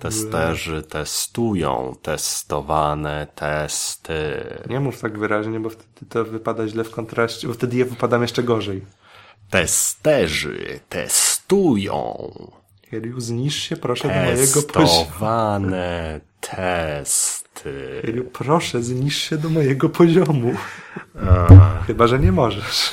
Testerzy testują testowane testy. Nie mów tak wyraźnie, bo wtedy to wypada źle w kontraście, bo wtedy ja wypadam jeszcze gorzej. Testerzy testują Heliu, zniż się proszę do mojego poziomu. testowane testy. Heliu, proszę, zniż się do mojego poziomu. Chyba, że nie możesz.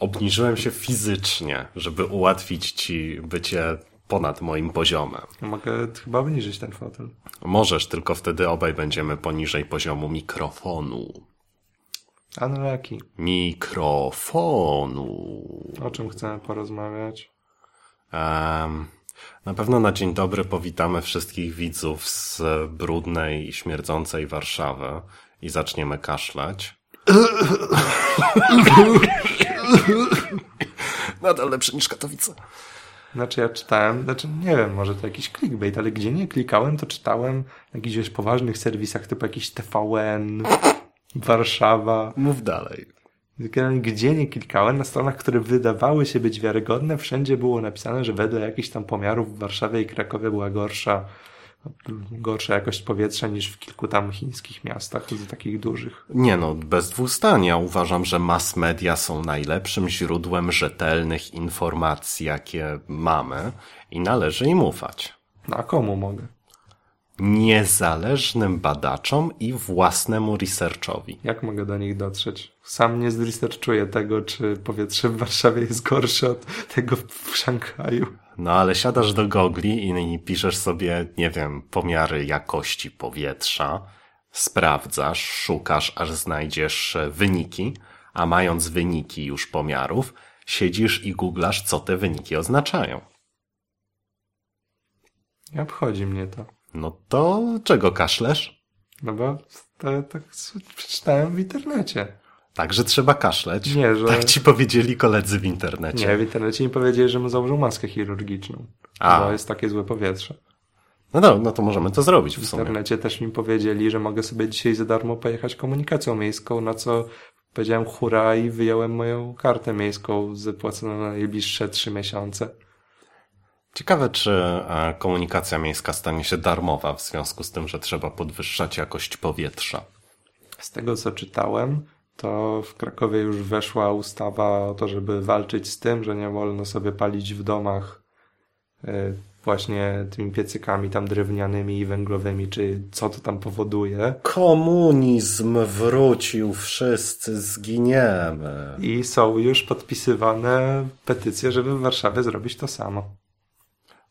Obniżyłem się fizycznie, żeby ułatwić ci bycie ponad moim poziomem. Mogę chyba obniżyć ten fotel. Możesz, tylko wtedy obaj będziemy poniżej poziomu mikrofonu. Unlucky. Mikrofonu. O czym chcemy porozmawiać? Em, na pewno na dzień dobry powitamy wszystkich widzów z brudnej i śmierdzącej Warszawy i zaczniemy kaszleć. Nadal lepszy niż Katowice. Znaczy ja czytałem, znaczy nie wiem, może to jakiś clickbait, ale gdzie nie klikałem, to czytałem na jakichś poważnych serwisach typu jakiś TVN, Warszawa. Mów dalej. Gdzie nie klikałem, na stronach, które wydawały się być wiarygodne, wszędzie było napisane, że wedle jakichś tam pomiarów w Warszawie i Krakowie była gorsza, gorsza jakość powietrza niż w kilku tam chińskich miastach, takich dużych. Nie no, bez dwóch zdań. Ja uważam, że mass media są najlepszym źródłem rzetelnych informacji, jakie mamy i należy im ufać. No a komu mogę? Niezależnym badaczom i własnemu researchowi. Jak mogę do nich dotrzeć? Sam nie zresearchuję tego, czy powietrze w Warszawie jest gorsze od tego w Szanghaju. No ale siadasz do gogli i, piszesz sobie, nie wiem, pomiary jakości powietrza, sprawdzasz, szukasz, aż znajdziesz wyniki, a mając wyniki już pomiarów, siedzisz i googlasz, co te wyniki oznaczają. Nie obchodzi mnie to. No to czego kaszlesz? No bo to tak przeczytałem w internecie. Także trzeba kaszleć. Nie, że- Tak ci powiedzieli koledzy w internecie. Nie, w internecie mi powiedzieli, żebym założył maskę chirurgiczną. A. Bo jest takie złe powietrze. No, no, no to możemy to zrobić w W sumie. internecie też mi powiedzieli, że mogę sobie dzisiaj za darmo pojechać komunikacją miejską, na co powiedziałem hura i wyjąłem moją kartę miejską zapłaconą na najbliższe trzy miesiące. Ciekawe, czy e, komunikacja miejska stanie się darmowa w związku z tym, że trzeba podwyższać jakość powietrza. Z tego co czytałem, to w Krakowie już weszła ustawa o to, żeby walczyć z tym, że nie wolno sobie palić w domach y, właśnie tymi piecykami tam drewnianymi i węglowymi, czy co to tam powoduje. Komunizm wrócił, wszyscy zginiemy. I są już podpisywane petycje, żeby w Warszawie zrobić to samo.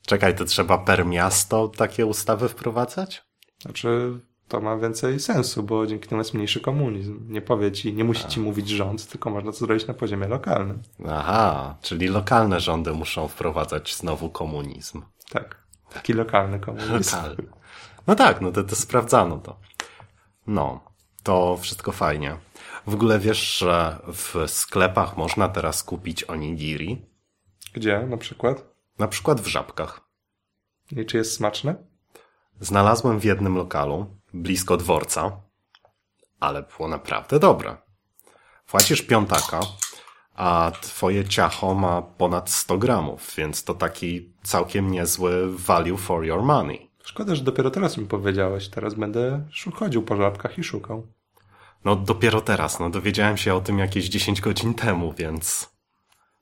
Czekaj, to trzeba per miasto takie ustawy wprowadzać? Znaczy, to ma więcej sensu, bo dzięki temu jest mniejszy komunizm. Nie powie ci, nie musi ci mówić rząd, tylko można to zrobić na poziomie lokalnym. Aha, czyli lokalne rządy muszą wprowadzać znowu komunizm. Tak. Taki lokalny komunizm. Lokalny. No tak, no to, to sprawdzano to. No, to wszystko fajnie. W ogóle wiesz, że w sklepach można teraz kupić onigiri? Gdzie na przykład? Na przykład w Żabkach. I czy jest smaczne? Znalazłem w jednym lokalu, blisko dworca, ale było naprawdę dobre. Płacisz piątaka, a twoje ciacho ma ponad 100 gramów, więc to taki całkiem niezły value for your money. Szkoda, że dopiero teraz mi powiedziałeś. Teraz będę chodził po żabkach i szukał. No dopiero teraz, no dowiedziałem się o tym jakieś 10 godzin temu, więc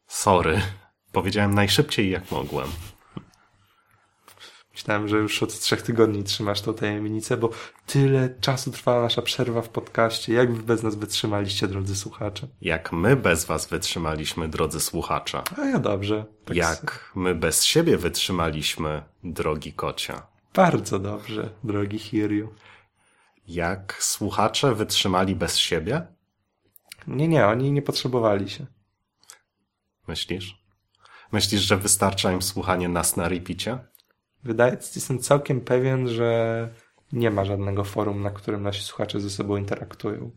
sorry. Powiedziałem najszybciej jak mogłem. Myślałem, że już od trzech tygodni trzymasz tą tajemnicę, bo tyle czasu trwała nasza przerwa w podcaście. Jak wy bez nas wytrzymaliście, drodzy słuchacze? Jak my bez was wytrzymaliśmy, drodzy słuchacze. A ja dobrze. Tak Jak my bez siebie wytrzymaliśmy, drogi kocia. Bardzo dobrze, drogi Hiriu. Jak słuchacze wytrzymali bez siebie? Nie, nie, oni nie potrzebowali się. Myślisz? Myślisz, że wystarcza im słuchanie nas na repicie? Wydaje jestem całkiem pewien, że nie ma żadnego forum, na którym nasi słuchacze ze sobą interaktują.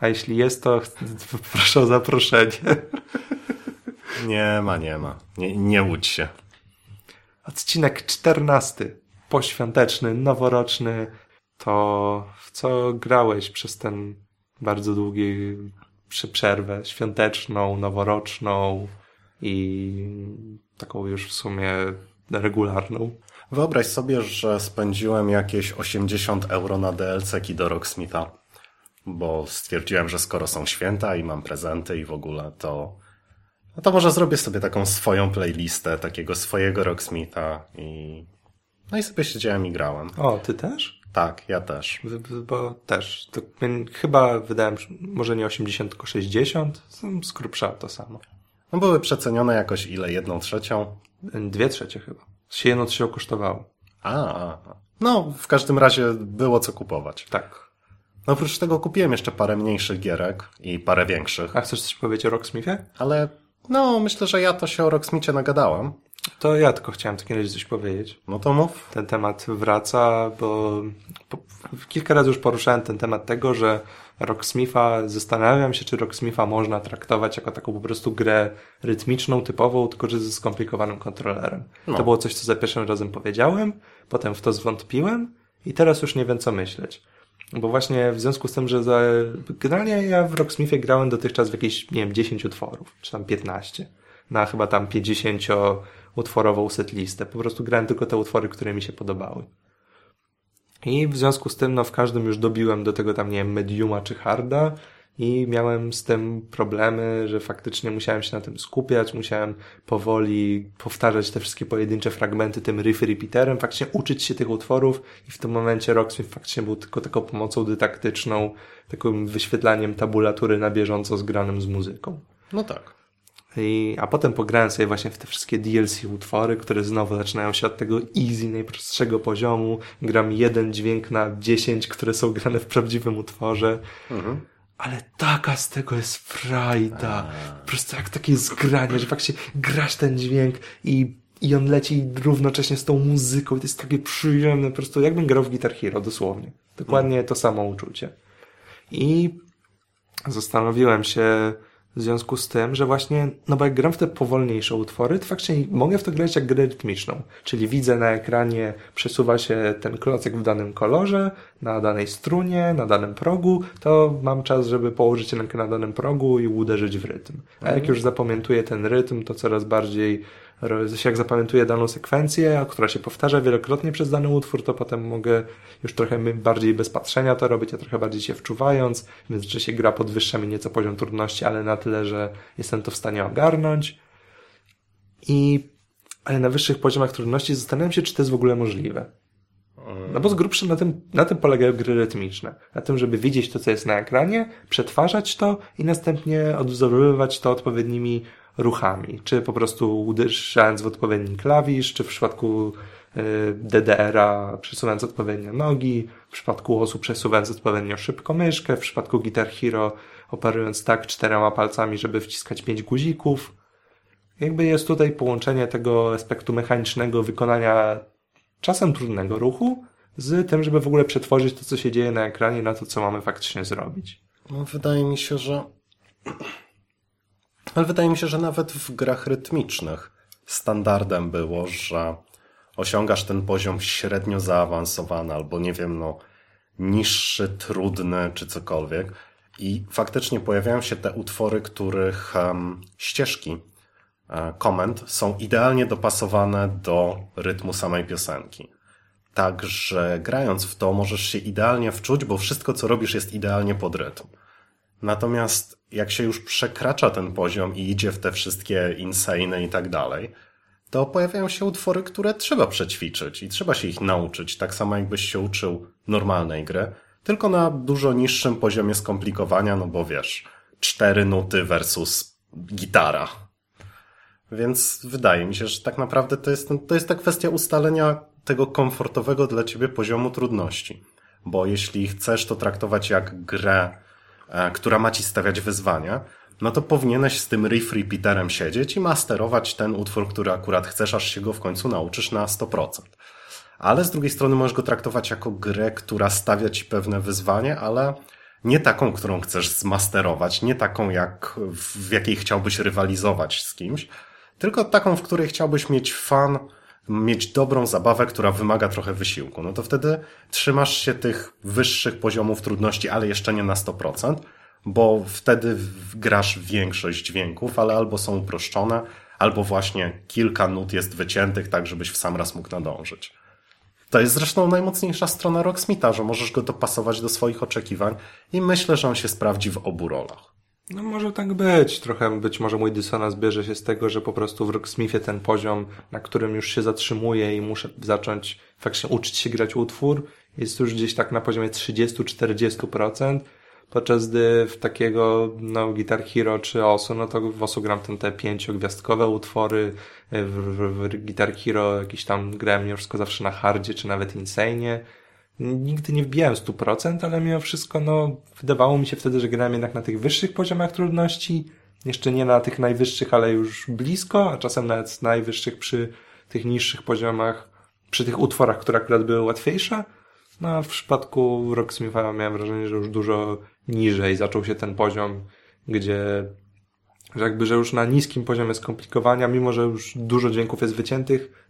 A jeśli jest, to proszę o zaproszenie. Nie ma, nie ma. Nie, nie łudź się. Odcinek czternasty, poświąteczny, noworoczny. To w co grałeś przez ten bardzo długi przerwę świąteczną, noworoczną i taką już w sumie regularną. Wyobraź sobie, że spędziłem jakieś 80 euro na DLC-ki do Rocksmitha, bo stwierdziłem, że skoro są święta i mam prezenty i w ogóle, to no to może zrobię sobie taką swoją playlistę, takiego swojego Rocksmitha i no i sobie siedziałem i grałem. O, ty też? Tak, ja też. Bo też. To chyba wydałem, może nie 80, tylko 60. Z grubsza to samo. No były przecenione jakoś ile? Jedną trzecią? Dwie trzecie chyba. Się jedną trzecią kosztowało. A, a, no w każdym razie było co kupować. Tak. No oprócz tego kupiłem jeszcze parę mniejszych gierek i parę większych. A chcesz coś powiedzieć o Rocksmithie? Ale no myślę, że ja to się o Rocksmithie nagadałem. To ja tylko chciałem takim razie coś powiedzieć. No to mów. Ten temat wraca, bo kilka razy już poruszałem ten temat tego, że Rocksmitha, zastanawiam się, czy Rocksmitha można traktować jako taką po prostu grę rytmiczną, typową, tylko że ze skomplikowanym kontrolerem. No. To było coś, co za pierwszym razem powiedziałem, potem w to zwątpiłem i teraz już nie wiem, co myśleć. Bo właśnie w związku z tym, że za... generalnie ja w Rocksmithie grałem dotychczas w jakieś, nie wiem, 10 utworów, czy tam 15. Na chyba tam 50 utworową setlistę. Po prostu grałem tylko te utwory, które mi się podobały. I w związku z tym, no w każdym już dobiłem do tego tam, nie wiem, mediuma czy harda i miałem z tym problemy, że faktycznie musiałem się na tym skupiać, musiałem powoli powtarzać te wszystkie pojedyncze fragmenty tym riff repeaterem, faktycznie uczyć się tych utworów i w tym momencie Rocksmith faktycznie był tylko taką pomocą dydaktyczną, takim wyświetlaniem tabulatury na bieżąco zgranym z muzyką. No tak. I, a potem pograłem sobie właśnie w te wszystkie DLC utwory, które znowu zaczynają się od tego easy, najprostszego poziomu. Gram jeden dźwięk na dziesięć, które są grane w prawdziwym utworze. Mhm. Ale taka z tego jest frajda. Po prostu jak takie zgranie, że faktycznie grasz ten dźwięk i, i on leci równocześnie z tą muzyką. I to jest takie przyjemne. Po prostu jakbym grał w Guitar Hero, dosłownie. Dokładnie to samo uczucie. I zastanowiłem się, w związku z tym, że właśnie, no bo jak gram w te powolniejsze utwory, to faktycznie mogę w to grać jak grę rytmiczną. Czyli widzę na ekranie, przesuwa się ten klocek w danym kolorze, na danej strunie, na danym progu, to mam czas, żeby położyć rękę na danym progu i uderzyć w rytm. A jak mhm. już zapamiętuję ten rytm, to coraz bardziej jak zapamiętuję daną sekwencję, która się powtarza wielokrotnie przez dany utwór, to potem mogę już trochę bardziej bez patrzenia to robić, a trochę bardziej się wczuwając, więc że się gra podwyższa mi nieco poziom trudności, ale na tyle, że jestem to w stanie ogarnąć. I ale na wyższych poziomach trudności zastanawiam się, czy to jest w ogóle możliwe. No bo z grubsza na tym, na tym polegają gry rytmiczne. Na tym, żeby widzieć to, co jest na ekranie, przetwarzać to i następnie odwzorowywać to odpowiednimi ruchami, czy po prostu uderzając w odpowiedni klawisz, czy w przypadku y, DDR-a przesuwając odpowiednio nogi, w przypadku osób przesuwając odpowiednio szybko myszkę, w przypadku Guitar Hero operując tak czterema palcami, żeby wciskać pięć guzików. Jakby jest tutaj połączenie tego aspektu mechanicznego wykonania czasem trudnego ruchu z tym, żeby w ogóle przetworzyć to, co się dzieje na ekranie na to, co mamy faktycznie zrobić. No, wydaje mi się, że ale wydaje mi się, że nawet w grach rytmicznych standardem było, że osiągasz ten poziom średnio zaawansowany albo nie wiem, no niższy, trudny czy cokolwiek i faktycznie pojawiają się te utwory, których um, ścieżki e, komend są idealnie dopasowane do rytmu samej piosenki. Także grając w to możesz się idealnie wczuć, bo wszystko co robisz jest idealnie pod rytm. Natomiast jak się już przekracza ten poziom i idzie w te wszystkie insane i tak dalej, to pojawiają się utwory, które trzeba przećwiczyć i trzeba się ich nauczyć, tak samo jakbyś się uczył normalnej gry, tylko na dużo niższym poziomie skomplikowania, no bo wiesz, cztery nuty versus gitara. Więc wydaje mi się, że tak naprawdę to jest, to jest ta kwestia ustalenia tego komfortowego dla ciebie poziomu trudności. Bo jeśli chcesz to traktować jak grę która ma ci stawiać wyzwania, no to powinieneś z tym riff repeaterem siedzieć i masterować ten utwór, który akurat chcesz, aż się go w końcu nauczysz na 100%. Ale z drugiej strony możesz go traktować jako grę, która stawia ci pewne wyzwanie, ale nie taką, którą chcesz zmasterować, nie taką, jak w jakiej chciałbyś rywalizować z kimś, tylko taką, w której chciałbyś mieć fan, mieć dobrą zabawę, która wymaga trochę wysiłku, no to wtedy trzymasz się tych wyższych poziomów trudności, ale jeszcze nie na 100%, bo wtedy grasz większość dźwięków, ale albo są uproszczone, albo właśnie kilka nut jest wyciętych, tak żebyś w sam raz mógł nadążyć. To jest zresztą najmocniejsza strona Rocksmitha, że możesz go dopasować do swoich oczekiwań i myślę, że on się sprawdzi w obu rolach. No może tak być. Trochę być może mój dysonans bierze się z tego, że po prostu w Rocksmithie ten poziom, na którym już się zatrzymuję i muszę zacząć faktycznie uczyć się grać utwór, jest już gdzieś tak na poziomie 30-40%, podczas gdy w takiego no, Guitar Hero czy OSU, no to w OSU gram ten te pięciogwiazdkowe utwory, w, w, w Guitar Hero jakiś tam grałem nie wszystko zawsze na hardzie, czy nawet insane. Nigdy nie wbijałem 100%, ale mimo wszystko, no, wydawało mi się wtedy, że grałem jednak na tych wyższych poziomach trudności, jeszcze nie na tych najwyższych, ale już blisko, a czasem nawet najwyższych przy tych niższych poziomach, przy tych utworach, które akurat były łatwiejsze. No a w przypadku Rocksmitha miałem wrażenie, że już dużo niżej zaczął się ten poziom, gdzie że jakby, że już na niskim poziomie skomplikowania, mimo że już dużo dźwięków jest wyciętych,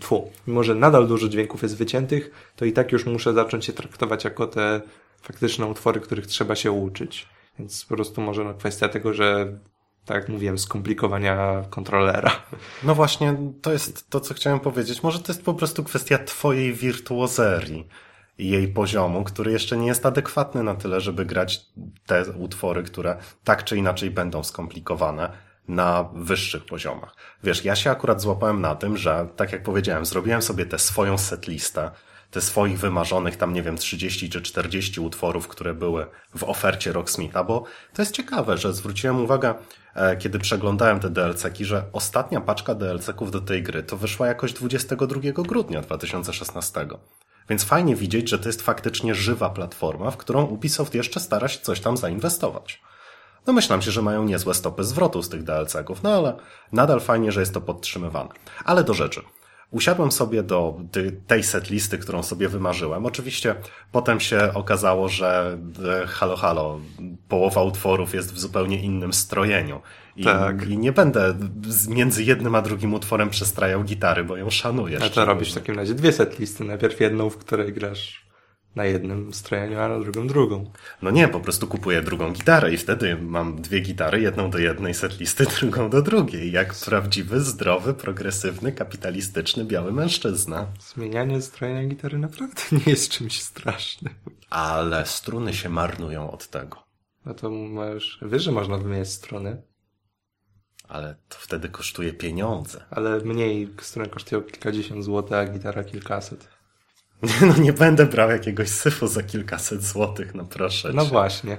tfu, mimo że nadal dużo dźwięków jest wyciętych, to i tak już muszę zacząć je traktować jako te faktyczne utwory, których trzeba się uczyć. Więc po prostu może no, kwestia tego, że tak jak mówiłem, skomplikowania kontrolera. No właśnie, to jest to, co chciałem powiedzieć. Może to jest po prostu kwestia twojej wirtuozerii jej poziomu, który jeszcze nie jest adekwatny na tyle, żeby grać te utwory, które tak czy inaczej będą skomplikowane na wyższych poziomach. Wiesz, ja się akurat złapałem na tym, że, tak jak powiedziałem, zrobiłem sobie tę swoją setlistę, te swoich wymarzonych tam, nie wiem, 30 czy 40 utworów, które były w ofercie Rocksmitha, bo to jest ciekawe, że zwróciłem uwagę, e, kiedy przeglądałem te DLC-ki, że ostatnia paczka DLC-ków do tej gry to wyszła jakoś 22 grudnia 2016. Więc fajnie widzieć, że to jest faktycznie żywa platforma, w którą Ubisoft jeszcze stara się coś tam zainwestować. Domyślam się, że mają niezłe stopy zwrotu z tych DLC-ków, no ale nadal fajnie, że jest to podtrzymywane. Ale do rzeczy. Usiadłem sobie do tej setlisty, którą sobie wymarzyłem. Oczywiście potem się okazało, że e, halo halo, połowa utworów jest w zupełnie innym strojeniu. I, tak. I nie będę między jednym a drugim utworem przestrajał gitary, bo ją szanuję. A to robisz w takim razie dwie setlisty. Najpierw jedną, w której grasz na jednym strojeniu, a na drugą drugą. No nie, po prostu kupuję drugą gitarę i wtedy mam dwie gitary, jedną do jednej setlisty, drugą do drugiej. Jak prawdziwy, zdrowy, progresywny, kapitalistyczny, biały mężczyzna. Zmienianie strojenia gitary naprawdę nie jest czymś strasznym. Ale struny się marnują od tego. No to masz, wiesz, że można wymieniać struny? Ale to wtedy kosztuje pieniądze. Ale mniej, struny kosztują kilkadziesiąt złotych, a gitara kilkaset. No nie będę brał jakiegoś syfu za kilkaset złotych, no proszę No cię. właśnie.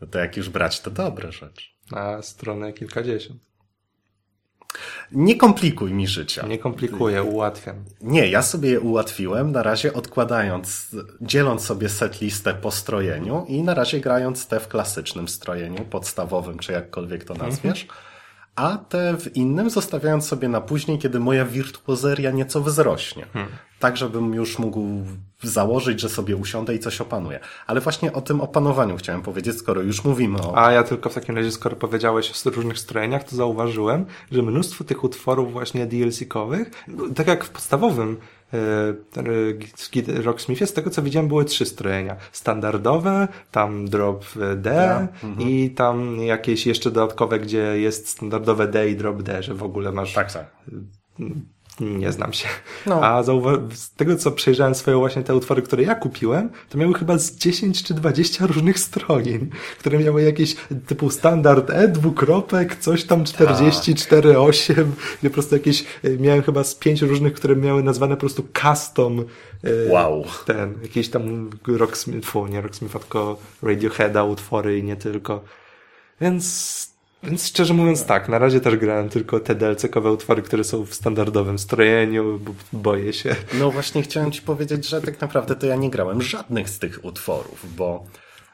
No to jak już brać, to dobra rzecz. Na stronę kilkadziesiąt. Nie komplikuj mi życia. Nie komplikuję, ułatwiam. Nie, ja sobie je ułatwiłem, na razie odkładając, dzieląc sobie setlistę po strojeniu i na razie grając te w klasycznym strojeniu, podstawowym, czy jakkolwiek to nazwiesz. Mhm a te w innym zostawiając sobie na później, kiedy moja wirtuozeria nieco wzrośnie. Hmm. Tak, żebym już mógł założyć, że sobie usiądę i coś opanuję. Ale właśnie o tym opanowaniu chciałem powiedzieć, skoro już mówimy o... A ja tylko w takim razie, skoro powiedziałeś o różnych strojeniach, to zauważyłem, że mnóstwo tych utworów właśnie DLC-kowych, tak jak w podstawowym e, Rocksmithie, z tego co widziałem, były trzy strojenia. Standardowe, tam drop D ja. mhm. i tam jakieś jeszcze dodatkowe, gdzie jest standardowe D i drop D, że w ogóle masz... Tak, tak nie znam się. No. A z tego, co przejrzałem swoje właśnie te utwory, które ja kupiłem, to miały chyba z 10 czy 20 różnych strojeń, które miały jakieś typu standard E, dwukropek, coś tam 44, 8, gdzie po prostu jakieś, e, miałem chyba z pięć różnych, które miały nazwane po prostu custom. E, wow. Ten, jakieś tam Rocksmith, nie Rocksmith, tylko Radioheada utwory i nie tylko. Więc więc szczerze mówiąc tak, na razie też grałem tylko te DLC-kowe utwory, które są w standardowym strojeniu, bo boję się. No właśnie chciałem ci powiedzieć, że tak naprawdę to ja nie grałem żadnych z tych utworów, bo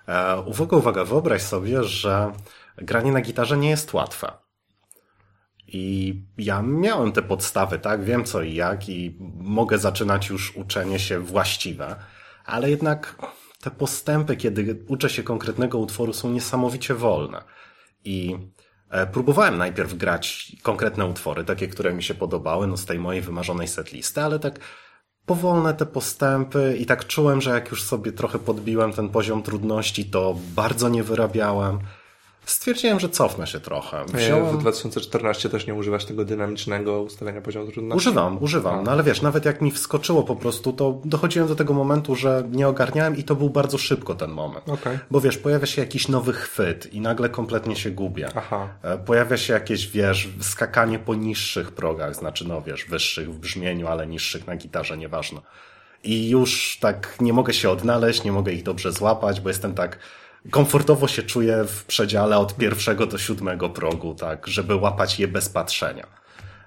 e, uwaga, uwaga, wyobraź sobie, że granie na gitarze nie jest łatwe. I ja miałem te podstawy, tak? Wiem co i jak i mogę zaczynać już uczenie się właściwe, ale jednak te postępy, kiedy uczę się konkretnego utworu są niesamowicie wolne. I próbowałem najpierw grać konkretne utwory, takie, które mi się podobały, no z tej mojej wymarzonej setlisty, ale tak powolne te postępy i tak czułem, że jak już sobie trochę podbiłem ten poziom trudności, to bardzo nie wyrabiałem. Stwierdziłem, że cofnę się trochę. Wziąłem... W 2014 też nie używasz tego dynamicznego ustawienia poziomu trudności? Używam, używam. No ale wiesz, nawet jak mi wskoczyło po prostu, to dochodziłem do tego momentu, że nie ogarniałem i to był bardzo szybko ten moment. Okay. Bo wiesz, pojawia się jakiś nowy chwyt i nagle kompletnie się gubię. Aha. E, pojawia się jakieś, wiesz, skakanie po niższych progach, znaczy no wiesz, wyższych w brzmieniu, ale niższych na gitarze, nieważne. I już tak nie mogę się odnaleźć, nie mogę ich dobrze złapać, bo jestem tak komfortowo się czuję w przedziale od pierwszego do siódmego progu, tak, żeby łapać je bez patrzenia.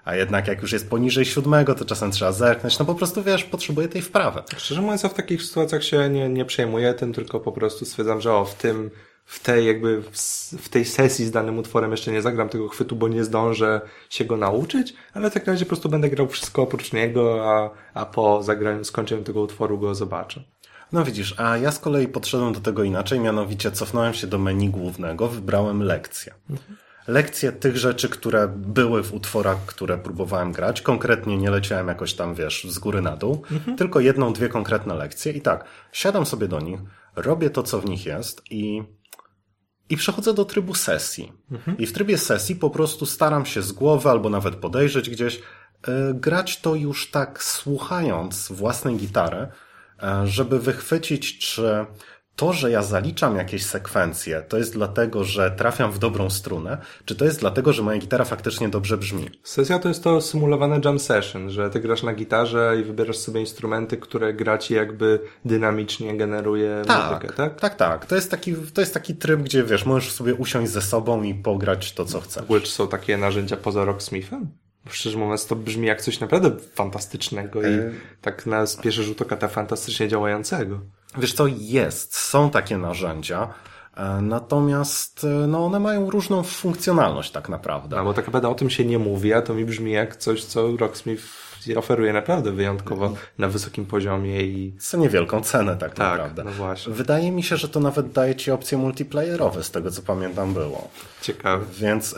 A jednak jak już jest poniżej siódmego, to czasem trzeba zerknąć. No po prostu wiesz, potrzebuję tej wprawy. Szczerze mówiąc, w takich sytuacjach się nie, nie przejmuję tym, tylko po prostu stwierdzam, że o, w tym, w tej jakby, w, w tej sesji z danym utworem jeszcze nie zagram tego chwytu, bo nie zdążę się go nauczyć, ale w takim razie po prostu będę grał wszystko oprócz niego, a, a po zagraniu, skończeniu tego utworu go zobaczę. No widzisz, a ja z kolei podszedłem do tego inaczej, mianowicie cofnąłem się do menu głównego, wybrałem lekcję. Mhm. Lekcje tych rzeczy, które były w utworach, które próbowałem grać. Konkretnie nie leciałem jakoś tam, wiesz, z góry na dół, tylko jedną, dwie konkretne lekcje i tak, siadam sobie do nich, robię to, co w nich jest i i przechodzę do trybu sesji. Mhm. I w trybie sesji po prostu staram się z głowy albo nawet podejrzeć gdzieś, yy, grać to już tak słuchając własnej gitary, żeby wychwycić, czy to, że ja zaliczam jakieś sekwencje, to jest dlatego, że trafiam w dobrą strunę, czy to jest dlatego, że moja gitara faktycznie dobrze brzmi? Sesja to jest to symulowane jam session, że ty grasz na gitarze i wybierasz sobie instrumenty, które gra ci jakby dynamicznie generuje tak, muzykę, tak? Tak, tak. To jest, taki, to jest taki tryb, gdzie wiesz, możesz sobie usiąść ze sobą i pograć to, co chcesz. Czy są takie narzędzia poza Rocksmithem? Szczerze mówiąc, to brzmi jak coś naprawdę fantastycznego i e... tak na pierwszy rzut oka fantastycznie działającego. Wiesz co, jest, są takie narzędzia, e, natomiast e, no, one mają różną funkcjonalność tak naprawdę. No bo tak naprawdę o tym się nie mówi, a to mi brzmi jak coś, co Rocksmith oferuje naprawdę wyjątkowo na wysokim poziomie i... Co niewielką cenę tak, tak naprawdę. no właśnie. Wydaje mi się, że to nawet daje ci opcje multiplayerowe, z tego co pamiętam było. Ciekawe. Więc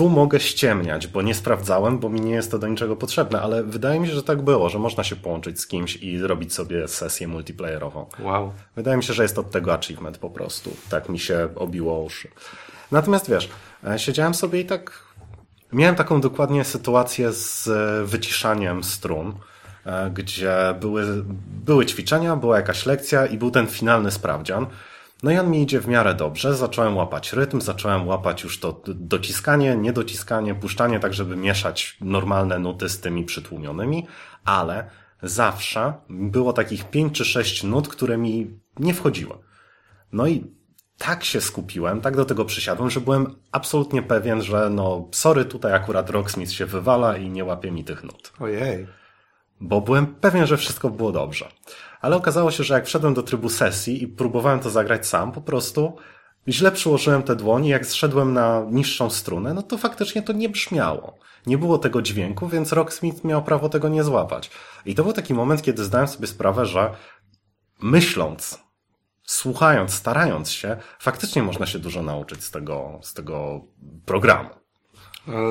tu mogę ściemniać, bo nie sprawdzałem, bo mi nie jest to do niczego potrzebne, ale wydaje mi się, że tak było, że można się połączyć z kimś i zrobić sobie sesję multiplayerową. Wow. Wydaje mi się, że jest od tego achievement po prostu. Tak mi się obiło uszy. Natomiast wiesz, e, siedziałem sobie i tak miałem taką dokładnie sytuację z e, wyciszaniem strun, e, gdzie były, były ćwiczenia, była jakaś lekcja i był ten finalny sprawdzian. No i on mi idzie w miarę dobrze. Zacząłem łapać rytm, zacząłem łapać już to dociskanie, niedociskanie, puszczanie, tak żeby mieszać normalne nuty z tymi przytłumionymi, ale zawsze było takich pięć czy sześć nut, które mi nie wchodziły. No i tak się skupiłem, tak do tego przysiadłem, że byłem absolutnie pewien, że no, sorry, tutaj akurat Rocksmith się wywala i nie łapie mi tych nut. Ojej. Bo byłem pewien, że wszystko było dobrze. Ale okazało się, że jak wszedłem do trybu sesji i próbowałem to zagrać sam, po prostu źle przyłożyłem te dłonie, jak zszedłem na niższą strunę, no to faktycznie to nie brzmiało. Nie było tego dźwięku, więc Rocksmith miał prawo tego nie złapać. I to był taki moment, kiedy zdałem sobie sprawę, że myśląc, słuchając, starając się, faktycznie można się dużo nauczyć z tego, z tego programu.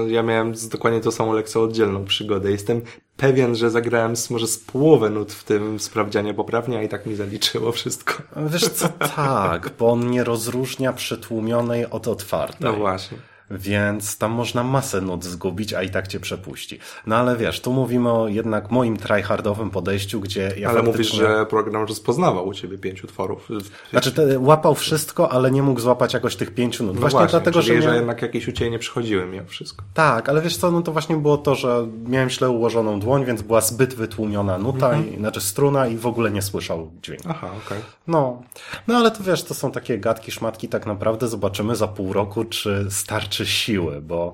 Ja miałem dokładnie tą samą lekcję oddzielną przygodę. Jestem pewien, że zagrałem z, może z połowę nut w tym sprawdzianie poprawnie, a i tak mi zaliczyło wszystko. Wiesz co, tak, bo on nie rozróżnia przytłumionej od otwartej. No właśnie. Więc tam można masę nut zgubić, a i tak cię przepuści. No ale wiesz, tu mówimy o jednak moim tryhardowym podejściu, gdzie ja Ale faktycznie... mówisz, że program rozpoznawał u ciebie pięć utworów. Znaczy, łapał wszystko, ale nie mógł złapać jakoś tych pięciu nut. No właśnie, właśnie dlatego, czyli, że, miał... że jednak jakieś u ciebie nie przychodziły mimo wszystko. Tak, ale wiesz co, no to właśnie było to, że miałem źle ułożoną dłoń, więc była zbyt wytłumiona nuta, mhm. i, znaczy struna i w ogóle nie słyszał dźwięku. Aha, okej. Okay. No. no ale to wiesz, to są takie gadki, szmatki tak naprawdę. Zobaczymy za pół roku, czy starczy siły, bo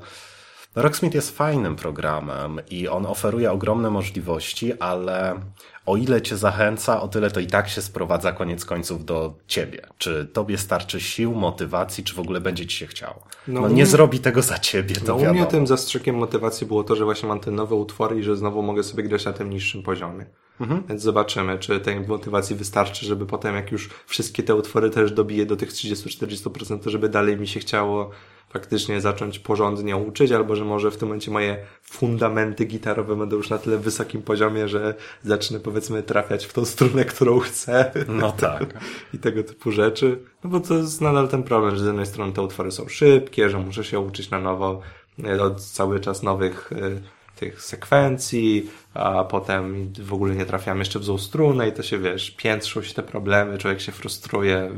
Rocksmith jest fajnym programem i on oferuje ogromne możliwości, ale o ile cię zachęca, o tyle to i tak się sprowadza koniec końców do ciebie. Czy tobie starczy sił, motywacji, czy w ogóle będzie ci się chciało? No, no nie mnie... zrobi tego za ciebie, to no, wiadomo. U mnie tym zastrzykiem motywacji było to, że właśnie mam te nowe utwory i że znowu mogę sobie grać na tym niższym poziomie. Mhm. Więc zobaczymy, czy tej motywacji wystarczy, żeby potem jak już wszystkie te utwory też dobiję do tych 30-40%, to żeby dalej mi się chciało faktycznie zacząć porządnie uczyć, albo że może w tym momencie moje fundamenty gitarowe będą już na tyle wysokim poziomie, że zacznę powiedzmy trafiać w tą strunę, którą chcę. No tak. I tego typu rzeczy. No bo to jest nadal ten problem, że z jednej strony te utwory są szybkie, że muszę się uczyć na nowo e, od cały czas nowych e, tych sekwencji, a potem w ogóle nie trafiam jeszcze w złą strunę i to się, wiesz, piętrzą się te problemy, człowiek się frustruje.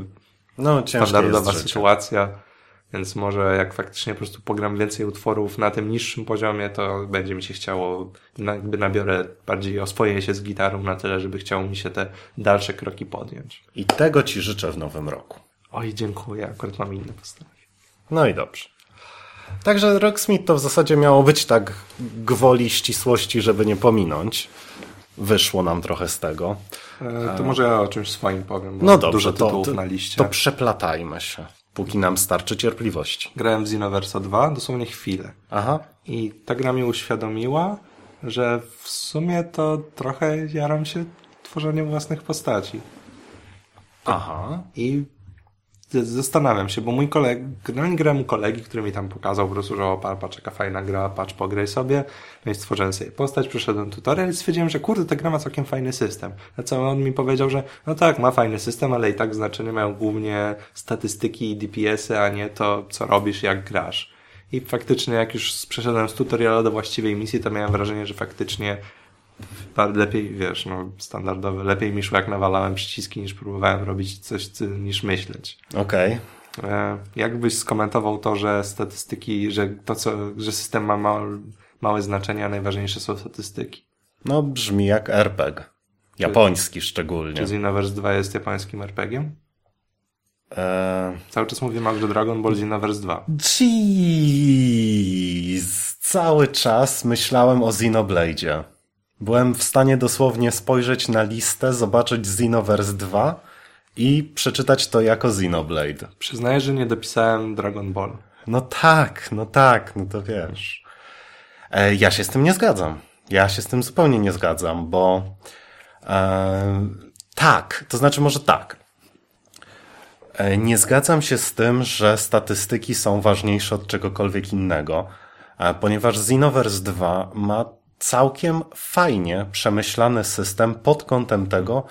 No, Standardowa sytuacja. Więc może jak faktycznie po prostu pogram więcej utworów na tym niższym poziomie, to będzie mi się chciało, jakby nabiorę bardziej oswoję się z gitarą na tyle, żeby chciało mi się te dalsze kroki podjąć. I tego Ci życzę w nowym roku. Oj, dziękuję. Akurat mam inne postawy. No i dobrze. Także Rocksmith to w zasadzie miało być tak gwoli ścisłości, żeby nie pominąć. Wyszło nam trochę z tego. E, to może ja o czymś swoim powiem. no dobrze, dużo tytułów to, to, na liście. To przeplatajmy się póki nam starczy cierpliwości. Grałem w Xenoverse 2 dosłownie chwilę. Aha. I ta gra mi uświadomiła, że w sumie to trochę jaram się tworzeniem własnych postaci. Aha. I zastanawiam się, bo mój kolega, generalnie grałem kolegi, który mi tam pokazał po prostu, że o, patrz jaka fajna gra, patrz, pograj sobie. No i stworzyłem sobie postać, przeszedłem tutorial i stwierdziłem, że kurde, ta gra ma całkiem fajny system. Na co on mi powiedział, że no tak, ma fajny system, ale i tak znaczenie mają głównie statystyki i DPS-y, a nie to, co robisz, jak grasz. I faktycznie, jak już przeszedłem z tutoriala do właściwej misji, to miałem wrażenie, że faktycznie lepiej, wiesz, no, standardowe, lepiej mi szło jak nawalałem przyciski niż próbowałem robić coś, niż myśleć. Okej. Okay. E, jakbyś skomentował to, że statystyki, że to co, że system ma małe, małe znaczenie, a najważniejsze są statystyki? No, brzmi jak RPG. Japoński szczególnie. Czy Xenoverse 2 jest japońskim RPG-iem? Eee... Cały czas mówimy o Dragon Ball Xenoverse 2. Jeez. Cały czas myślałem o Xenoblade'zie. Byłem w stanie dosłownie spojrzeć na listę, zobaczyć Xenoverse 2 i przeczytać to jako Xenoblade. Przyznaję, że nie dopisałem Dragon Ball. No tak, no tak, no to wiesz. E, ja się z tym nie zgadzam. Ja się z tym zupełnie nie zgadzam, bo e, tak, to znaczy może tak. E, nie zgadzam się z tym, że statystyki są ważniejsze od czegokolwiek innego, e, ponieważ Xenoverse 2 ma całkiem fajnie przemyślany system pod kątem tego,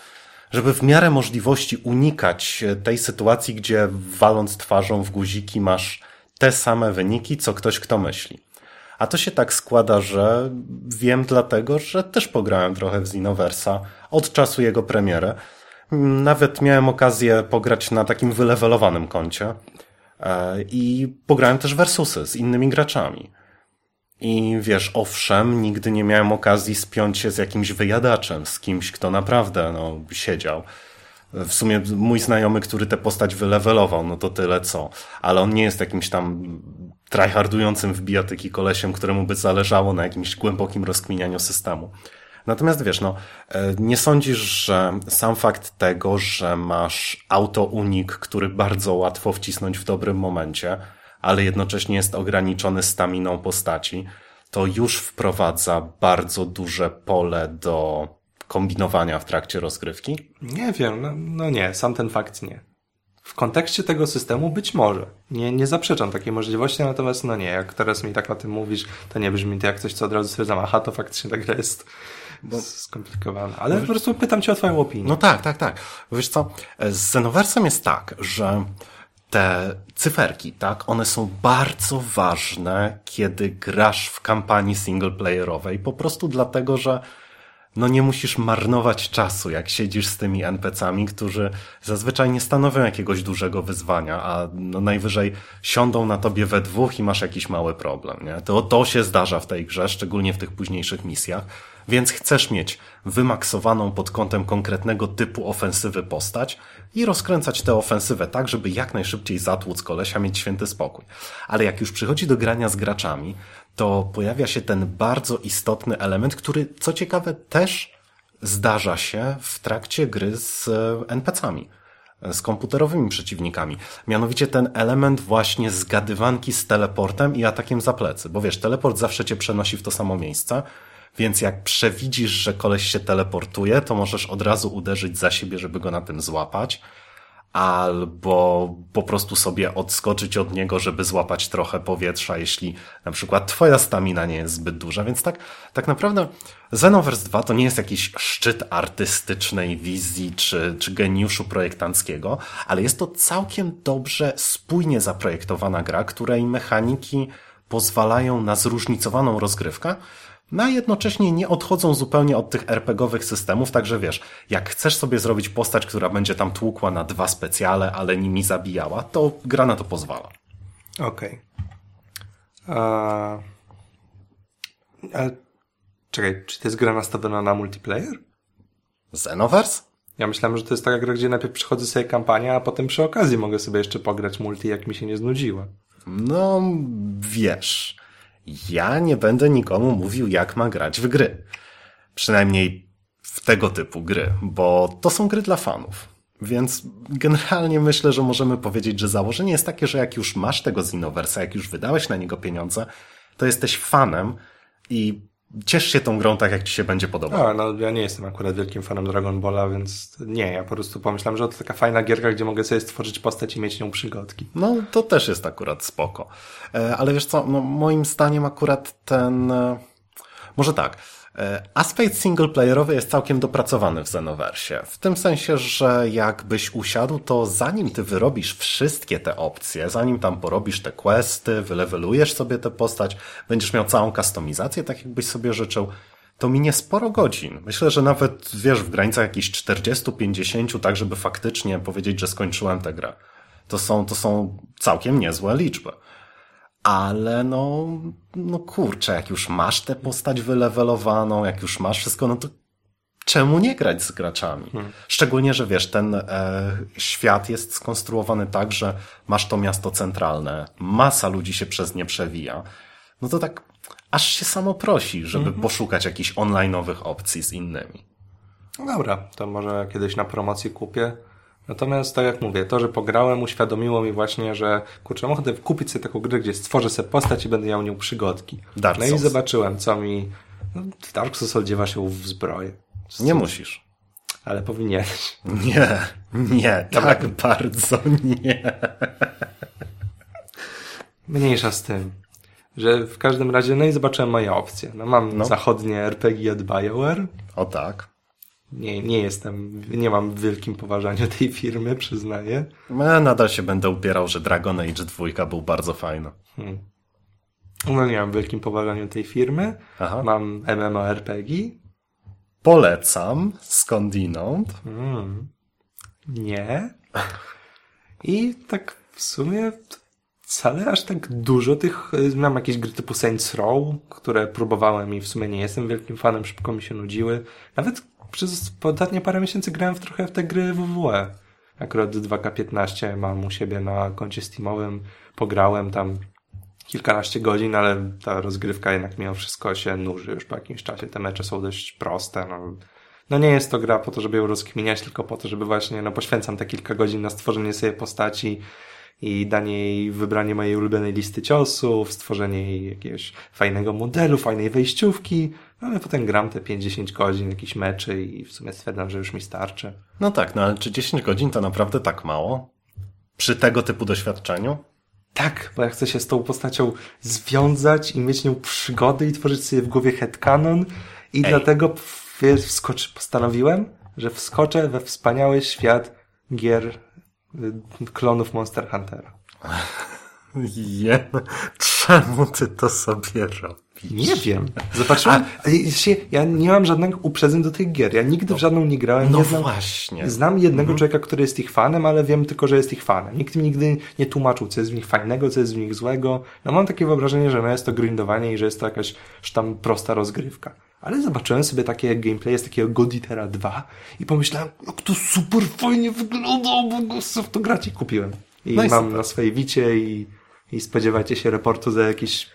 żeby w miarę możliwości unikać tej sytuacji, gdzie waląc twarzą w guziki masz te same wyniki, co ktoś, kto myśli. A to się tak składa, że wiem dlatego, że też pograłem trochę w Xenoversa od czasu jego premiery. Nawet miałem okazję pograć na takim wylewelowanym koncie e, i pograłem też versusy z innymi graczami. I wiesz, owszem, nigdy nie miałem okazji spiąć się z jakimś wyjadaczem, z kimś, kto naprawdę no, siedział. W sumie mój znajomy, który tę postać wylewelował, no to tyle co. Ale on nie jest jakimś tam tryhardującym w bijatyki kolesiem, któremu by zależało na jakimś głębokim rozkminianiu systemu. Natomiast wiesz, no, e, nie sądzisz, że sam fakt tego, że masz auto-unik, który bardzo łatwo wcisnąć w dobrym momencie, ale jednocześnie jest ograniczony staminą postaci, to już wprowadza bardzo duże pole do kombinowania w trakcie rozgrywki? Nie wiem, no, no nie, sam ten fakt nie. W kontekście tego systemu być może. Nie, nie zaprzeczam takiej możliwości, natomiast no nie, jak teraz mi tak o tym mówisz, to nie brzmi to jak coś, co od razu stwierdzam, aha, to faktycznie ta gra jest bo... skomplikowana. Ale no, po prostu pytam cię o twoją opinię. No tak, tak, tak. Wiesz co, z Xenoversem jest tak, że te cyferki, tak, one są bardzo ważne, kiedy grasz w kampanii singleplayerowej, po prostu dlatego, że no nie musisz marnować czasu, jak siedzisz z tymi NPC-ami, którzy zazwyczaj nie stanowią jakiegoś dużego wyzwania, a no najwyżej siądą na tobie we dwóch i masz jakiś mały problem, nie? To, to się zdarza w tej grze, szczególnie w tych późniejszych misjach, więc chcesz mieć wymaksowaną pod kątem konkretnego typu ofensywy postać i rozkręcać tę ofensywę tak, żeby jak najszybciej zatłuc kolesia, mieć święty spokój. Ale jak już przychodzi do grania z graczami, to pojawia się ten bardzo istotny element, który co ciekawe też zdarza się w trakcie gry z NPC-ami z komputerowymi przeciwnikami. Mianowicie ten element właśnie zgadywanki z teleportem i atakiem za plecy. Bo wiesz, teleport zawsze cię przenosi w to samo miejsce, więc jak przewidzisz, że koleś się teleportuje, to możesz od razu uderzyć za siebie, żeby go na tym złapać. albo po prostu sobie odskoczyć od niego, żeby złapać trochę powietrza, jeśli na przykład twoja stamina nie jest zbyt duża. Więc tak, tak naprawdę Xenoverse 2 to nie jest jakiś szczyt artystycznej wizji czy, czy geniuszu projektanckiego, ale jest to całkiem dobrze, spójnie zaprojektowana gra, której mechaniki pozwalają na zróżnicowaną rozgrywkę, no a jednocześnie nie odchodzą zupełnie od tych RPGowych systemów, także wiesz, jak chcesz sobie zrobić postać, która będzie tam tłukła na dwa specjale, ale nimi zabijała, to gra na to pozwala. Okej. Okay. A... Czekaj, czy to jest gra nastawiona na multiplayer? Xenoverse? Ja myślałem, że to jest taka gra, gdzie najpierw przychodzę sobie kampania, a potem przy okazji mogę sobie jeszcze pograć multi, jak mi się nie znudziła. No, wiesz, ja nie będę nikomu mówił, jak ma grać w gry. Przynajmniej w tego typu gry, bo to są gry dla fanów. Więc generalnie myślę, że możemy powiedzieć, że założenie jest takie, że jak już masz tego Xenoversa, jak już wydałeś na niego pieniądze, to jesteś fanem i ciesz się tą grą tak, jak ci się będzie podobać. A, no ja nie jestem akurat wielkim fanem Dragon Balla, więc nie, ja po prostu pomyślałem, że to taka fajna gierka, gdzie mogę sobie stworzyć postać i mieć nią przygodki. No, to też jest akurat spoko. E, ale wiesz co, no moim zdaniem akurat ten... E, może tak, aspekt singleplayerowy jest całkiem dopracowany w Xenoversie. W tym sensie, że jakbyś usiadł, to zanim ty wyrobisz wszystkie te opcje, zanim tam porobisz te questy, wylewelujesz sobie tę postać, będziesz miał całą kustomizację, tak jakbyś sobie życzył, to minie sporo godzin. Myślę, że nawet, wiesz, w granicach jakichś 40-50, tak żeby faktycznie powiedzieć, że skończyłem tę grę. To są, to są całkiem niezłe liczby ale no, no kurczę, jak już masz tę postać wylewelowaną, jak już masz wszystko, no to czemu nie grać z graczami? Hmm. Szczególnie, że wiesz, ten e, świat jest skonstruowany tak, że masz to miasto centralne, masa ludzi się przez nie przewija. No to tak aż się samo prosi, żeby hmm. poszukać jakichś online'owych opcji z innymi. Dobra, to może kiedyś na promocji kupię Natomiast tak jak mówię, to, że pograłem, uświadomiło mi właśnie, że kurczę, mogę kupić sobie taką grę, gdzie stworzę sobie postać i będę miał nią przygodki. Dark no Souls. i zobaczyłem, co mi... No, w Dark Souls odziewa się w zbroję. Nie musisz. Ale powinieneś. Nie, nie, Dobra. tak bardzo nie. Mniejsza z tym. Że w każdym razie, no i zobaczyłem moje opcje. No mam no. zachodnie RPG od BioWare. O tak nie, nie jestem, nie mam w wielkim poważaniu tej firmy, przyznaję. Ja nadal się będę upierał, że Dragon Age 2 był bardzo fajny. Hmm. No nie mam w wielkim poważaniu tej firmy. Aha. Mam MMORPG. Polecam, skądinąd. Hmm. Nie. I tak w sumie wcale aż tak dużo tych, mam jakieś gry typu Saints Row, które próbowałem i w sumie nie jestem wielkim fanem, szybko mi się nudziły. Nawet przez ostatnie parę miesięcy grałem w trochę w te gry WWE. Akurat 2K15 mam u siebie na koncie Steamowym, pograłem tam kilkanaście godzin, ale ta rozgrywka jednak mimo wszystko się nuży już po jakimś czasie. Te mecze są dość proste. No, no nie jest to gra po to, żeby ją rozkminiać, tylko po to, żeby właśnie, no poświęcam te kilka godzin na stworzenie sobie postaci i danie jej wybranie mojej ulubionej listy ciosów, stworzenie jej jakiegoś fajnego modelu, fajnej wejściówki, no ale potem gram te 50 godzin, jakieś meczy i w sumie stwierdzam, że już mi starczy. No tak, no ale czy 10 godzin to naprawdę tak mało? Przy tego typu doświadczeniu? Tak, bo ja chcę się z tą postacią związać i mieć nią przygody i tworzyć sobie w głowie headcanon i Ej. dlatego wskoczy, postanowiłem, że wskoczę we wspaniały świat gier klonów Monster Huntera. Je, czemu ty to sobie robisz? Nie wiem. Zobaczyłem. A, ja nie mam żadnego uprzedzeń do tych gier. Ja nigdy no, w żadną nie grałem. No nie znam, właśnie. Znam jednego mhm. człowieka, który jest ich fanem, ale wiem tylko, że jest ich fanem. Nikt mi nigdy nie tłumaczył, co jest w nich fajnego, co jest w nich złego. No mam takie wyobrażenie, że no jest to grindowanie i że jest to jakaś tam prosta rozgrywka. Ale zobaczyłem sobie takie gameplay z takiego Goditera 2 i pomyślałem, jak to super fajnie wygląda, bo go w to grać i kupiłem. I no mam na swojej wicie i i spodziewajcie się raportu za jakieś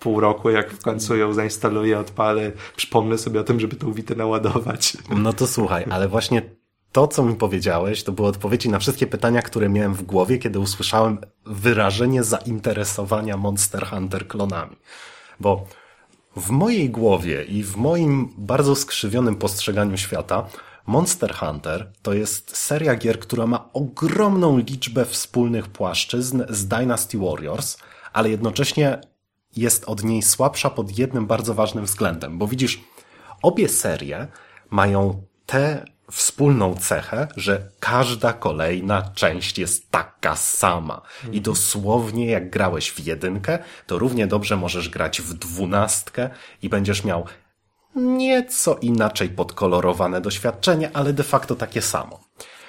pół roku, jak w końcu ją zainstaluję, odpalę, przypomnę sobie o tym, żeby tą witę naładować. No to słuchaj, ale właśnie to, co mi powiedziałeś, to były odpowiedzi na wszystkie pytania, które miałem w głowie, kiedy usłyszałem wyrażenie zainteresowania Monster Hunter klonami. Bo w mojej głowie i w moim bardzo skrzywionym postrzeganiu świata Monster Hunter to jest seria gier, która ma ogromną liczbę wspólnych płaszczyzn z Dynasty Warriors, ale jednocześnie jest od niej słabsza pod jednym bardzo ważnym względem, bo widzisz, obie serie mają tę wspólną cechę, że każda kolejna część jest taka sama. I dosłownie jak grałeś w jedynkę, to równie dobrze możesz grać w dwunastkę i będziesz miał nieco inaczej podkolorowane doświadczenie, ale de facto takie samo.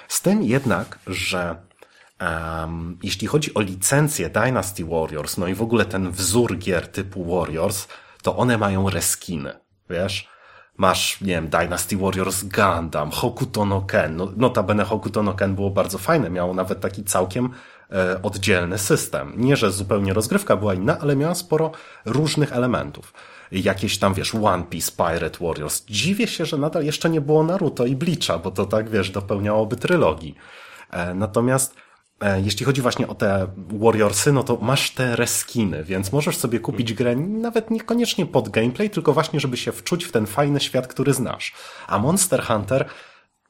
Z tym jednak, że um, jeśli chodzi o licencję Dynasty Warriors, no i w ogóle ten wzór gier typu Warriors, to one mają reskiny, wiesz? Masz, nie wiem, Dynasty Warriors Gundam, Hokuto no Ken. No, notabene Hokuto no Ken było bardzo fajne, miało nawet taki całkiem e, oddzielny system. Nie, że zupełnie rozgrywka była inna, ale miała sporo różnych elementów jakieś tam, wiesz, One Piece, Pirate Warriors. Dziwię się, że nadal jeszcze nie było Naruto i Bleacha, bo to tak, wiesz, dopełniałoby trylogii. E, natomiast jeśli chodzi właśnie o te Warriorsy, no to masz te reskiny, więc możesz sobie kupić grę nawet niekoniecznie pod gameplay, tylko właśnie, żeby się wczuć w ten fajny świat, który znasz. A Monster Hunter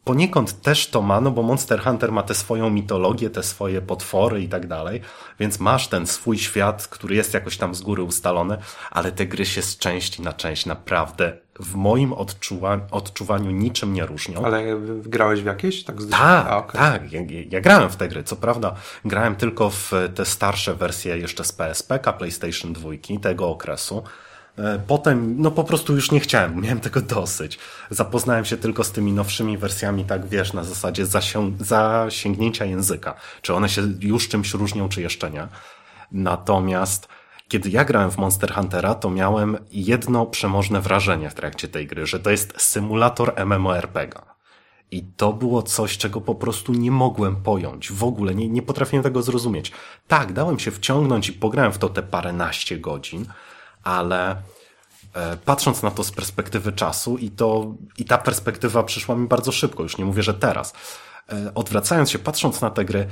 poniekąd też to ma, no bo Monster Hunter ma tę swoją mitologię, te swoje potwory i tak dalej, więc masz ten swój świat, który jest jakoś tam z góry ustalony, ale te gry się z części na część naprawdę w moim odczuwa odczuwaniu niczym nie różnią. Ale grałeś w jakieś? Tak, tak, A, okay. tak. Ja, ja, grałem w te gry. Co prawda grałem tylko w te starsze wersje jeszcze z PSP, PlayStation 2 tego okresu, E, potem, no po prostu już nie chciałem, miałem tego dosyć. Zapoznałem się tylko z tymi nowszymi wersjami, tak wiesz, na zasadzie zasięgnięcia języka. Czy one się już czymś różnią, czy jeszcze nie. Natomiast kiedy ja grałem w Monster Huntera, to miałem jedno przemożne wrażenie w trakcie tej gry, że to jest symulator MMORPG. I to było coś, czego po prostu nie mogłem pojąć. W ogóle nie, nie potrafiłem tego zrozumieć. Tak, dałem się wciągnąć i pograłem w to te paręnaście godzin, ale e, patrząc na to z perspektywy czasu i to, i ta perspektywa przyszła mi bardzo szybko, już nie mówię, że teraz. E, odwracając się, patrząc na te gry,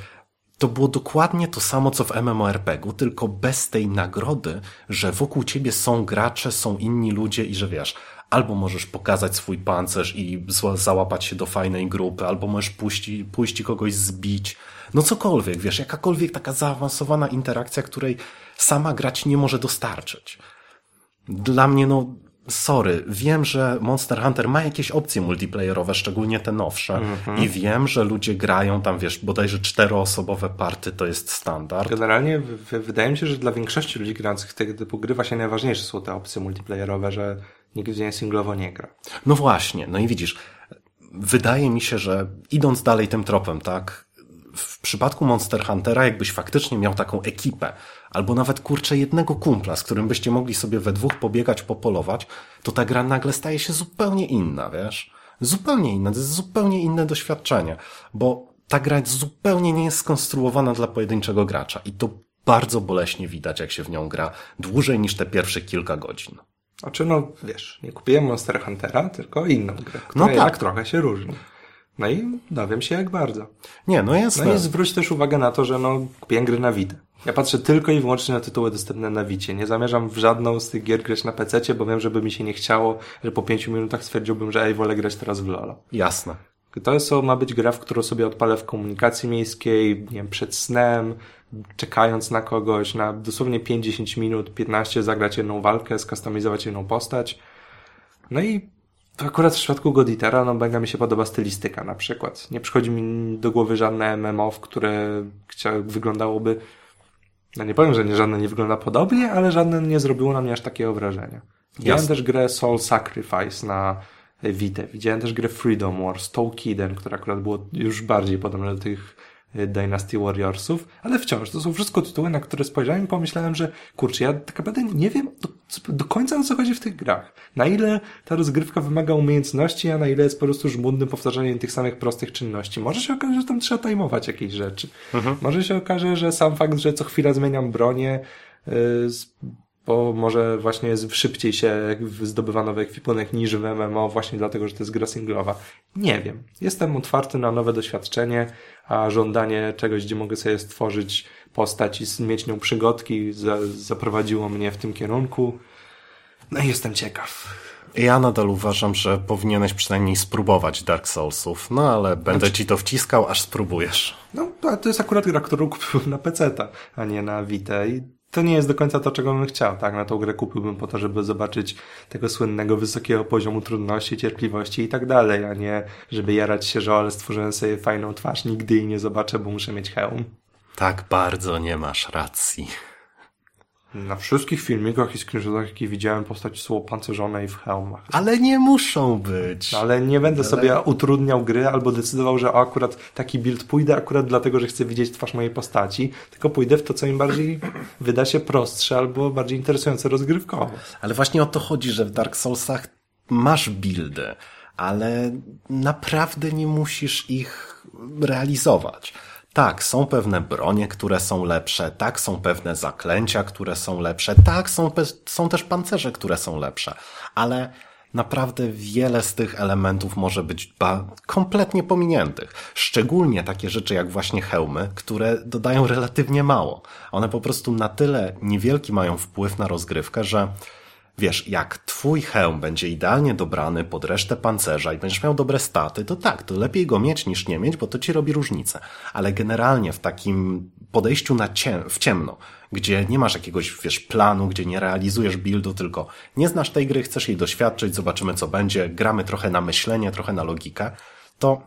to było dokładnie to samo, co w MMORPG-u, tylko bez tej nagrody, że wokół ciebie są gracze, są inni ludzie i że wiesz, albo możesz pokazać swój pancerz i załapać się do fajnej grupy, albo możesz pójść, i kogoś zbić. No cokolwiek, wiesz, jakakolwiek taka zaawansowana interakcja, której sama grać nie może dostarczyć dla mnie, no, sorry, wiem, że Monster Hunter ma jakieś opcje multiplayerowe, szczególnie te nowsze mm-hmm. i wiem, że ludzie grają tam, wiesz, bodajże czteroosobowe party to jest standard. Generalnie wydaje mi się, że dla większości ludzi grających tego typu gry właśnie najważniejsze są te opcje multiplayerowe, że nikt w nie singlowo nie gra. No właśnie, no i widzisz, wydaje mi się, że idąc dalej tym tropem, tak, w przypadku Monster Huntera, jakbyś faktycznie miał taką ekipę, albo nawet kurczę jednego kumpla, z którym byście mogli sobie we dwóch pobiegać, popolować, to ta gra nagle staje się zupełnie inna, wiesz? Zupełnie inna, to jest zupełnie inne doświadczenie, bo ta gra zupełnie nie jest skonstruowana dla pojedynczego gracza i to bardzo boleśnie widać, jak się w nią gra dłużej niż te pierwsze kilka godzin. Znaczy, no wiesz, nie kupiłem Monster Huntera, tylko inną grę, która no tak. trochę się różni. No i dowiem się jak bardzo. Nie, no jasne. No i zwróć też uwagę na to, że no, kupiłem gry na Vita. Ja patrzę tylko i wyłącznie na tytuły dostępne na Wicie. Nie zamierzam w żadną z tych gier grać na PC, bo wiem, żeby mi się nie chciało, że po pięciu minutach stwierdziłbym, że ej, wolę grać teraz w Lola. Jasne. To jest, ma być gra, w którą sobie odpalę w komunikacji miejskiej, nie wiem, przed snem, czekając na kogoś, na dosłownie 5-10 minut, 15, zagrać jedną walkę, skustomizować jedną postać. No i to akurat w przypadku Goditera, no mega mi się podoba stylistyka na przykład. Nie przychodzi mi do głowy żadne MMO, w które wyglądało,by no nie powiem, że nie, żadne nie wygląda podobnie, ale żadne nie zrobiło na mnie aż takiego wrażenia. Widziałem też grę Soul Sacrifice na Vita. Widziałem też grę Freedom Wars, Tolkien, która akurat było już bardziej podobne do tych Dynasty Warriorsów, ale wciąż to są wszystko tytuły, na które spojrzałem i pomyślałem, że kurczę, ja tak naprawdę nie wiem do, do końca o co chodzi w tych grach. Na ile ta rozgrywka wymaga umiejętności, a na ile jest po prostu żmudnym powtarzaniem tych samych prostych czynności. Może się okaże, że tam trzeba tajmować jakieś rzeczy. Mhm. Może się okaże, że sam fakt, że co chwila zmieniam bronię, yy, bo może właśnie szybciej się zdobywa nowy ekwipunek niż w MMO, właśnie dlatego, że to jest gra singlowa. Nie wiem. Jestem otwarty na nowe doświadczenie, a żądanie czegoś, gdzie mogę sobie stworzyć postać i mieć nią przygodki, za, zaprowadziło mnie w tym kierunku. No i jestem ciekaw. Ja nadal uważam, że powinieneś przynajmniej spróbować Dark Soulsów, no ale będę znaczy... ci to wciskał, aż spróbujesz. No, to jest akurat gra, którą kupiłem na PC, a nie na Vita i to nie jest do końca to, czego bym chciał, tak? Na tą grę kupiłbym po to, żeby zobaczyć tego słynnego wysokiego poziomu trudności, cierpliwości i tak dalej, a nie żeby jarać się, że ale stworzyłem sobie fajną twarz, nigdy jej nie zobaczę, bo muszę mieć hełm. Tak bardzo nie masz racji. Na wszystkich filmikach i screenshotach, jakie widziałem, postać są opancerzone i w hełmach. Ale nie muszą być. No, ale nie będę ale... sobie utrudniał gry albo decydował, że akurat taki build pójdę akurat dlatego, że chcę widzieć twarz mojej postaci, tylko pójdę w to, co im bardziej wyda się prostsze albo bardziej interesujące rozgrywkowo. Ale właśnie o to chodzi, że w Dark Soulsach masz buildy, ale naprawdę nie musisz ich realizować. Tak, są pewne bronie, które są lepsze, tak, są pewne zaklęcia, które są lepsze, tak, są, są też pancerze, które są lepsze, ale naprawdę wiele z tych elementów może być kompletnie pominiętych. Szczególnie takie rzeczy jak właśnie hełmy, które dodają relatywnie mało. One po prostu na tyle niewielki mają wpływ na rozgrywkę, że Wiesz, jak twój hełm będzie idealnie dobrany pod resztę pancerza i będziesz miał dobre staty, to tak, to lepiej go mieć niż nie mieć, bo to ci robi różnicę. Ale generalnie w takim podejściu na ciem w ciemno, gdzie nie masz jakiegoś, wiesz, planu, gdzie nie realizujesz buildu, tylko nie znasz tej gry, chcesz jej doświadczyć, zobaczymy co będzie, gramy trochę na myślenie, trochę na logikę, to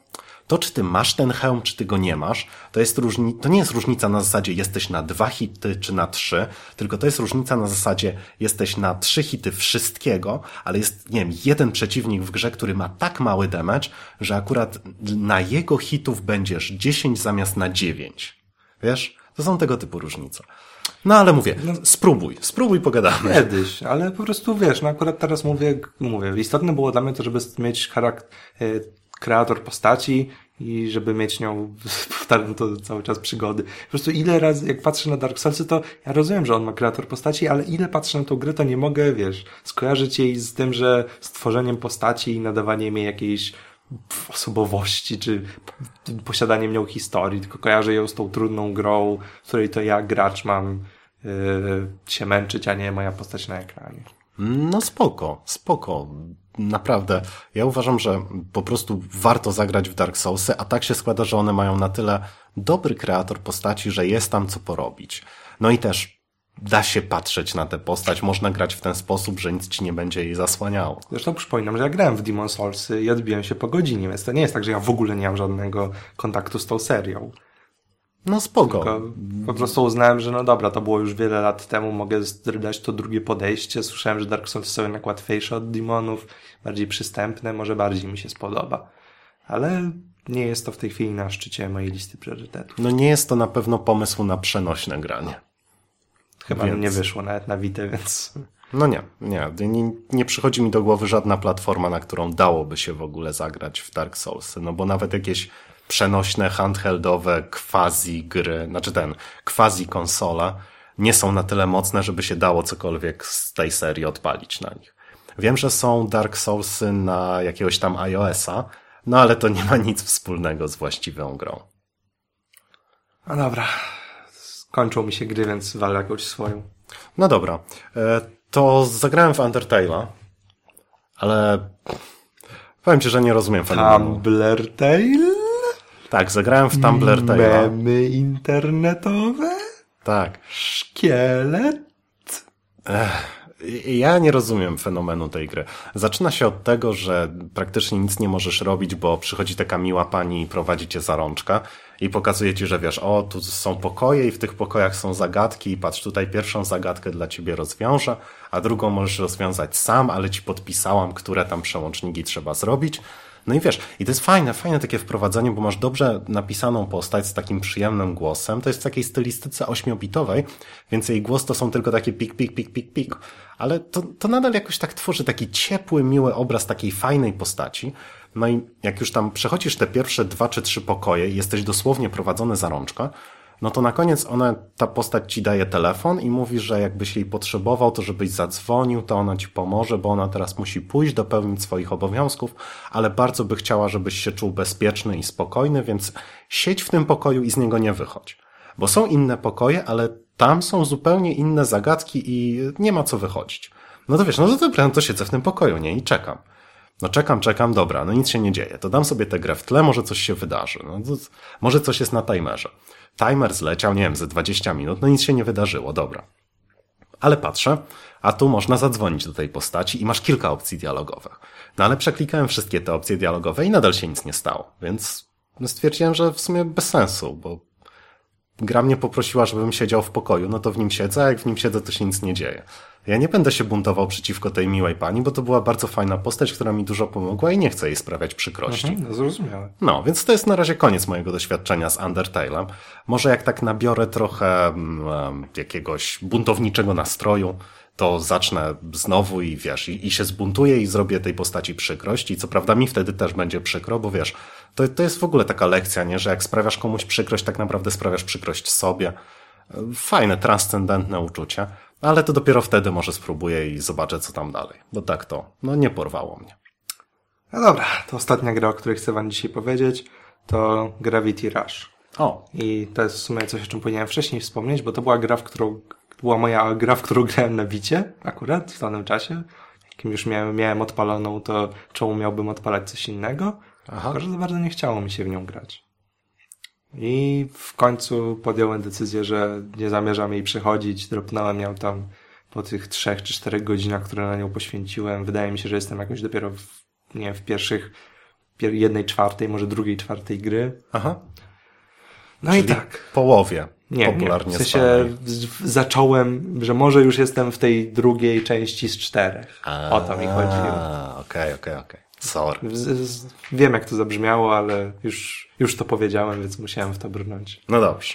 to, czy ty masz ten hełm, czy ty go nie masz, to, jest różni to nie jest różnica na zasadzie jesteś na dwa hity, czy na trzy, tylko to jest różnica na zasadzie jesteś na trzy hity wszystkiego, ale jest, nie wiem, jeden przeciwnik w grze, który ma tak mały damage, że akurat na jego hitów będziesz 10 zamiast na 9. Wiesz? To są tego typu różnice. No ale mówię, no, spróbuj, spróbuj pogadamy. Kiedyś, ale po prostu wiesz, no akurat teraz mówię, mówię, istotne było dla mnie to, żeby mieć charakter, kreator postaci i żeby mieć nią, powtarzam to cały czas przygody. Po prostu ile razy, jak patrzę na Dark Soulsy, to ja rozumiem, że on ma kreator postaci, ale ile patrzę na tą grę, to nie mogę, wiesz, skojarzyć jej z tym, że stworzeniem postaci i nadawaniem jej jakiejś osobowości, czy posiadaniem nią historii, tylko kojarzę ją z tą trudną grą, w której to ja, gracz, mam yy, się męczyć, a nie moja postać na ekranie. No spoko, spoko. Naprawdę. Ja uważam, że po prostu warto zagrać w Dark Soulsy, a tak się składa, że one mają na tyle dobry kreator postaci, że jest tam co porobić. No i też da się patrzeć na tę postać, można grać w ten sposób, że nic ci nie będzie jej zasłaniało. Zresztą przypominam, że ja grałem w Demon Soulsy i odbiłem się po godzinie, więc to nie jest tak, że ja w ogóle nie mam żadnego kontaktu z tą serią. No spoko. Tylko po prostu uznałem, że no dobra, to było już wiele lat temu, mogę dać to drugie podejście. Słyszałem, że Dark Souls są jednak łatwiejsze od demonów, bardziej przystępne, może bardziej mi się spodoba. Ale nie jest to w tej chwili na szczycie mojej listy priorytetów. No nie jest to na pewno pomysł na przenośne granie. Chyba więc... nie wyszło nawet na Witę, więc... No nie, nie, nie, nie przychodzi mi do głowy żadna platforma, na którą dałoby się w ogóle zagrać w Dark Souls. No bo nawet jakieś przenośne, handheldowe quasi gry, znaczy ten, quasi konsola, nie są na tyle mocne, żeby się dało cokolwiek z tej serii odpalić na nich. Wiem, że są Dark Soulsy na jakiegoś tam iOS-a, no ale to nie ma nic wspólnego z właściwą grą. No dobra. Skończą mi się gry, więc walę jakąś swoją. No dobra. E, to zagrałem w Undertale'a, ale powiem ci, że nie rozumiem fenomenu. Tumblr Tale? Tak, zagrałem w Tumblr Tale. Memy internetowe? Tak. Szkielet? Ech. Ja nie rozumiem fenomenu tej gry. Zaczyna się od tego, że praktycznie nic nie możesz robić, bo przychodzi taka miła pani i prowadzi cię za rączkę i pokazuje ci, że wiesz, o, tu są pokoje i w tych pokojach są zagadki i patrz, tutaj pierwszą zagadkę dla ciebie rozwiążę, a drugą możesz rozwiązać sam, ale ci podpisałam, które tam przełączniki trzeba zrobić. No i wiesz, i to jest fajne, fajne takie wprowadzenie, bo masz dobrze napisaną postać z takim przyjemnym głosem. To jest w takiej stylistyce ośmiobitowej, więc jej głos to są tylko takie pik, pik, pik, pik, pik. Ale to, to nadal jakoś tak tworzy taki ciepły, miły obraz takiej fajnej postaci. No i jak już tam przechodzisz te pierwsze dwa czy trzy pokoje i jesteś dosłownie prowadzony za rączkę, no to na koniec ona, ta postać ci daje telefon i mówi, że jakbyś jej potrzebował, to żebyś zadzwonił, to ona ci pomoże, bo ona teraz musi pójść, dopełnić swoich obowiązków, ale bardzo by chciała, żebyś się czuł bezpieczny i spokojny, więc siedź w tym pokoju i z niego nie wychodź. Bo są inne pokoje, ale tam są zupełnie inne zagadki i nie ma co wychodzić. No to wiesz, no to dobra, no to siedzę w tym pokoju, nie? I czekam. No czekam, czekam, dobra, no nic się nie dzieje. To dam sobie tę grę w tle, może coś się wydarzy. No może coś jest na timerze. Timer zleciał, nie wiem, ze 20 minut, no nic się nie wydarzyło, dobra. Ale patrzę, a tu można zadzwonić do tej postaci i masz kilka opcji dialogowych. No ale przeklikałem wszystkie te opcje dialogowe i nadal się nic nie stało, więc stwierdziłem, że w sumie bez sensu, bo gra mnie poprosiła, żebym siedział w pokoju, no to w nim siedzę, a jak w nim siedzę, to się nic nie dzieje. Ja nie będę się buntował przeciwko tej miłej pani, bo to była bardzo fajna postać, która mi dużo pomogła i nie chcę jej sprawiać przykrości. Mhm, no zrozumiałe. No, więc to jest na razie koniec mojego doświadczenia z Undertale'em. Może jak tak nabiorę trochę um, jakiegoś buntowniczego nastroju, to zacznę znowu i wiesz, i, i się zbuntuję i zrobię tej postaci przykrość i co prawda mi wtedy też będzie przykro, bo wiesz, to, to jest w ogóle taka lekcja, nie, że jak sprawiasz komuś przykrość, tak naprawdę sprawiasz przykrość sobie. Fajne, transcendentne uczucie, ale to dopiero wtedy może spróbuję i zobaczę, co tam dalej, bo tak to, no nie porwało mnie. No dobra, to ostatnia gra, o której chcę wam dzisiaj powiedzieć, to Gravity Rush. O. I to jest w sumie coś, o czym powinienem wcześniej wspomnieć, bo to była gra, w którą była moja gra, w którą grałem na bicie akurat w danym czasie. Jakim już miałem, miałem odpaloną, to czemu miałbym odpalać coś innego? Aha. Tylko, że za bardzo nie chciało mi się w nią grać. I w końcu podjąłem decyzję, że nie zamierzam jej przechodzić. Dropnąłem ją tam po tych trzech czy czterech godzinach, które na nią poświęciłem. Wydaje mi się, że jestem jakoś dopiero w, nie wiem, w pierwszych jednej czwartej, może drugiej czwartej gry. Aha. No Czyli i tak. połowie nie, popularnie nie. W sensie zacząłem, że może już jestem w tej drugiej części z czterech. A, o to mi chodziło. Okej, okej, okej. Sorry. Wiem, jak to zabrzmiało, ale już, już to powiedziałem, więc musiałem w to brnąć. No dobrze.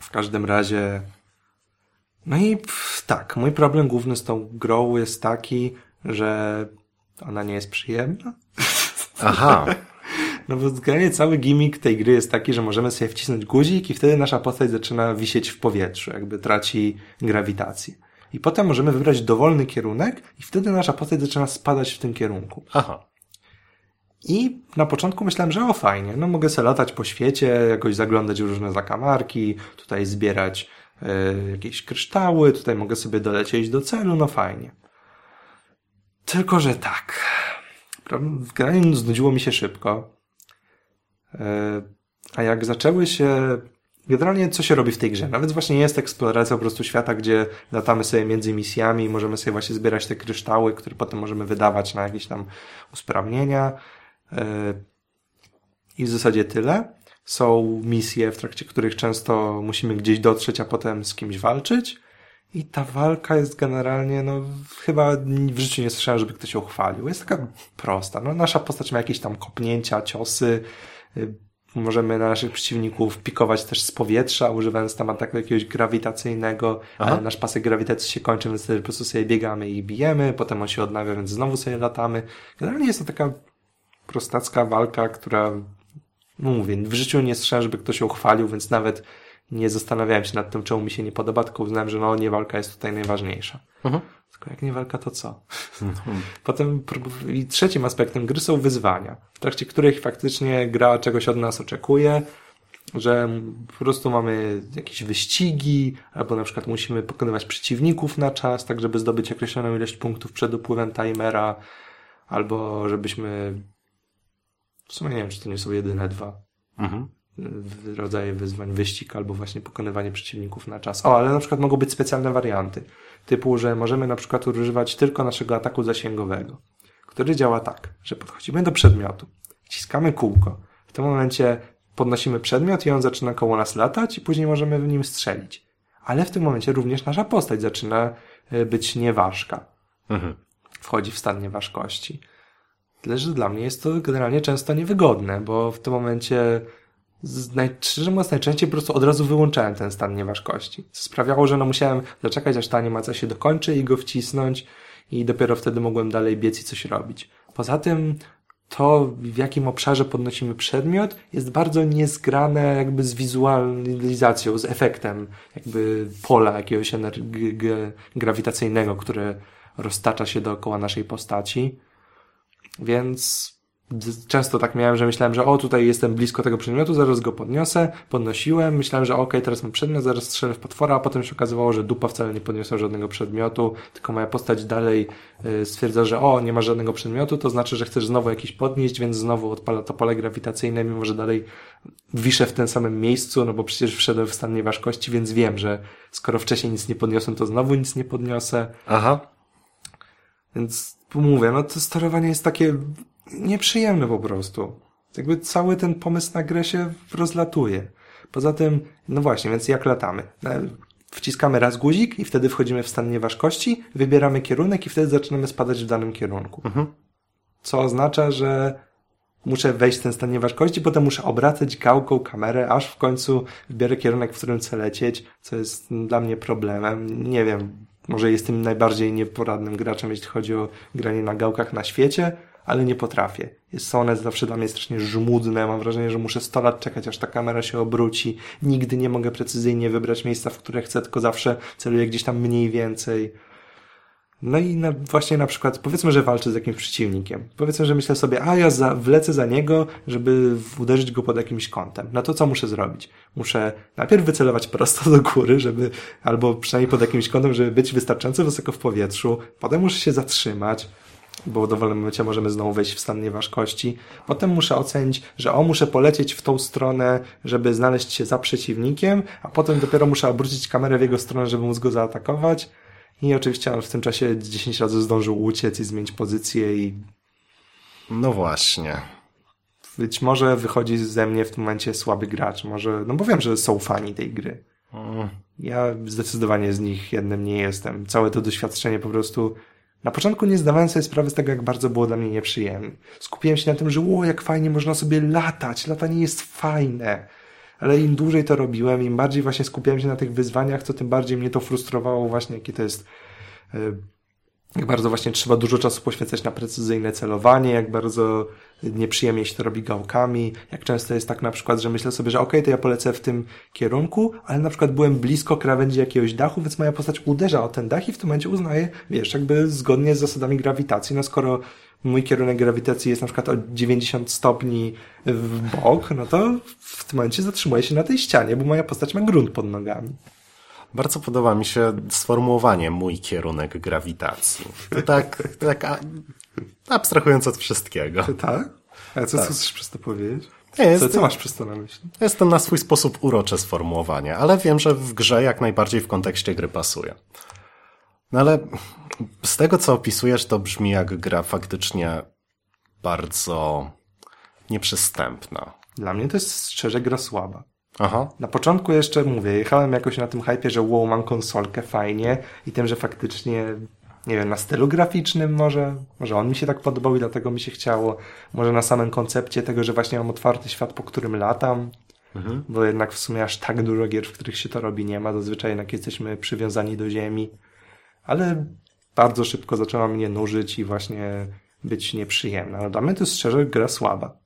W każdym razie. No i tak, mój problem główny z tą grą jest taki, że ona nie jest przyjemna. Aha. No bo generalnie cały gimmick tej gry jest taki, że możemy sobie wcisnąć guzik i wtedy nasza postać zaczyna wisieć w powietrzu, jakby traci grawitację. I potem możemy wybrać dowolny kierunek i wtedy nasza postać zaczyna spadać w tym kierunku. Aha. I na początku myślałem, że o fajnie, no mogę sobie latać po świecie, jakoś zaglądać w różne zakamarki, tutaj zbierać y, jakieś kryształy, tutaj mogę sobie dolecieć do celu, no fajnie. Tylko, że tak. W graniu znudziło mi się szybko. E, a jak zaczęły się Generalnie co się robi w tej grze? Nawet właśnie jest eksploracja po prostu świata, gdzie latamy sobie między misjami i możemy sobie właśnie zbierać te kryształy, które potem możemy wydawać na jakieś tam usprawnienia. E, I w zasadzie tyle. Są misje, w trakcie których często musimy gdzieś dotrzeć, a potem z kimś walczyć. I ta walka jest generalnie, no, chyba w życiu nie słyszałem, żeby ktoś ją chwalił. Jest taka prosta. No, nasza postać ma jakieś tam kopnięcia, ciosy, Y, możemy na naszych przeciwników pikować też z powietrza, używając tam ataku jakiegoś grawitacyjnego, Aha. ale nasz pasek grawitacji się kończy, więc po prostu sobie biegamy i bijemy, potem on się odnawia, więc znowu sobie latamy. Generalnie jest to taka prostacka walka, która, no mówię, w życiu nie słyszałem, żeby ktoś ją chwalił, więc nawet nie zastanawiałem się nad tym, czemu mi się nie podoba, tylko uznałem, że no nie walka jest tutaj najważniejsza. Mhm. Jak nie walka, to co? Mhm. Potem i trzecim aspektem gry są wyzwania, w trakcie których faktycznie gra czegoś od nas oczekuje, że po prostu mamy jakieś wyścigi, albo na przykład musimy pokonywać przeciwników na czas, tak żeby zdobyć określoną ilość punktów przed upływem timera, albo żebyśmy w sumie nie wiem, czy to nie są jedyne dwa. Mhm rodzaje wyzwań, wyścig albo właśnie pokonywanie przeciwników na czas. O, ale na przykład mogą być specjalne warianty, typu, że możemy na przykład używać tylko naszego ataku zasięgowego, który działa tak, że podchodzimy do przedmiotu, wciskamy kółko, w tym momencie podnosimy przedmiot i on zaczyna koło nas latać i później możemy w nim strzelić. Ale w tym momencie również nasza postać zaczyna e, być nieważka. Mhm. Wchodzi w stan nieważkości. Tyle, że dla mnie jest to generalnie często niewygodne, bo w tym momencie szczerze mówiąc, najczęściej po prostu od razu wyłączałem ten stan nieważkości. Co sprawiało, że no musiałem zaczekać, aż ta animacja się dokończy i go wcisnąć i dopiero wtedy mogłem dalej biec i coś robić. Poza tym to, w jakim obszarze podnosimy przedmiot, jest bardzo niezgrane jakby z wizualizacją, z efektem jakby pola jakiegoś grawitacyjnego, które roztacza się dookoła naszej postaci. Więc Często tak miałem, że myślałem, że o, tutaj jestem blisko tego przedmiotu, zaraz go podniosę, podnosiłem, myślałem, że okej, teraz mam przedmiot, zaraz strzelę w potwora, a potem się okazywało, że dupa wcale nie podniosła żadnego przedmiotu, tylko moja postać dalej y, stwierdza, że o, nie ma żadnego przedmiotu, to znaczy, że chcesz znowu jakiś podnieść, więc znowu odpala to pole grawitacyjne, mimo że dalej wiszę w tym samym miejscu, no bo przecież wszedłem w stan nieważkości, więc wiem, że skoro wcześniej nic nie podniosłem, to znowu nic nie podniosę. Aha. Więc mówię, no to sterowanie jest takie nieprzyjemne po prostu. Jakby cały ten pomysł na grę się rozlatuje. Poza tym, no właśnie, więc jak latamy? Wciskamy raz guzik i wtedy wchodzimy w stan nieważkości, wybieramy kierunek i wtedy zaczynamy spadać w danym kierunku. Mhm. Co oznacza, że muszę wejść w ten stan nieważkości, potem muszę obracać gałką kamerę, aż w końcu wybiorę kierunek, w którym chcę lecieć, co jest dla mnie problemem. Nie wiem, może jestem najbardziej nieporadnym graczem, jeśli chodzi o granie na gałkach na świecie, ale nie potrafię. Są one zawsze dla mnie strasznie żmudne, mam wrażenie, że muszę 100 lat czekać, aż ta kamera się obróci. Nigdy nie mogę precyzyjnie wybrać miejsca, w które chcę, tylko zawsze celuję gdzieś tam mniej więcej. No i na, właśnie na przykład, powiedzmy, że walczę z jakimś przeciwnikiem. Powiedzmy, że myślę sobie, a ja za, wlecę za niego, żeby uderzyć go pod jakimś kątem. No to co muszę zrobić? Muszę najpierw wycelować prosto do góry, żeby, albo przynajmniej pod jakimś kątem, żeby być wystarczająco wysoko w powietrzu. Potem muszę się zatrzymać, bo w dowolnym momencie możemy znowu wejść w stan nieważkości. Potem muszę ocenić, że o, muszę polecieć w tą stronę, żeby znaleźć się za przeciwnikiem, a potem dopiero muszę obrócić kamerę w jego stronę, żeby móc go zaatakować. I oczywiście on w tym czasie 10 razy zdążył uciec i zmienić pozycję i No właśnie. być może wychodzi ze mnie w tym momencie słaby gracz. Może, no bo wiem, że są fani tej gry. Mm. Ja zdecydowanie z nich jednym nie jestem. Całe to doświadczenie po prostu na początku nie zdawałem sobie sprawy z tego, jak bardzo było dla mnie nieprzyjemne. Skupiłem się na tym, że o, jak fajnie można sobie latać, latanie jest fajne. Ale im dłużej to robiłem, im bardziej właśnie skupiałem się na tych wyzwaniach, to tym bardziej mnie to frustrowało właśnie, jakie to jest e, jak bardzo właśnie trzeba dużo czasu poświęcać na precyzyjne celowanie, jak bardzo nieprzyjemnie się to robi gałkami, jak często jest tak na przykład, że myślę sobie, że okej, okay, to ja polecę w tym kierunku, ale na przykład byłem blisko krawędzi jakiegoś dachu, więc moja postać uderza o ten dach i w tym momencie uznaje, wiesz, jakby zgodnie z zasadami grawitacji, no skoro mój kierunek grawitacji jest na przykład o 90 stopni w bok, no to w tym momencie zatrzymuję się na tej ścianie, bo moja postać ma grunt pod nogami. Bardzo podoba mi się sformułowanie mój kierunek grawitacji. To tak, tak abstrahując od wszystkiego. Tak? A co, tak. chcesz przez to powiedzieć? Nie, jest, co, co masz przez to na myśli? Jest to na swój sposób urocze sformułowanie, ale wiem, że w grze jak najbardziej w kontekście gry pasuje. No ale z tego, co opisujesz, to brzmi jak gra faktycznie bardzo nieprzystępna. Dla mnie to jest szczerze gra słaba. Aha. Na początku jeszcze mówię, jechałem jakoś na tym hypie, że wow, mam konsolkę fajnie i tym, że faktycznie nie wiem, na stylu graficznym może, może on mi się tak podobał i dlatego mi się chciało, może na samym koncepcie tego, że właśnie mam otwarty świat, po którym latam, mhm. bo jednak w sumie aż tak dużo gier, w których się to robi nie ma, zazwyczaj jednak jesteśmy przywiązani do ziemi, ale bardzo szybko zaczęła mnie nużyć i właśnie być nieprzyjemna. No dla mnie to jest szczerze gra słaba.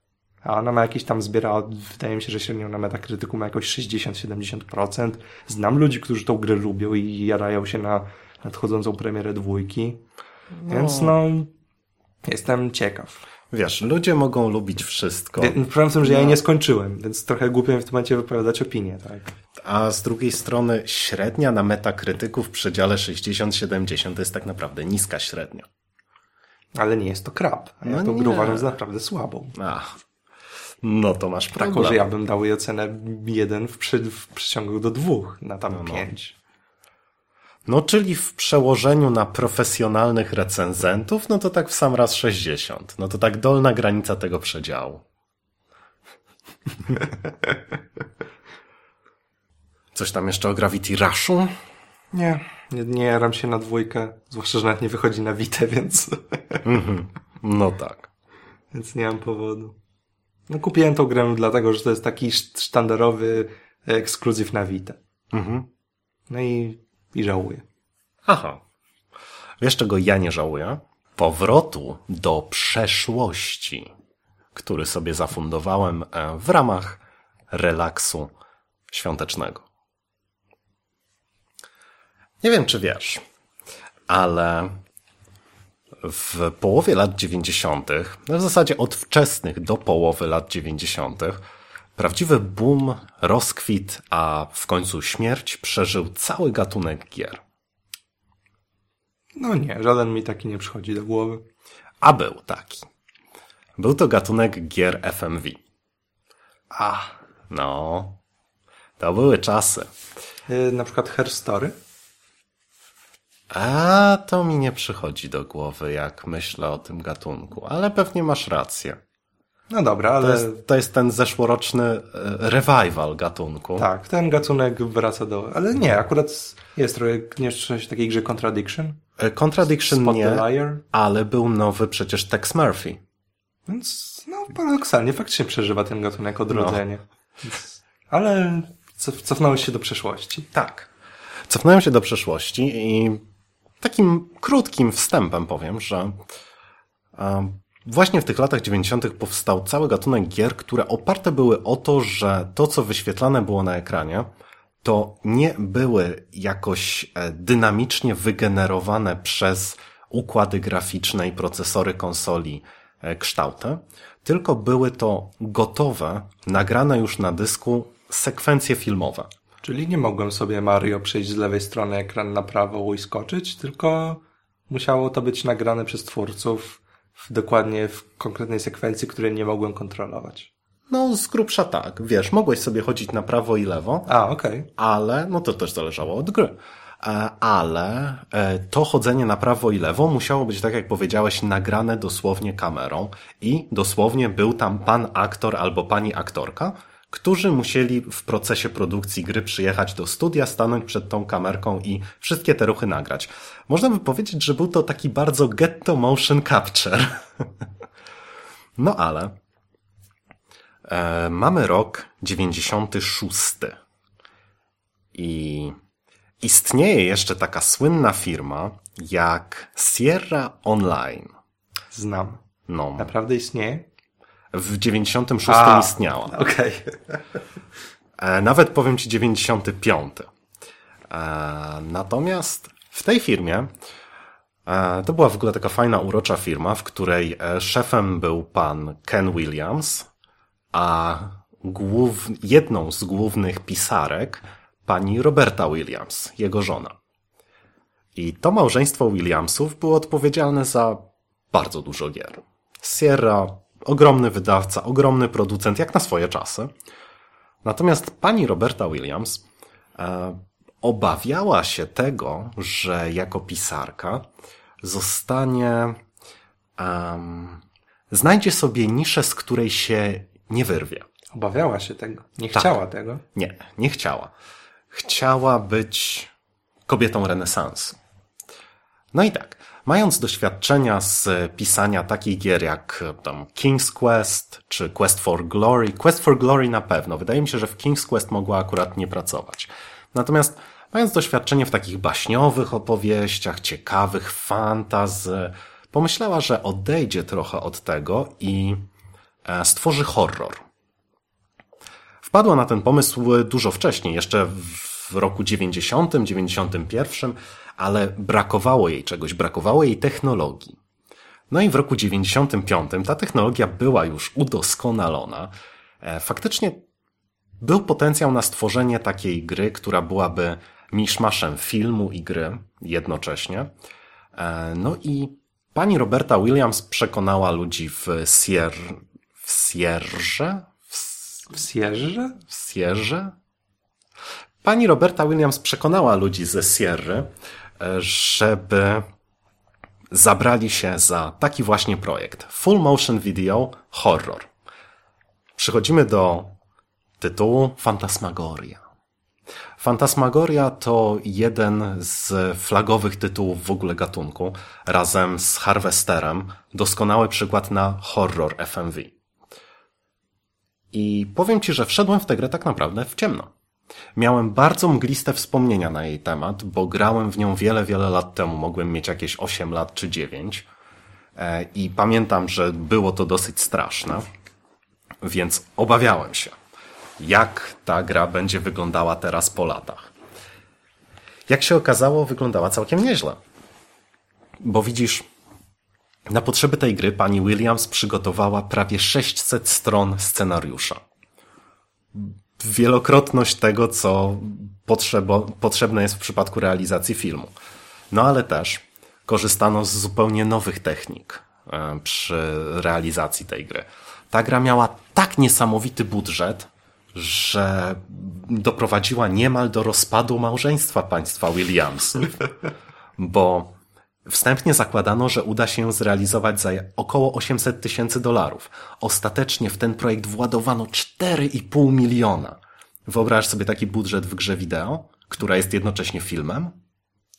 A ona ma jakieś tam zbiera, wydaje mi się, że średnio na metakrytyku ma jakoś 60-70%. Znam ludzi, którzy tą grę lubią i jarają się na nadchodzącą premierę dwójki. No. Więc no, jestem ciekaw. Wiesz, ludzie mogą lubić wszystko. Problem w tym, że no. ja nie skończyłem, więc trochę głupio w tym momencie wypowiadać opinię, tak? A z drugiej strony średnia na metakrytyku w przedziale 60-70 to jest tak naprawdę niska średnia. Ale nie jest to krab. A ja no tą grę uważam za naprawdę słabą. Ach, no to masz problem. Taką, że ja bym dał jej ocenę jeden w, przy, w przeciągu do dwóch, na tam no, no. pięć. No, czyli w przełożeniu na profesjonalnych recenzentów, no to tak w sam raz 60. No to tak dolna granica tego przedziału. Coś tam jeszcze o Gravity Rushu? Nie, nie, nie jaram się na dwójkę, zwłaszcza, że nawet nie wychodzi na Witę, więc... Mhm. no tak. Więc nie mam powodu. No kupiłem tą grę dlatego, że to jest taki sztandarowy ekskluzyw na Vita. Mhm. No i, i żałuję. Aha. Wiesz czego ja nie żałuję? Powrotu do przeszłości, który sobie zafundowałem e, w ramach relaksu świątecznego. Nie wiem, czy wiesz, ale w połowie lat 90., no w zasadzie od wczesnych do połowy lat 90., prawdziwy boom, rozkwit, a w końcu śmierć przeżył cały gatunek gier. No nie, żaden mi taki nie przychodzi do głowy. A był taki. Był to gatunek gier FMV. A, No, to były czasy. yy, na przykład Her Story? A to mi nie przychodzi do głowy, jak myślę o tym gatunku, ale pewnie masz rację. No dobra, To ale jest, to jest ten zeszłoroczny e, revival gatunku. tak, ten gatunek wraca do... Ale nie, akurat jest trochę coś takiej grze Contradiction. E, Contradiction Spot nie, ale był nowy przecież Tex Murphy. Więc no paradoksalnie faktycznie przeżywa ten gatunek odrodzenie. Więc, ale cof, cofnąłeś się do przeszłości. Tak. Cofnąłem się do przeszłości i takim krótkim wstępem powiem, że właśnie w tych latach 90. powstał cały gatunek gier, które oparte były o to, że to, co wyświetlane było na ekranie, to nie były jakoś e, dynamicznie wygenerowane przez układy graficzne i procesory konsoli e, kształty, tylko były to gotowe, nagrane już na dysku sekwencje filmowe. Czyli nie mogłem sobie Mario przejść z lewej strony ekran na prawo i skoczyć, tylko musiało to być nagrane przez twórców w, dokładnie w konkretnej sekwencji, której nie mogłem kontrolować. No, z grubsza tak. Wiesz, mogłeś sobie chodzić na prawo i lewo, A, okej. ale, no to też zależało od gry. E, Ale e, to chodzenie na prawo i lewo musiało być, tak jak powiedziałeś, nagrane dosłownie kamerą i dosłownie był tam pan aktor albo pani aktorka, którzy musieli w procesie produkcji gry przyjechać do studia, stanąć przed tą kamerką i wszystkie te ruchy nagrać. Można by powiedzieć, że był to taki bardzo ghetto motion capture. No ale e, mamy rok 96 i istnieje jeszcze taka słynna firma jak Sierra Online. Znam. No, Naprawdę istnieje? W 96 A. istniała. Okej. E, Nawet powiem Ci 95. E, Natomiast w tej firmie e, to była w ogóle taka fajna, urocza firma, w której szefem był pan Ken Williams, a głów, jedną z głównych pisarek pani Roberta Williams, jego żona. I to małżeństwo Williamsów było odpowiedzialne za bardzo dużo gier. Sierra, ogromny wydawca, ogromny producent, jak na swoje czasy. Natomiast pani Roberta Williams e, obawiała się tego, że jako pisarka zostanie. em, znajdzie sobie niszę, z której się nie wyrwie. Obawiała się tego. Nie Tak. chciała tego. Nie, nie chciała. Chciała być kobietą renesansu. No i tak, mając doświadczenia z pisania takich gier jak tam King's Quest czy Quest for Glory, Quest for Glory na pewno, wydaje mi się, że w King's Quest mogła akurat nie pracować. Natomiast mając doświadczenie w takich baśniowych opowieściach, ciekawych fantazy, pomyślała, że odejdzie trochę od tego i e, stworzy horror. Wpadła na ten pomysł dużo wcześniej, jeszcze w roku 90, 91, ale brakowało jej czegoś, brakowało jej technologii. No i w roku 95 ta technologia była już udoskonalona. E, Faktycznie był potencjał na stworzenie takiej gry, która byłaby miszmaszem filmu i gry jednocześnie. E, No i pani Roberta Williams przekonała ludzi w Sier... w Sierrze? W W Sierrze? w Sierrze. Pani Roberta Williams przekonała ludzi ze Sierry, żeby zabrali się za taki właśnie projekt. Full motion video horror. Przechodzimy do tytułu Fantasmagoria. Fantasmagoria to jeden z flagowych tytułów w ogóle gatunku, razem z Harvesterem, doskonały przykład na horror FMV. I powiem Ci, że wszedłem w tę grę tak naprawdę w ciemno. Miałem bardzo mgliste wspomnienia na jej temat, bo grałem w nią wiele, wiele lat temu. Mogłem mieć jakieś 8 lat czy 9. E, I pamiętam, że było to dosyć straszne, więc obawiałem się, jak ta gra będzie wyglądała teraz po latach. Jak się okazało, wyglądała całkiem nieźle. Bo widzisz, Na potrzeby tej gry pani Williams przygotowała prawie 600 stron scenariusza. Wielokrotność tego, co potrzebne jest w przypadku realizacji filmu. No ale też korzystano z zupełnie nowych technik e, przy realizacji tej gry. Ta gra miała tak niesamowity budżet, że doprowadziła niemal do rozpadu małżeństwa państwa Williamsów. Bo Wstępnie zakładano, że uda się zrealizować za około 800 tysięcy dolarów. Ostatecznie w ten projekt władowano 4,5 miliona. Wyobraź sobie taki budżet w grze wideo, która jest jednocześnie filmem?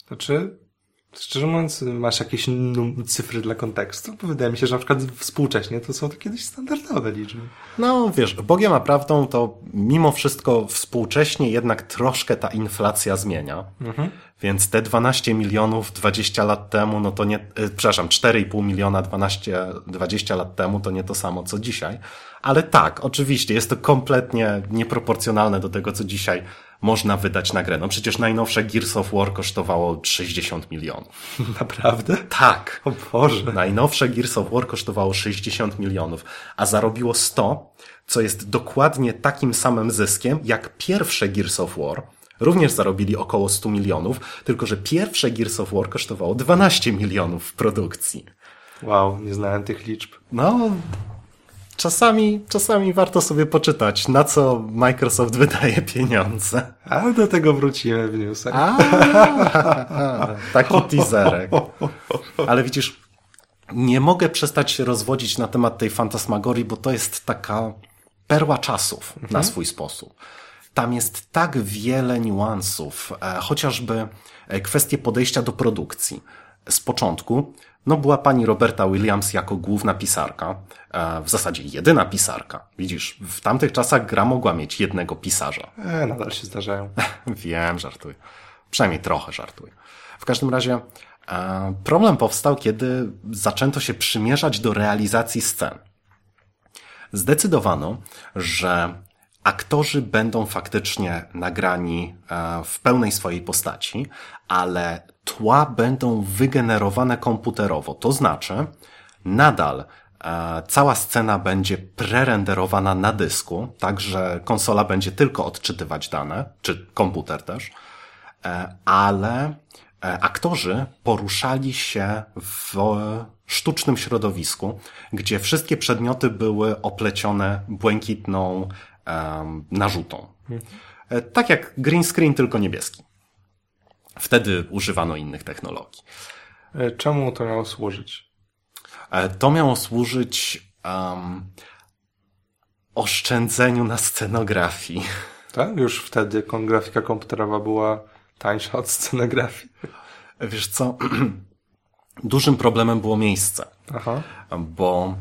Znaczy, Szczerze mówiąc, masz jakieś cyfry dla kontekstu? Bo wydaje mi się, że na przykład współcześnie to są to kiedyś standardowe liczby. No wiesz, Bogiem a prawdą to mimo wszystko współcześnie jednak troszkę ta inflacja zmienia. Mhm. Więc te 12 milionów 20 lat temu, no to nie, e, przepraszam, 4,5 miliona 12, 20 lat temu to nie to samo co dzisiaj. Ale tak, oczywiście, jest to kompletnie nieproporcjonalne do tego, co dzisiaj można wydać na grę. No przecież najnowsze Gears of War kosztowało 60 milionów. Naprawdę? Tak. O Boże. Najnowsze Gears of War kosztowało 60 milionów, a zarobiło 100, co jest dokładnie takim samym zyskiem jak pierwsze Gears of War. Również zarobili około 100 milionów, tylko że pierwsze Gears of War kosztowało 12 milionów w produkcji. Wow, nie znałem tych liczb. No, czasami, czasami warto sobie poczytać, na co Microsoft wydaje pieniądze. Ale do tego wrócimy w newsach. A, taki teaserek. Ale widzisz, nie mogę przestać się rozwodzić na temat tej fantasmagorii, bo to jest taka perła czasów mhm. na swój sposób. Tam jest tak wiele niuansów, e, chociażby e, kwestie podejścia do produkcji. Z początku no była pani Roberta Williams jako główna pisarka, e, w zasadzie jedyna pisarka. Widzisz, w tamtych czasach gra mogła mieć jednego pisarza. E, nadal się zdarzają. Wiem, żartuję. Przynajmniej trochę żartuję. W każdym razie e, problem powstał, kiedy zaczęto się przymierzać do realizacji scen. Zdecydowano, że aktorzy będą faktycznie nagrani e, w pełnej swojej postaci, ale tła będą wygenerowane komputerowo. To znaczy, nadal e, cała scena będzie prerenderowana na dysku, tak że konsola będzie tylko odczytywać dane, czy komputer też, e, ale aktorzy poruszali się w sztucznym środowisku, gdzie wszystkie przedmioty były oplecione błękitną narzutą. E, tak jak green screen, tylko niebieski. Wtedy używano innych technologii. E, czemu to miało służyć? E, to miało służyć um, oszczędzeniu na scenografii. Tak? Już wtedy grafika komputerowa była tańsza od scenografii. Wiesz co? Dużym problemem było miejsce. Aha. Bo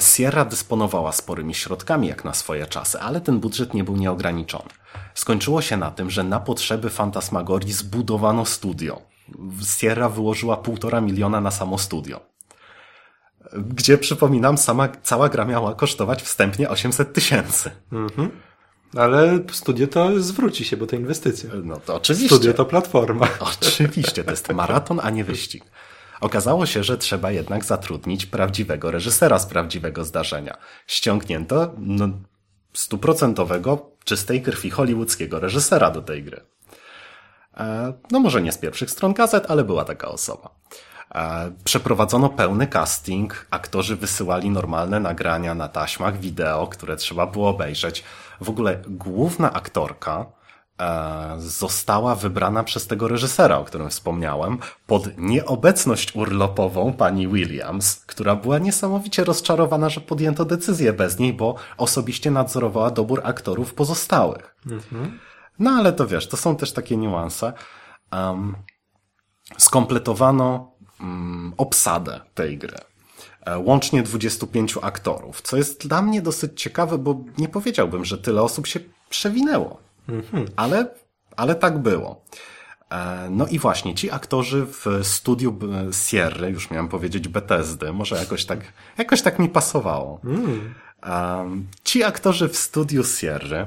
Sierra dysponowała sporymi środkami jak na swoje czasy, ale ten budżet nie był nieograniczony. Skończyło się na tym, że na potrzeby Fantasmagorii zbudowano studio. Sierra wyłożyła półtora miliona na samo studio. Gdzie, przypominam, sama, cała gra miała kosztować wstępnie 800 tysięcy. Mhm. Ale studio to zwróci się, bo to inwestycja. No to oczywiście. Studio to platforma. Oczywiście, to jest maraton, a nie wyścig. Okazało się, że trzeba jednak zatrudnić prawdziwego reżysera z prawdziwego zdarzenia. Ściągnięto no, stuprocentowego, czystej krwi hollywoodzkiego reżysera do tej gry. E, no może nie z pierwszych stron gazet, ale była taka osoba. E, przeprowadzono pełny casting, aktorzy wysyłali normalne nagrania na taśmach wideo, które trzeba było obejrzeć. W ogóle główna aktorka została wybrana przez tego reżysera, o którym wspomniałem, pod nieobecność urlopową pani Williams, która była niesamowicie rozczarowana, że podjęto decyzję bez niej, bo osobiście nadzorowała dobór aktorów pozostałych. Mhm. No ale to wiesz, to są też takie niuanse. Um, skompletowano um, obsadę tej gry. E, łącznie 25 aktorów, co jest dla mnie dosyć ciekawe, bo nie powiedziałbym, że tyle osób się przewinęło. Mhm. Ale, ale tak było. E, no i właśnie, ci aktorzy w studiu Sierra, już miałem powiedzieć Bethesdy, może jakoś tak, jakoś tak mi pasowało. Mm. Ci aktorzy w studiu Sierra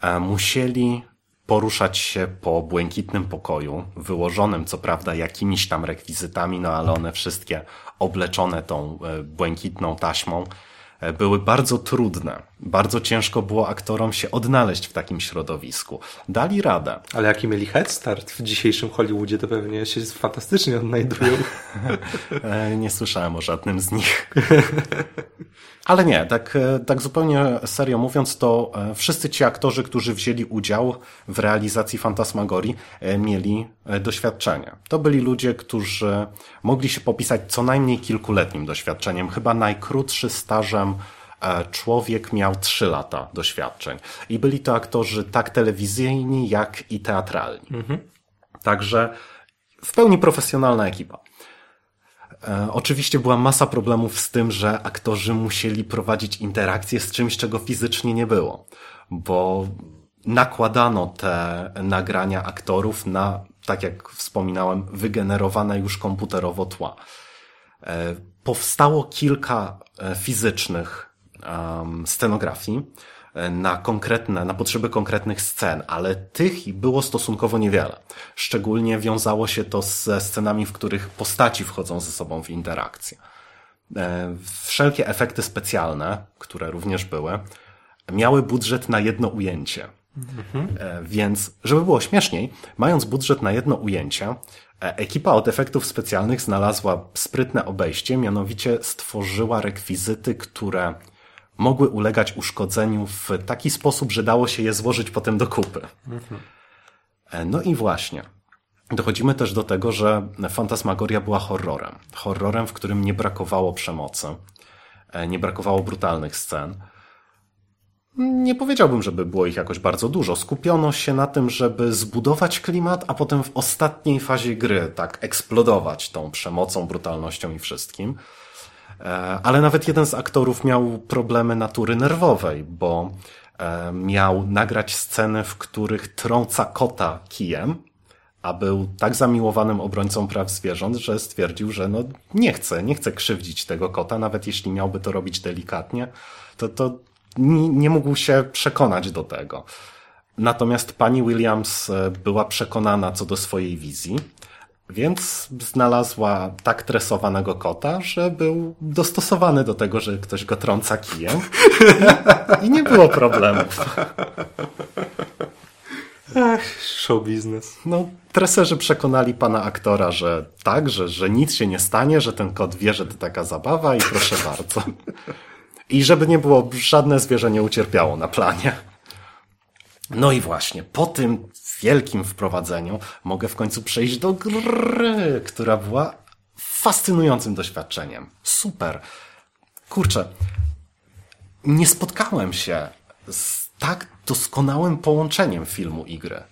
e, musieli poruszać się po błękitnym pokoju, wyłożonym co prawda jakimiś tam rekwizytami, no ale one wszystkie obleczone tą e, błękitną taśmą, e, były bardzo trudne. Bardzo ciężko było aktorom się odnaleźć w takim środowisku. Dali radę. Ale jaki mieli head start w dzisiejszym Hollywoodzie, to pewnie się fantastycznie odnajdują. E, nie słyszałem o żadnym z nich. Ale nie, tak, tak zupełnie serio mówiąc, to wszyscy ci aktorzy, którzy wzięli udział w realizacji Fantasmagorii, mieli doświadczenie. To byli ludzie, którzy mogli się popisać co najmniej kilkuletnim doświadczeniem. Chyba najkrótszy stażem człowiek miał trzy lata doświadczeń. I byli to aktorzy tak telewizyjni, jak i teatralni. Mhm. Także w pełni profesjonalna ekipa. E, oczywiście była masa problemów z tym, że aktorzy musieli prowadzić interakcje z czymś, czego fizycznie nie było, bo nakładano te nagrania aktorów na, tak jak wspominałem, wygenerowane już komputerowo tła. E, powstało kilka e, fizycznych scenografii na konkretne, na potrzeby konkretnych scen, ale tych było stosunkowo niewiele. Szczególnie wiązało się to ze scenami, w których postaci wchodzą ze sobą w interakcję. E, wszelkie efekty specjalne, które również były, miały budżet na jedno ujęcie. Mhm. Więc, żeby było śmieszniej, mając budżet na jedno ujęcie, e, ekipa od efektów specjalnych znalazła sprytne obejście, mianowicie stworzyła rekwizyty, które mogły ulegać uszkodzeniu w taki sposób, że dało się je złożyć potem do kupy. Mhm. No i właśnie. Dochodzimy też do tego, że fantasmagoria była horrorem. Horrorem, w którym nie brakowało przemocy, e, nie brakowało brutalnych scen. Nie powiedziałbym, żeby było ich jakoś bardzo dużo. Skupiono się na tym, żeby zbudować klimat, a potem w ostatniej fazie gry tak eksplodować tą przemocą, brutalnością i wszystkim. E, ale nawet jeden z aktorów miał problemy natury nerwowej, bo e, miał nagrać sceny, w których trąca kota kijem, a był tak zamiłowanym obrońcą praw zwierząt, że stwierdził, że no nie chce, nie chce krzywdzić tego kota, nawet jeśli miałby to robić delikatnie, to, to nie mógł się przekonać do tego. Natomiast pani Williams e, była przekonana co do swojej wizji więc znalazła tak tresowanego kota, że był dostosowany do tego, że ktoś go trąca kijem i, nie było problemów. Ach, show business. No, treserzy przekonali pana aktora, że tak, że, że nic się nie stanie, że ten kot wie, że to taka zabawa i proszę bardzo. I żeby nie było, żadne zwierzę nie ucierpiało na planie. No i właśnie, po tym wielkim wprowadzeniu mogę w końcu przejść do gry, która była fascynującym doświadczeniem. Super. Kurczę, nie spotkałem się z tak doskonałym połączeniem filmu i gry.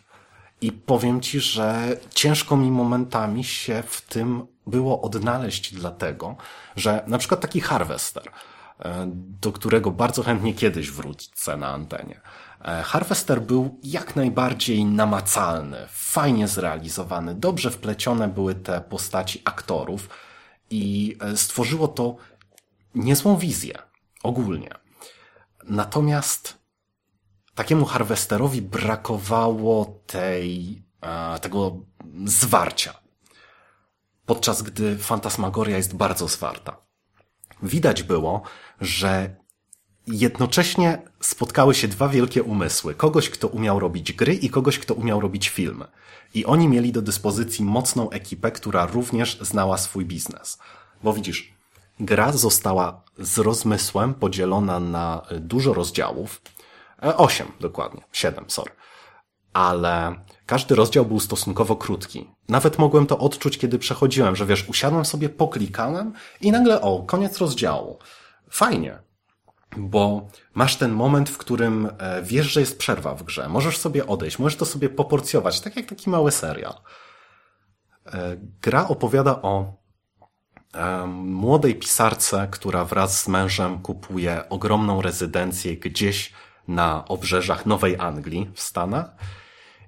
I powiem ci, że ciężko mi momentami się w tym było odnaleźć, dlatego, że na przykład taki Harvester, e, do którego bardzo chętnie kiedyś wrócę na antenie, Harvester był jak najbardziej namacalny, fajnie zrealizowany, dobrze wplecione były te postaci aktorów i e, stworzyło to niezłą wizję ogólnie. Natomiast takiemu Harvesterowi brakowało tej, e, tego zwarcia. Podczas gdy Fantasmagoria jest bardzo zwarta. Widać było, że jednocześnie spotkały się dwa wielkie umysły. Kogoś, kto umiał robić gry i kogoś, kto umiał robić filmy. I oni mieli do dyspozycji mocną ekipę, która również znała swój biznes. Bo widzisz, gra została z rozmysłem podzielona na dużo rozdziałów. E, osiem dokładnie. Siedem, sorry. Ale każdy rozdział był stosunkowo krótki. Nawet mogłem to odczuć, kiedy przechodziłem, że wiesz, usiadłem sobie, poklikałem i nagle, o, koniec rozdziału. Fajnie bo masz ten moment, w którym e, wiesz, że jest przerwa w grze. Możesz sobie odejść, możesz to sobie poporcjować, tak jak taki mały serial. E, gra opowiada o młodej pisarce, która wraz z mężem kupuje ogromną rezydencję gdzieś na obrzeżach Nowej Anglii w Stanach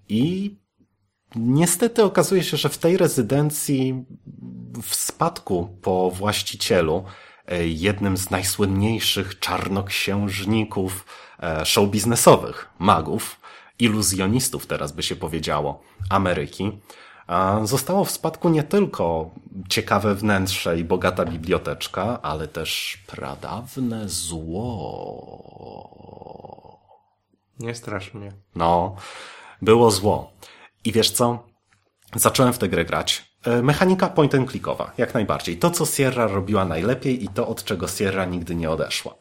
i niestety okazuje się, że w tej rezydencji w spadku po właścicielu E, jednym z najsłynniejszych czarnoksiężników e, show biznesowych, magów iluzjonistów, teraz by się powiedziało, Ameryki, zostało w spadku nie tylko ciekawe wnętrze i bogata biblioteczka, ale też pradawne zło. Nie strasz mnie. No, było zło. I wiesz co? Zacząłem w tę grę grać. E, mechanika point and clickowa, jak najbardziej. To, co Sierra robiła najlepiej i to, od czego Sierra nigdy nie odeszła.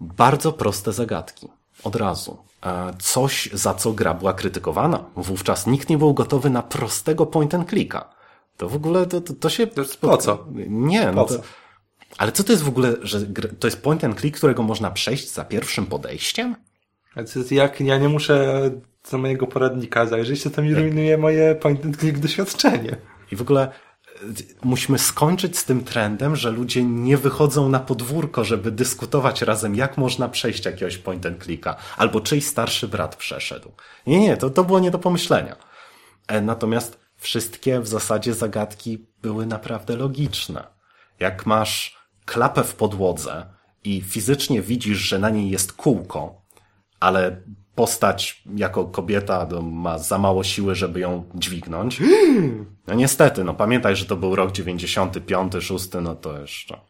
Bardzo proste zagadki. Od razu. E, coś, za co gra była krytykowana. Wówczas nikt nie był gotowy na prostego point and clicka. To w ogóle, to, to, to się... To po co? Nie, no to... Ale co to jest w ogóle, że to jest point and click, którego można przejść za pierwszym podejściem? Jak ja nie muszę do mojego poradnika zajrzeć, to to mi rujnuje moje point and click doświadczenie. I w ogóle musimy skończyć z tym trendem, że ludzie nie wychodzą na podwórko, żeby dyskutować razem, jak można przejść jakiegoś point and clicka, albo czyjś starszy brat przeszedł. Nie, nie, to, to było nie do pomyślenia. E, natomiast wszystkie w zasadzie zagadki były naprawdę logiczne. Jak masz klapę w podłodze i fizycznie widzisz, że na niej jest kółko, ale postać jako kobieta no, ma za mało siły, żeby ją dźwignąć. No niestety, no pamiętaj, że to był rok 95, 6, no to jeszcze.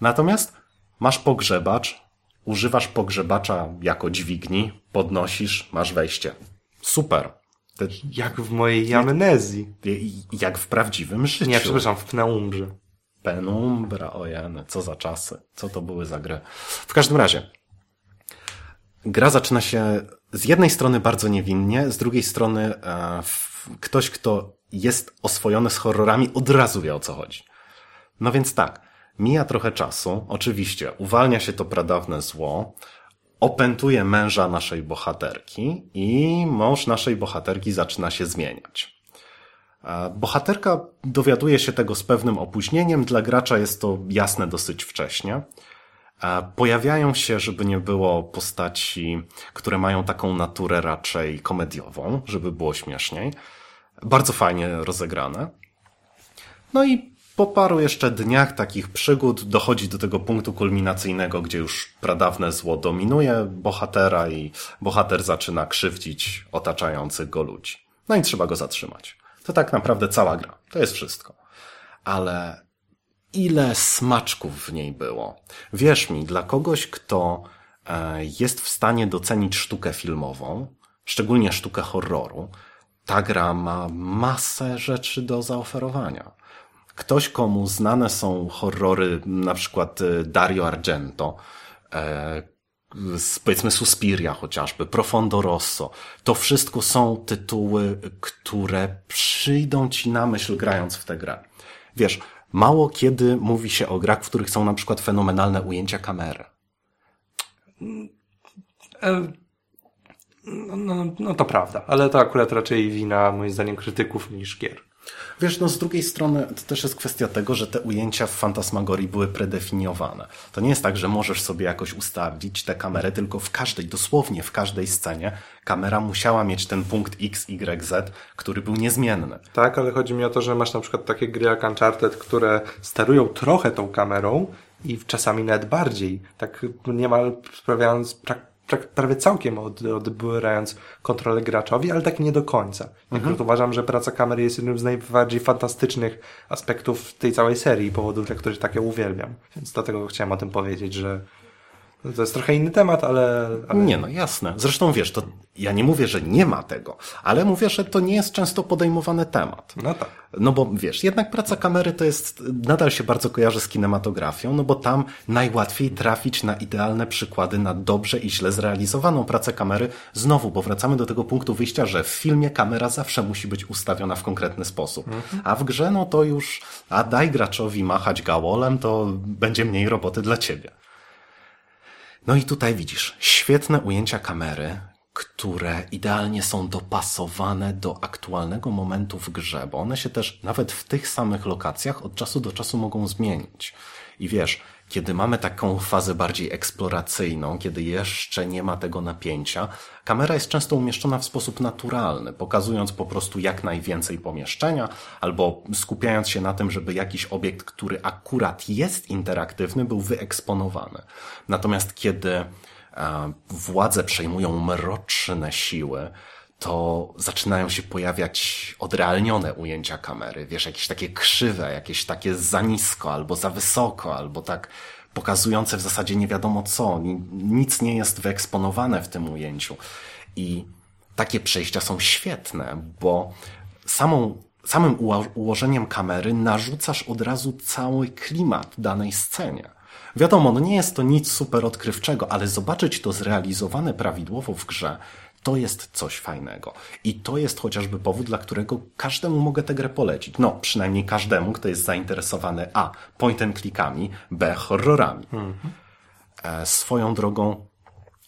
Natomiast masz pogrzebacz, używasz pogrzebacza jako dźwigni, podnosisz, masz wejście. Super. Jak w mojej amnezji. Jak w prawdziwym życiu. Nie, przepraszam, w Penumbrzy. Penumbra, ojeny, co za czasy. Co to były za gry. W każdym razie, gra zaczyna się z jednej strony bardzo niewinnie, z drugiej strony e, ktoś, kto jest oswojony z horrorami, od razu wie o co chodzi. No więc tak, mija trochę czasu, oczywiście, uwalnia się to pradawne zło, opętuje męża naszej bohaterki i mąż naszej bohaterki zaczyna się zmieniać. E, bohaterka dowiaduje się tego z pewnym opóźnieniem, dla gracza jest to jasne dosyć wcześnie. Pojawiają się, żeby nie było postaci, które mają taką naturę raczej komediową, żeby było śmieszniej. Bardzo fajnie rozegrane. No i po paru jeszcze dniach takich przygód dochodzi do tego punktu kulminacyjnego, gdzie już pradawne zło dominuje bohatera i bohater zaczyna krzywdzić otaczających go ludzi. No i trzeba go zatrzymać. To tak naprawdę cała gra. To jest wszystko. Ale ile smaczków w niej było. Wierz mi, dla kogoś, kto e, jest w stanie docenić sztukę filmową, szczególnie sztukę horroru, ta gra ma masę rzeczy do zaoferowania. Ktoś, komu znane są horrory, na przykład e, Dario Argento, e, powiedzmy Suspiria chociażby, Profondo Rosso, to wszystko są tytuły, które przyjdą ci na myśl grając w tę grę. Wiesz, Mało kiedy mówi się o grach, w których są na przykład fenomenalne ujęcia kamery. E, no, no, no to prawda, ale to akurat raczej wina moim zdaniem krytyków niż gier. Wiesz, no z drugiej strony to też jest kwestia tego, że te ujęcia w Fantasmagorii były predefiniowane. To nie jest tak, że możesz sobie jakoś ustawić tę kamerę, tylko w każdej, dosłownie w każdej scenie kamera musiała mieć ten punkt X, Y, Z, który był niezmienny. Tak, ale chodzi mi o to, że masz na przykład takie gry jak Uncharted, które sterują trochę tą kamerą i czasami nawet bardziej, tak niemal sprawiając prawie całkiem od, odbierając kontrolę graczowi, ale tak nie do końca. Mhm. uważam, że praca kamery jest jednym z najbardziej fantastycznych aspektów tej całej serii, powodów, dla których takie uwielbiam. Więc dlatego chciałem o tym powiedzieć, że to jest trochę inny temat, ale, ale... Nie, no jasne. Zresztą wiesz, to ja nie mówię, że nie ma tego, ale mówię, że to nie jest często podejmowany temat. No tak. No bo wiesz, jednak praca kamery to jest, nadal się bardzo kojarzy z kinematografią, no bo tam najłatwiej trafić na idealne przykłady na dobrze i źle zrealizowaną pracę kamery. Znowu, bo wracamy do tego punktu wyjścia, że w filmie kamera zawsze musi być ustawiona w konkretny sposób. Mhm. A w grze, no to już, a daj graczowi machać gałolem, to będzie mniej roboty dla ciebie. No i tutaj widzisz świetne ujęcia kamery, które idealnie są dopasowane do aktualnego momentu w grze, bo one się też nawet w tych samych lokacjach od czasu do czasu mogą zmienić. I wiesz, kiedy mamy taką fazę bardziej eksploracyjną, kiedy jeszcze nie ma tego napięcia, kamera jest często umieszczona w sposób naturalny, pokazując po prostu jak najwięcej pomieszczenia, albo skupiając się na tym, żeby jakiś obiekt, który akurat jest interaktywny, był wyeksponowany. Natomiast kiedy władze przejmują mroczne siły, to zaczynają się pojawiać odrealnione ujęcia kamery. Wiesz, jakieś takie krzywe, jakieś takie za nisko, albo za wysoko, albo tak pokazujące w zasadzie nie wiadomo co. Nic nie jest wyeksponowane w tym ujęciu. I takie przejścia są świetne, bo samą, samym ułożeniem kamery narzucasz od razu cały klimat danej scenie. Wiadomo, no nie jest to nic super odkrywczego, ale zobaczyć to zrealizowane prawidłowo w grze to jest coś fajnego. I to jest chociażby powód, dla którego każdemu mogę tę grę polecić. No, przynajmniej każdemu, kto jest zainteresowany A. point and clickami, B. horrorami. Mhm. E, swoją drogą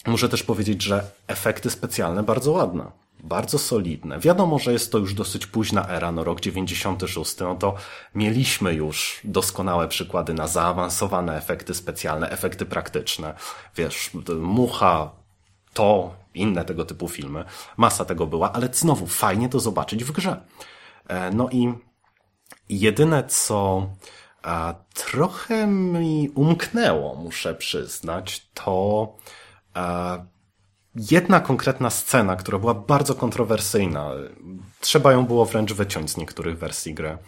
muszę też powiedzieć, że efekty specjalne bardzo ładne. Bardzo solidne. Wiadomo, że jest to już dosyć późna era, no rok 96, no to mieliśmy już doskonałe przykłady na zaawansowane efekty specjalne, efekty praktyczne. Wiesz, mucha, to, inne tego typu filmy. Masa tego była, ale znowu fajnie to zobaczyć w grze. E, no i jedyne co trochę mi umknęło, muszę przyznać, to jedna konkretna scena, która była bardzo kontrowersyjna. Trzeba ją było wręcz wyciąć z niektórych wersji gry.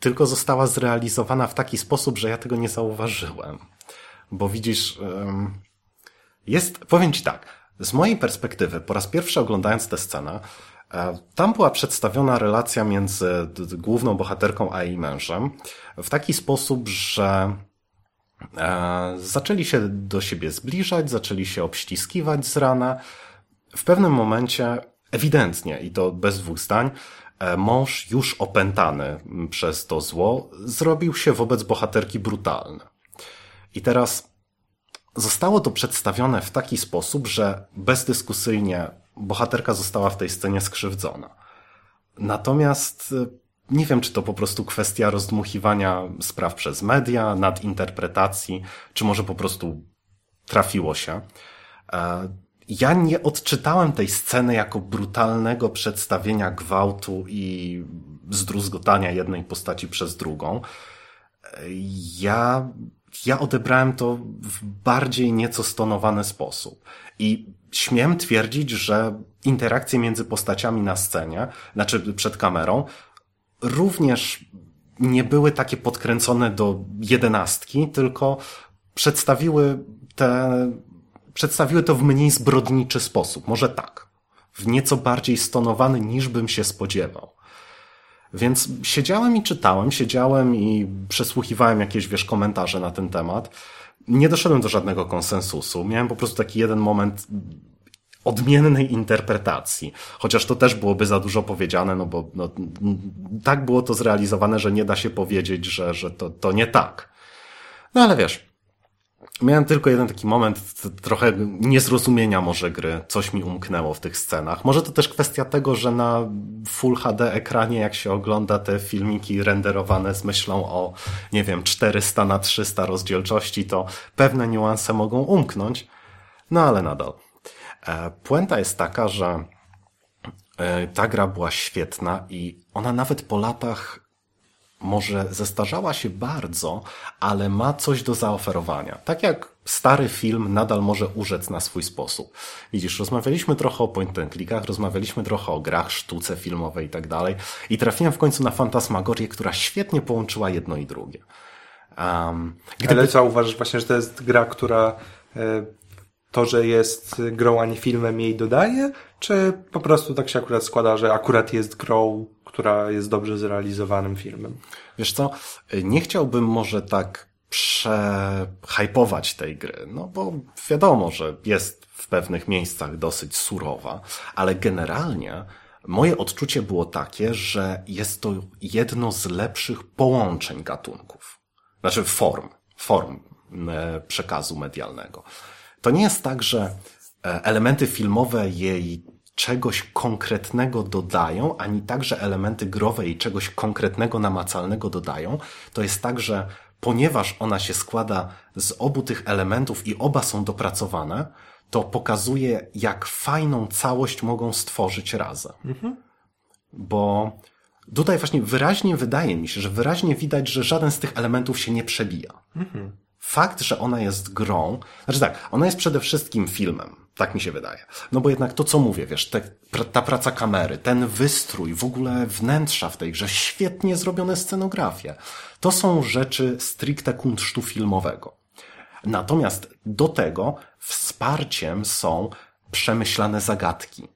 Tylko została zrealizowana w taki sposób, że ja tego nie zauważyłem. Bo widzisz, jest, powiem ci tak, z mojej perspektywy, po raz pierwszy oglądając tę scenę, e, tam była przedstawiona relacja między główną bohaterką a jej mężem w taki sposób, że e, zaczęli się do siebie zbliżać, zaczęli się obściskiwać z rana. W pewnym momencie, ewidentnie, i to bez dwóch zdań, e, mąż już opętany przez to zło, zrobił się wobec bohaterki brutalny. I teraz Zostało to przedstawione w taki sposób, że bezdyskusyjnie bohaterka została w tej scenie skrzywdzona. Natomiast y, nie wiem, czy to po prostu kwestia rozdmuchiwania spraw przez media, nadinterpretacji, czy może po prostu trafiło się. E, ja nie odczytałem tej sceny jako brutalnego przedstawienia gwałtu i zdruzgotania jednej postaci przez drugą. E, ja ja odebrałem to w bardziej nieco stonowany sposób. I śmiem twierdzić, że interakcje między postaciami na scenie, znaczy przed kamerą, również nie były takie podkręcone do jedenastki, tylko przedstawiły te, przedstawiły to w mniej zbrodniczy sposób. Może tak. W nieco bardziej stonowany niż bym się spodziewał. Więc siedziałem i czytałem, siedziałem i przesłuchiwałem jakieś, wiesz, komentarze na ten temat. Nie doszedłem do żadnego konsensusu. Miałem po prostu taki jeden moment odmiennej interpretacji. Chociaż to też byłoby za dużo powiedziane, no bo no, tak było to zrealizowane, że nie da się powiedzieć, że, że to, to nie tak. No ale wiesz, Miałem tylko jeden taki moment, trochę niezrozumienia może gry, coś mi umknęło w tych scenach. Może to też kwestia tego, że na Full HD ekranie, jak się ogląda te filmiki renderowane z myślą o, nie wiem, 400 na 300 rozdzielczości, to pewne niuanse mogą umknąć. No ale nadal. E, puenta jest taka, że e, ta gra była świetna i ona nawet po latach może zestarzała się bardzo, ale ma coś do zaoferowania. Tak jak stary film nadal może urzec na swój sposób. Widzisz, rozmawialiśmy trochę o point and clickach, rozmawialiśmy trochę o grach, sztuce filmowej i tak dalej i trafiłem w końcu na Fantasmagorię, która świetnie połączyła jedno i drugie. Um, gdyby... Ale uważasz właśnie, że to jest gra, która e, to, że jest grą, a nie filmem jej dodaje? Czy po prostu tak się akurat składa, że akurat jest grą, która jest dobrze zrealizowanym filmem? Wiesz co, nie chciałbym może tak przehypować tej gry, no bo wiadomo, że jest w pewnych miejscach dosyć surowa, ale generalnie moje odczucie było takie, że jest to jedno z lepszych połączeń gatunków. Znaczy form, form e, przekazu medialnego. To nie jest tak, że e, elementy filmowe jej czegoś konkretnego dodają, ani także elementy growe jej czegoś konkretnego, namacalnego dodają. To jest tak, że ponieważ ona się składa z obu tych elementów i oba są dopracowane, to pokazuje, jak fajną całość mogą stworzyć razem. Mhm. Bo tutaj właśnie wyraźnie wydaje mi się, że wyraźnie widać, że żaden z tych elementów się nie przebija. Mhm. fakt, że ona jest grą, znaczy tak, ona jest przede wszystkim filmem, tak mi się wydaje. No bo jednak to, co mówię, wiesz, te, ta praca kamery, ten wystrój, w ogóle wnętrza w tej grze, świetnie zrobione scenografie. To są rzeczy stricte kunsztu filmowego. Natomiast do tego wsparciem są przemyślane zagadki,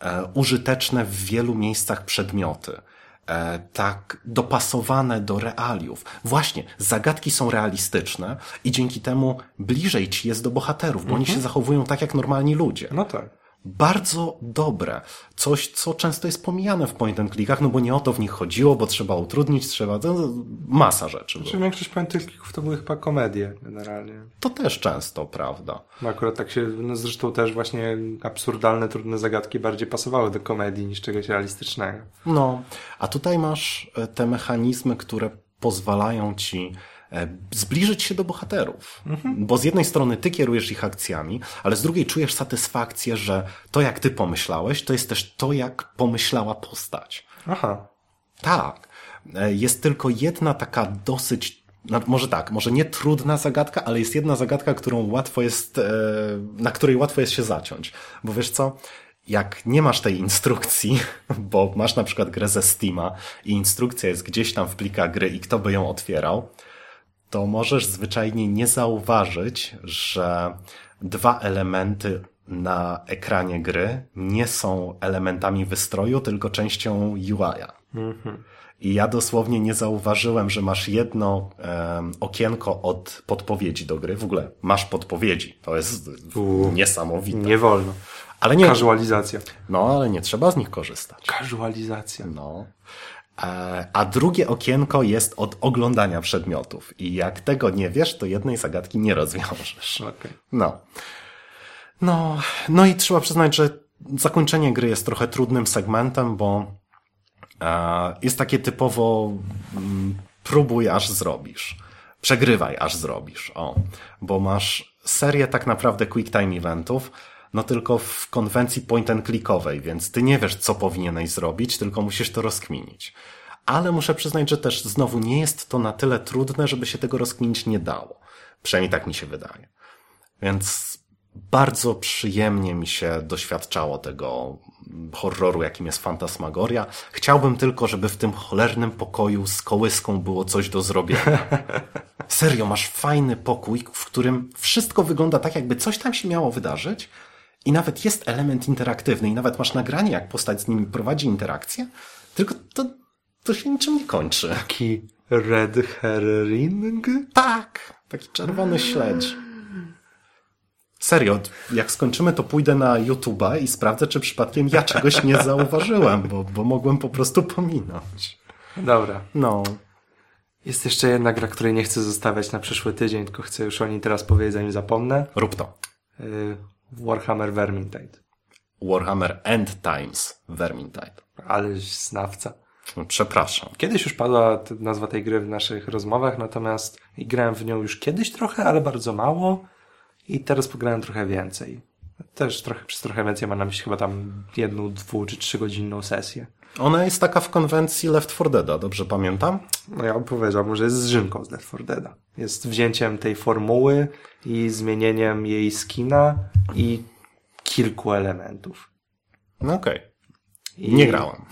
e, użyteczne w wielu miejscach przedmioty, tak dopasowane do realiów. Właśnie, zagadki są realistyczne i dzięki temu bliżej ci jest do bohaterów, bo oni się zachowują tak jak normalni ludzie. No tak. Bardzo dobre. Coś, co często jest pomijane w point and clickach, no bo nie o to w nich chodziło, bo trzeba utrudnić, trzeba... Masa rzeczy. Czy było. większość point and clicków to były chyba komedie generalnie. To też często, prawda? No akurat tak się, no zresztą też właśnie absurdalne, trudne zagadki bardziej pasowały do komedii niż czegoś realistycznego. No, a tutaj masz e, te mechanizmy, które pozwalają ci zbliżyć się do bohaterów. Bo z jednej strony ty kierujesz ich akcjami, ale z drugiej czujesz satysfakcję, że to jak ty pomyślałeś, to jest też to, jak pomyślała postać. Aha. Tak. E, Jest tylko jedna taka dosyć, no może tak, może nie trudna zagadka, ale jest jedna zagadka, którą łatwo jest, e, na której łatwo jest się zaciąć. Bo wiesz co? Jak nie masz tej instrukcji, bo masz na przykład grę ze Steama i instrukcja jest gdzieś tam w plikach gry i kto by ją otwierał, to możesz zwyczajnie nie zauważyć, że dwa elementy na ekranie gry nie są elementami wystroju, tylko częścią UI-a. I ja dosłownie nie zauważyłem, że masz jedno em, okienko od podpowiedzi do gry. W ogóle masz podpowiedzi. To jest U. niesamowite. Nie wolno. Ale nie, Casualizacja. no, ale nie trzeba z nich korzystać. Casualizacja. No. E, A drugie okienko jest od oglądania przedmiotów. I jak tego nie wiesz, to jednej zagadki nie rozwiążesz. Okej. No. No, no i trzeba przyznać, że zakończenie gry jest trochę trudnym segmentem, bo e, jest takie typowo mm, próbuj aż zrobisz. Przegrywaj aż zrobisz. O, bo masz serię tak naprawdę quick time eventów, no tylko w konwencji point and clickowej, więc ty nie wiesz, co powinieneś zrobić, tylko musisz to rozkminić. Ale muszę przyznać, że też znowu nie jest to na tyle trudne, żeby się tego rozkminić nie dało. Przynajmniej tak mi się wydaje. Więc bardzo przyjemnie mi się doświadczało tego horroru, jakim jest Fantasmagoria. Chciałbym tylko, żeby w tym cholernym pokoju z kołyską było coś do zrobienia. Serio, masz fajny pokój, w którym wszystko wygląda tak, jakby coś tam się miało wydarzyć i nawet jest element interaktywny i nawet masz nagranie, jak postać z nimi prowadzi interakcję, tylko to, to się niczym nie kończy. Taki red herring? Tak, taki czerwony śledź. Serio, jak skończymy, to pójdę na YouTube'a i sprawdzę, czy przypadkiem ja czegoś nie zauważyłem, bo, bo mogłem po prostu pominąć. Dobra. No, Jest jeszcze jedna gra, której nie chcę zostawiać na przyszły tydzień, tylko chcę już o niej teraz powiedzieć, zanim zapomnę. rób to. Y, Warhammer Vermintide. Warhammer End Times Vermintide. Ale znawca. No, Przepraszam. Kiedyś już padła nazwa tej gry w naszych rozmowach, natomiast grałem w nią już kiedyś trochę, ale bardzo mało i teraz pograłem trochę więcej. Też trochę, przez trochę więcej mam na myśli chyba tam jedną, dwu czy trzygodzinną sesję. Ona jest taka w konwencji Left 4 Deada, dobrze pamiętam? No ja bym powiedział, że jest zrzynką z Left 4 Deada. Jest wzięciem tej formuły i zmienieniem jej skina i kilku elementów. No okej. I... Nie grałem.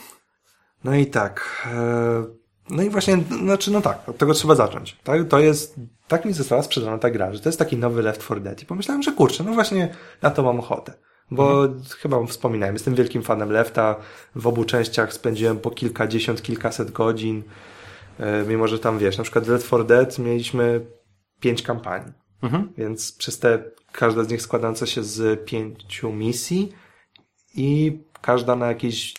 No i tak. e, No i właśnie, znaczy, no tak, od tego trzeba zacząć. Tak? To jest, tak mi została sprzedana ta gra, że to jest taki nowy Left 4 Dead. I pomyślałem, że kurczę, no właśnie na to mam ochotę. Bo chyba wam wspominałem, jestem wielkim fanem Lefta. W obu częściach spędziłem po kilkadziesiąt, kilkaset godzin. E, Mimo, że tam wiesz, na przykład w Left 4 Dead mieliśmy pięć kampanii. Mhm. Więc przez te, każda z nich składająca się z pięciu misji i każda na jakieś,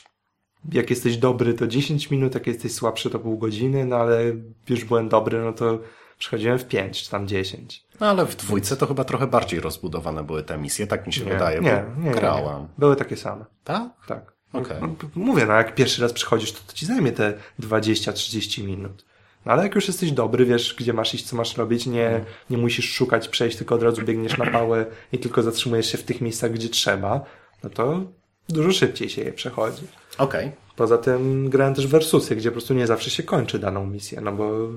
jak jesteś dobry to 10 minut, jak jesteś słabszy to pół godziny, no ale już byłem dobry, no to przechodziłem w 5 czy tam 10. No ale w dwójce to chyba trochę bardziej rozbudowane były te misje, tak mi się wydaje, nie, bo nie, nie, grałem. nie. Były takie same. Tak? Tak. Okej. No, mówię, no jak pierwszy raz przychodzisz, to, to ci zajmie te 20-30 minut. No ale jak już jesteś dobry, wiesz, gdzie masz iść, co masz robić, nie, nie musisz szukać przejść, tylko od razu biegniesz na pałę i tylko zatrzymujesz się w tych miejscach, gdzie trzeba, no to dużo szybciej się je przechodzi. Okej. Poza tym grałem też Versusy, gdzie po prostu nie zawsze się kończy daną misję, no bo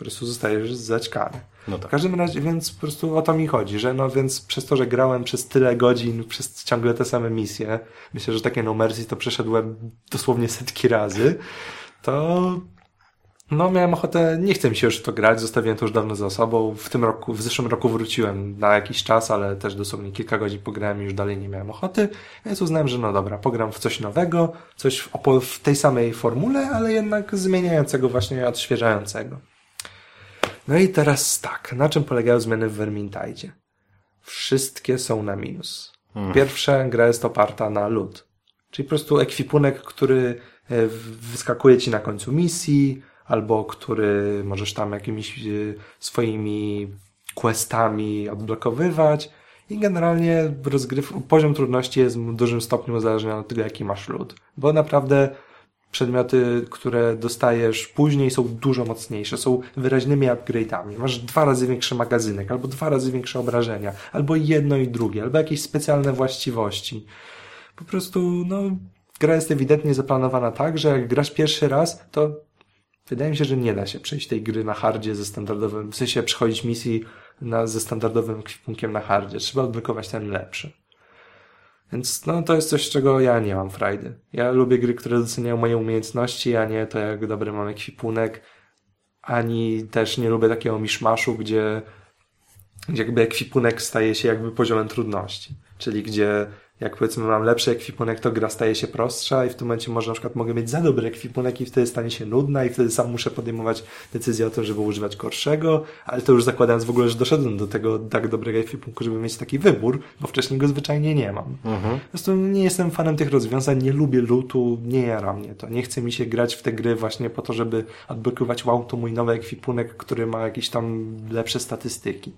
Po prostu zostajesz zaćkany. No W tak. każdym razie, więc po prostu o to mi chodzi, że no więc przez to, że grałem przez tyle godzin, przez ciągle te same misje, myślę, że takie No Mercy to przeszedłem dosłownie setki razy, to no miałem ochotę, nie chcę mi się już w to grać, zostawiłem to już dawno za sobą. W tym roku, w zeszłym roku wróciłem na jakiś czas, ale też dosłownie kilka godzin pograłem i już dalej nie miałem ochoty, więc uznałem, że no dobra, pogram w coś nowego, coś w, w tej samej formule, ale jednak zmieniającego właśnie, odświeżającego. No i teraz tak, na czym polegają zmiany w Vermintide? Wszystkie są na minus. Pierwsza gra jest oparta na lód. Czyli po prostu ekwipunek, który e, wyskakuje ci na końcu misji, albo który możesz tam jakimiś e, swoimi questami odblokowywać. I generalnie rozgryw, poziom trudności jest w dużym stopniu uzależniony od tego, jaki masz lód. Bo naprawdę przedmioty, które dostajesz później są dużo mocniejsze, są wyraźnymi upgrade'ami. Masz dwa razy większy magazynek, albo dwa razy większe obrażenia, albo jedno i drugie, albo jakieś specjalne właściwości. Po prostu, no, gra jest ewidentnie zaplanowana tak, że jak grasz pierwszy raz, to wydaje mi się, że nie da się przejść tej gry na hardzie ze standardowym, w sensie przechodzić misji na, ze standardowym ekwipunkiem na hardzie. Trzeba odblokować ten lepszy. Więc no, to jest coś, czego ja nie mam frajdy. Ja lubię gry, które doceniają moje umiejętności, a nie to, jak dobry mam ekwipunek. Ani też nie lubię takiego miszmaszu, gdzie, gdzie jakby ekwipunek staje się jakby poziomem trudności. Czyli gdzie jak powiedzmy mam lepszy ekwipunek, to gra staje się prostsza i w tym momencie może na przykład mogę mieć za dobry ekwipunek i wtedy stanie się nudna i wtedy sam muszę podejmować decyzję o tym, żeby używać gorszego, ale to już zakładając w ogóle, że doszedłem do tego tak dobrego ekwipunku, żeby mieć taki wybór, bo wcześniej go zwyczajnie nie mam. Po prostu nie jestem fanem tych rozwiązań, nie lubię lutu, nie jara mnie to. Nie chce mi się grać w te gry właśnie po to, żeby odblokować wow, to mój nowy ekwipunek, który ma jakieś tam lepsze statystyki.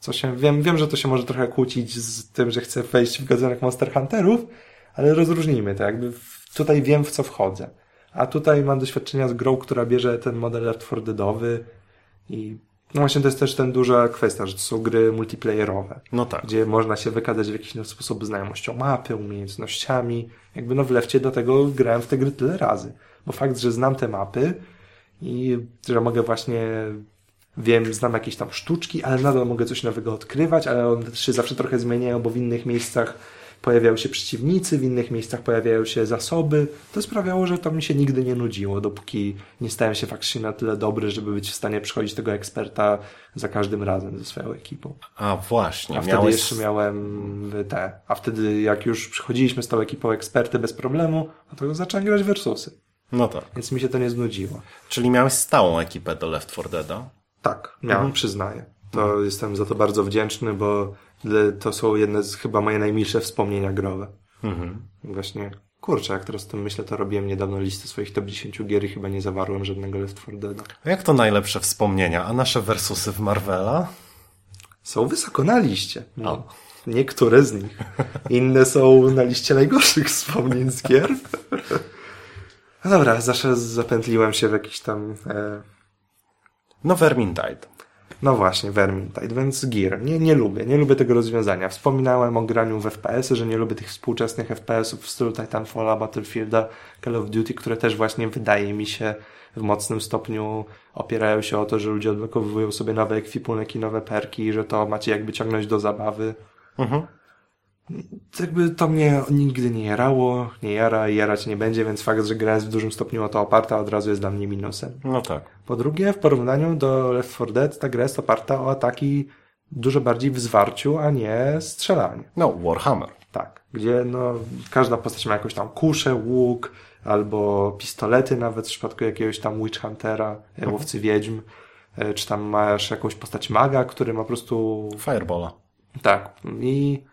Co się, wiem, wiem, że to się może trochę kłócić z tym, że chcę wejść w gazunek Monster Hunterów, ale rozróżnijmy to. Jakby tutaj wiem, w co wchodzę. A tutaj mam doświadczenia z grą, która bierze ten model Left 4 Deadowy i no właśnie to jest też ten duża kwestia, że to są gry multiplayerowe No tak. gdzie można się wykazać w jakiś sposób znajomością mapy, umiejętnościami. Jakby no w lewcie do tego grałem w te gry tyle razy. Bo fakt, że znam te mapy i że mogę właśnie wiem, znam jakieś tam sztuczki, ale nadal mogę coś nowego odkrywać, ale one też się zawsze trochę zmieniają, bo w innych miejscach pojawiają się przeciwnicy, w innych miejscach pojawiają się zasoby. To sprawiało, że to mi się nigdy nie nudziło, dopóki nie stałem się faktycznie na tyle dobry, żeby być w stanie przychodzić tego eksperta za każdym razem ze swoją ekipą. A właśnie, A wtedy miałeś... jeszcze miałem te. A wtedy, jak już przychodziliśmy z tą ekipą eksperty bez problemu, no to zacząłem grać versusy. No tak. Więc mi się to nie znudziło. Czyli miałeś stałą ekipę do Left 4 Deada? Tak, miałem, przyznaję. To jestem za to bardzo wdzięczny, bo to są jedne z chyba moje najmilsze wspomnienia growe. Mhm. Właśnie, kurczę, jak teraz o tym myślę, to robiłem niedawno listę swoich top 10 gier i chyba nie zawarłem żadnego Left 4 Deada. A jak to najlepsze wspomnienia? A nasze versusy w Marvela? Są wysoko na liście. No. Niektóre z nich. Inne są na liście najgorszych wspomnień z gier. No dobra, zawsze zapętliłem się w jakiś tam... E, No Vermintide. no właśnie, Vermintide, więc Gear. Nie, nie lubię, nie lubię tego rozwiązania. Wspominałem o graniu w FPS-y, że nie lubię tych współczesnych FPS-ów w stylu Titanfalla, Battlefielda, Call of Duty, które też właśnie wydaje mi się w mocnym stopniu opierają się o to, że ludzie odblokowują sobie nowe ekwipunek i nowe perki że to macie jakby ciągnąć do zabawy. Mhm. Jakby to mnie nigdy nie jarało, nie jara i jarać nie będzie, więc fakt, że gra jest w dużym stopniu o to oparta, od razu jest dla mnie minusem. No tak. Po drugie, w porównaniu do Left 4 Dead, ta gra jest oparta o ataki dużo bardziej w zwarciu, a nie strzelanie. No, Warhammer. Tak, gdzie no, każda postać ma jakąś tam kuszę, łuk, albo pistolety nawet w przypadku jakiegoś tam Witch Huntera, mhm. łowcy wiedźm, e, czy tam masz jakąś postać maga, który ma po prostu... Firebola. Tak, i...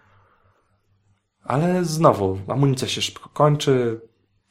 Ale znowu, amunicja się szybko kończy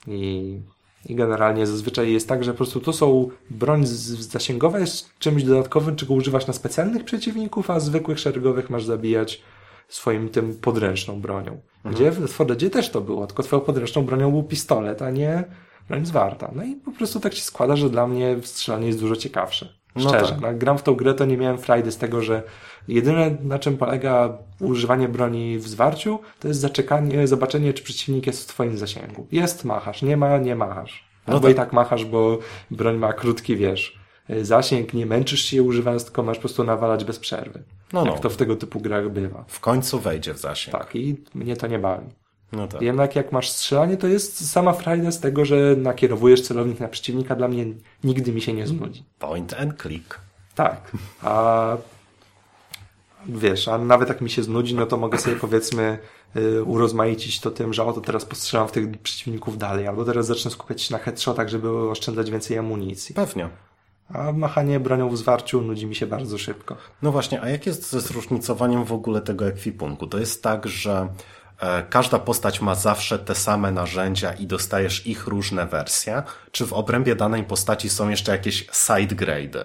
i, i generalnie zazwyczaj jest tak, że po prostu to są broń zasięgowa jest czymś dodatkowym, czego używasz na specjalnych przeciwników, a zwykłych szeregowych masz zabijać swoim tym podręczną bronią. Gdzie w Fordedzie też to było, tylko twoją podręczną bronią był pistolet, a nie broń zwarta. No i po prostu tak się składa, że dla mnie strzelanie jest dużo ciekawsze. No Szczerze, tak. jak gram w tą grę, to nie miałem frajdy z tego, że jedyne na czym polega używanie broni w zwarciu, to jest zaczekanie, zobaczenie, czy przeciwnik jest w twoim zasięgu. Jest, machasz, nie ma, nie machasz. No Albo tak. i tak machasz, bo broń ma krótki, wiesz, y, zasięg, nie męczysz się używając, tylko masz po prostu nawalać bez przerwy. No, no. Jak to w tego typu grach bywa. W końcu wejdzie w zasięg. Tak, i mnie to nie bawi. No tak. Jednak jak masz strzelanie, to jest sama frajda z tego, że nakierowujesz celownik na przeciwnika. Dla mnie nigdy mi się nie znudzi. Point and click. Tak. A wiesz, a nawet jak mi się znudzi, no to mogę sobie powiedzmy y, urozmaicić to tym, że oto teraz postrzelam w tych przeciwników dalej, albo teraz zacznę skupiać się na headshotach, żeby oszczędzać więcej amunicji. Pewnie. A machanie bronią w zwarciu nudzi mi się bardzo szybko. No właśnie, a jak jest ze zróżnicowaniem w ogóle tego ekwipunku? To jest tak, że e, każda postać ma zawsze te same narzędzia i dostajesz ich różne wersje? Czy w obrębie danej postaci są jeszcze jakieś side grade?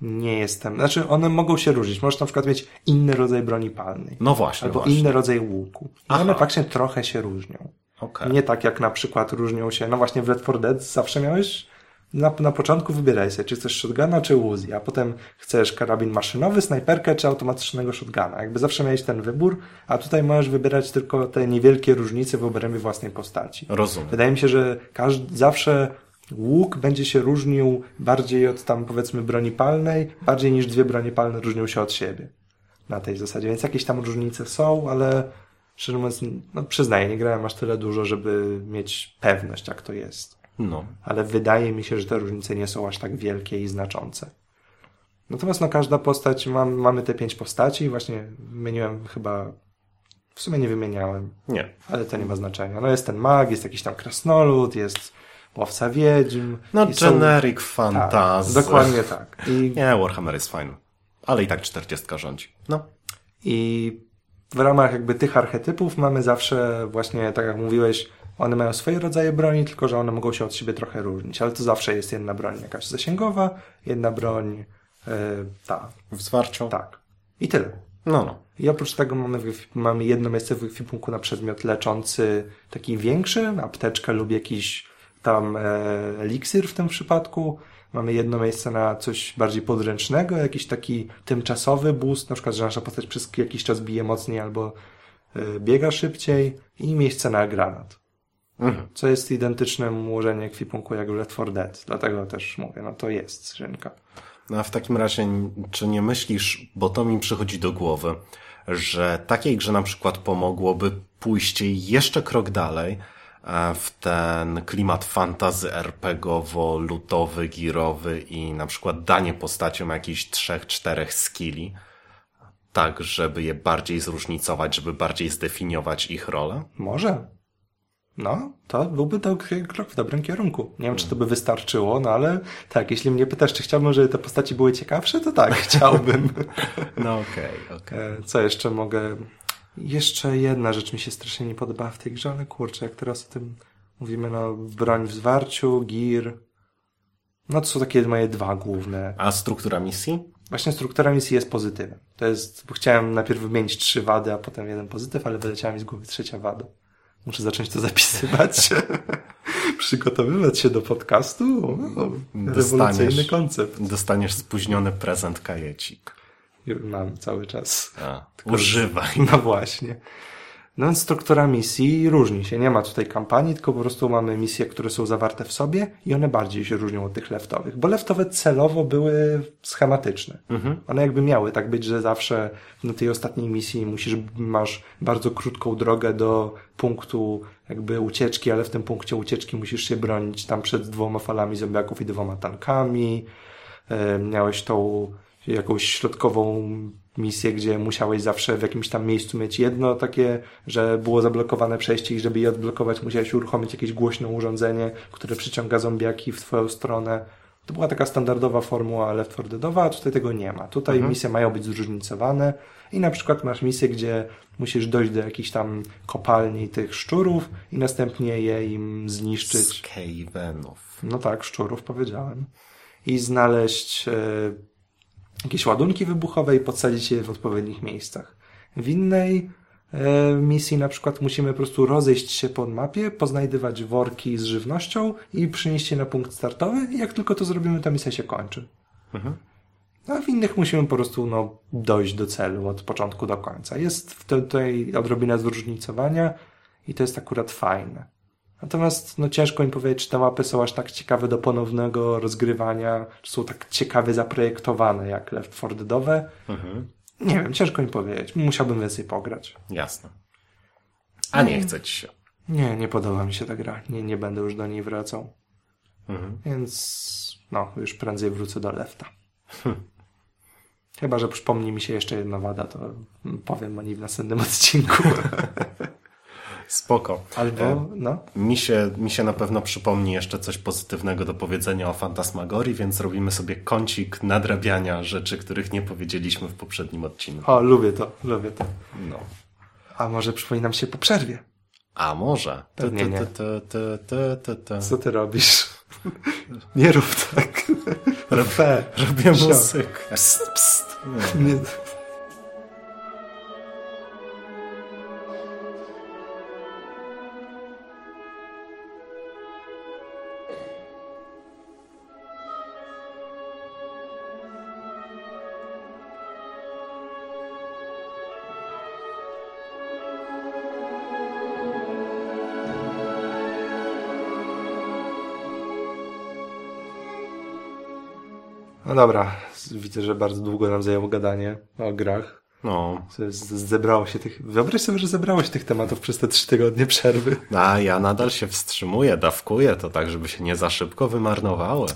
Nie jestem. Znaczy, one mogą się różnić. Możesz na przykład mieć inny rodzaj broni palnej. No właśnie, Albo właśnie. inny rodzaj łuku. I Aha. one faktycznie trochę się różnią. Okej. Nie tak jak na przykład różnią się, no właśnie w Left 4 Dead zawsze miałeś na, na początku wybieraj sobie, czy chcesz shotguna, czy Uzi, a potem chcesz karabin maszynowy, snajperkę, czy automatycznego shotguna. Jakby zawsze miałeś ten wybór, a tutaj możesz wybierać tylko te niewielkie różnice w obrębie własnej postaci. Rozumiem. Wydaje mi się, że każdy, zawsze łuk będzie się różnił bardziej od tam powiedzmy broni palnej, bardziej niż dwie bronie palne różnią się od siebie. Na tej zasadzie. Więc jakieś tam różnice są, ale szczerze mówiąc, no przyznaję, nie grałem aż tyle dużo, żeby mieć pewność, jak to jest. No. Ale wydaje mi się, że te różnice nie są aż tak wielkie i znaczące. Natomiast no każda postać, mam, mamy te pięć postaci, właśnie wymieniłem chyba, w sumie nie wymieniałem, Nie. ale to nie ma znaczenia. No jest ten mag, jest jakiś tam krasnolud, jest łowca wiedźm. No i są- generic tak, fantasy. Dokładnie tak. I, Nie, Warhammer jest fajny. Ale i tak 40 rządzi. No. I w ramach jakby tych archetypów mamy zawsze właśnie, tak jak mówiłeś, one mają swoje rodzaje broni, tylko że one mogą się od siebie trochę różnić, ale to zawsze jest jedna broń jakaś zasięgowa, jedna broń yy, ta, W zwarciu. tak. I tyle. No, no. I oprócz tego mamy, mamy jedno miejsce w ekwipunku na przedmiot leczący, taki większy, apteczkę lub jakiś tam e, eliksir w tym przypadku. Mamy jedno miejsce na coś bardziej podręcznego, jakiś taki tymczasowy boost, na przykład, że nasza postać przez jakiś czas bije mocniej albo e, biega szybciej i miejsce na granat. Mhm. Co jest identycznym ułożeniem ekwipunku jak w Left 4 Dead. Dlatego też mówię, no to jest skrzynka. No a w takim razie, czy nie myślisz, bo to mi przychodzi do głowy, że takiej grze na przykład pomogłoby pójście jeszcze krok dalej w ten klimat fantazy RPGowo-lutowy, girowy i na przykład danie postaciom jakichś trzech, czterech skilli, tak żeby je bardziej zróżnicować, żeby bardziej zdefiniować ich rolę? Może. No, to byłby to krok w dobrym kierunku. Nie wiem, czy to by wystarczyło, no ale tak, jeśli mnie pytasz, czy chciałbym, żeby te postaci były ciekawsze, to tak, chciałbym. No okej, okej. E, Co jeszcze mogę... Jeszcze jedna rzecz mi się strasznie nie podobała w tej grze, ale kurczę, jak teraz o tym mówimy, no, broń w zwarciu, gear... No to są takie moje dwa główne. A struktura misji? Właśnie struktura misji jest pozytywem. To jest, bo chciałem najpierw wymienić trzy wady, a potem jeden pozytyw, ale wyleciała mi z głowy trzecia wada. Muszę zacząć to zapisywać. Przygotowywać się do podcastu. Rewolucyjny Dostaniesz. koncept. Dostaniesz spóźniony prezent kajecik. Mam cały czas. A, używaj. No właśnie. No więc struktura misji różni się. Nie ma tutaj kampanii, tylko po prostu mamy misje, które są zawarte w sobie i one bardziej się różnią od tych leftowych. Bo leftowe celowo były schematyczne. One jakby miały tak być, że zawsze na tej ostatniej misji musisz, masz bardzo krótką drogę do punktu jakby ucieczki, ale w tym punkcie ucieczki musisz się bronić tam przed dwoma falami zombiaków i dwoma tankami. E, Miałeś tą jakąś środkową misję, gdzie musiałeś zawsze w jakimś tam miejscu mieć jedno takie, że było zablokowane przejście i żeby je odblokować musiałeś uruchomić jakieś głośne urządzenie, które przyciąga zombiaki w twoją stronę. To była taka standardowa formuła Left 4 Deadowa, a tutaj tego nie ma. Tutaj misje mają być zróżnicowane i na przykład masz misję, gdzie musisz dojść do jakichś tam kopalni tych szczurów i następnie je im zniszczyć. Skavenów. No tak, szczurów powiedziałem. I znaleźć e, jakieś ładunki wybuchowe i podsadzić je w odpowiednich miejscach. W innej e, misji na przykład musimy po prostu rozejść się po mapie, poznajdywać worki z żywnością i przynieść je na punkt startowy i jak tylko to zrobimy, ta misja się kończy. A w innych musimy po prostu no, dojść do celu od początku do końca. Jest w te- tutaj odrobina zróżnicowania i to jest akurat fajne. Natomiast no, ciężko mi powiedzieć, czy te mapy są aż tak ciekawe do ponownego rozgrywania, czy są tak ciekawie zaprojektowane jak Left 4 Deadowe. Mhm. Nie wiem, ciężko mi powiedzieć. Musiałbym więcej pograć. Jasne. A nie chce ci się. Nie, nie podoba mi się ta gra. Nie, nie będę już do niej wracał. Mhm. Więc no, już prędzej wrócę do Lefta. Chyba, że przypomni mi się jeszcze jedna wada, to powiem o niej w następnym odcinku. Spoko. Albo, E, no. Mi się, mi się na pewno przypomni jeszcze coś pozytywnego do powiedzenia o Fantasmagorii, więc zrobimy sobie kącik nadrabiania rzeczy, których nie powiedzieliśmy w poprzednim odcinku. O, lubię to, lubię to. No. A może przypominam się po przerwie? A może? Pewnie nie. Ty, ty, ty, ty. Co ty robisz? Nie rób tak. Robię Sio. muzykę. Psst, psst. Nie. Nie. Dobra, widzę, że bardzo długo nam zajęło gadanie o grach. No, Zebrało się tych. Wyobraź sobie, że zebrało się tych tematów przez te trzy tygodnie przerwy. a ja nadal się wstrzymuję, dawkuję to tak, żeby się nie za szybko wymarnowały.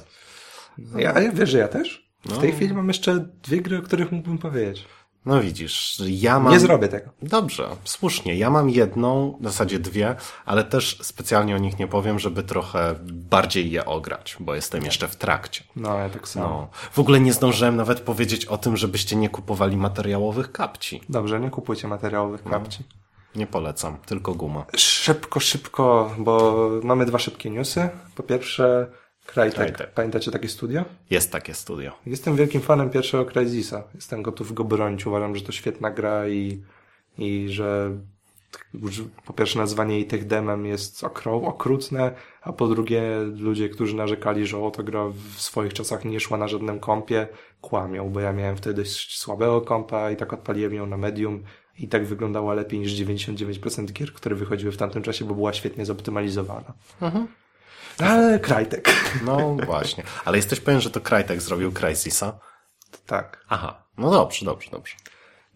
Ja, ja wiesz, że ja też? W tej No. chwili mam jeszcze dwie gry, o których mógłbym powiedzieć. No widzisz, ja mam... Nie zrobię tego. Dobrze, słusznie. Ja mam jedną, w zasadzie dwie, ale też specjalnie o nich nie powiem, żeby trochę bardziej je ograć, bo jestem jeszcze w trakcie. No, ja tak samo. No. W ogóle nie zdążyłem nawet powiedzieć o tym, żebyście nie kupowali materiałowych kapci. Dobrze, nie kupujcie materiałowych kapci. Nie polecam, tylko guma. Szybko, szybko, bo mamy dwa szybkie newsy. Po pierwsze, Crytek. Crytek. Pamiętacie takie studio? Jest takie studio. Jestem wielkim fanem pierwszego Crysisa. Jestem gotów go bronić. Uważam, że to świetna gra i, i że po pierwsze nazwanie jej tych demem jest okro, okrutne, a po drugie ludzie, którzy narzekali, że o, to gra w swoich czasach nie szła na żadnym kompie, kłamią, bo ja miałem wtedy dość słabego kompa i tak odpaliłem ją na medium i tak wyglądała lepiej niż 99% gier, które wychodziły w tamtym czasie, bo była świetnie zoptymalizowana. Ale Crytek. No właśnie. Ale jesteś pewien, że to Crytek zrobił Crysisa? tak. Aha. No dobrze, dobrze, dobrze.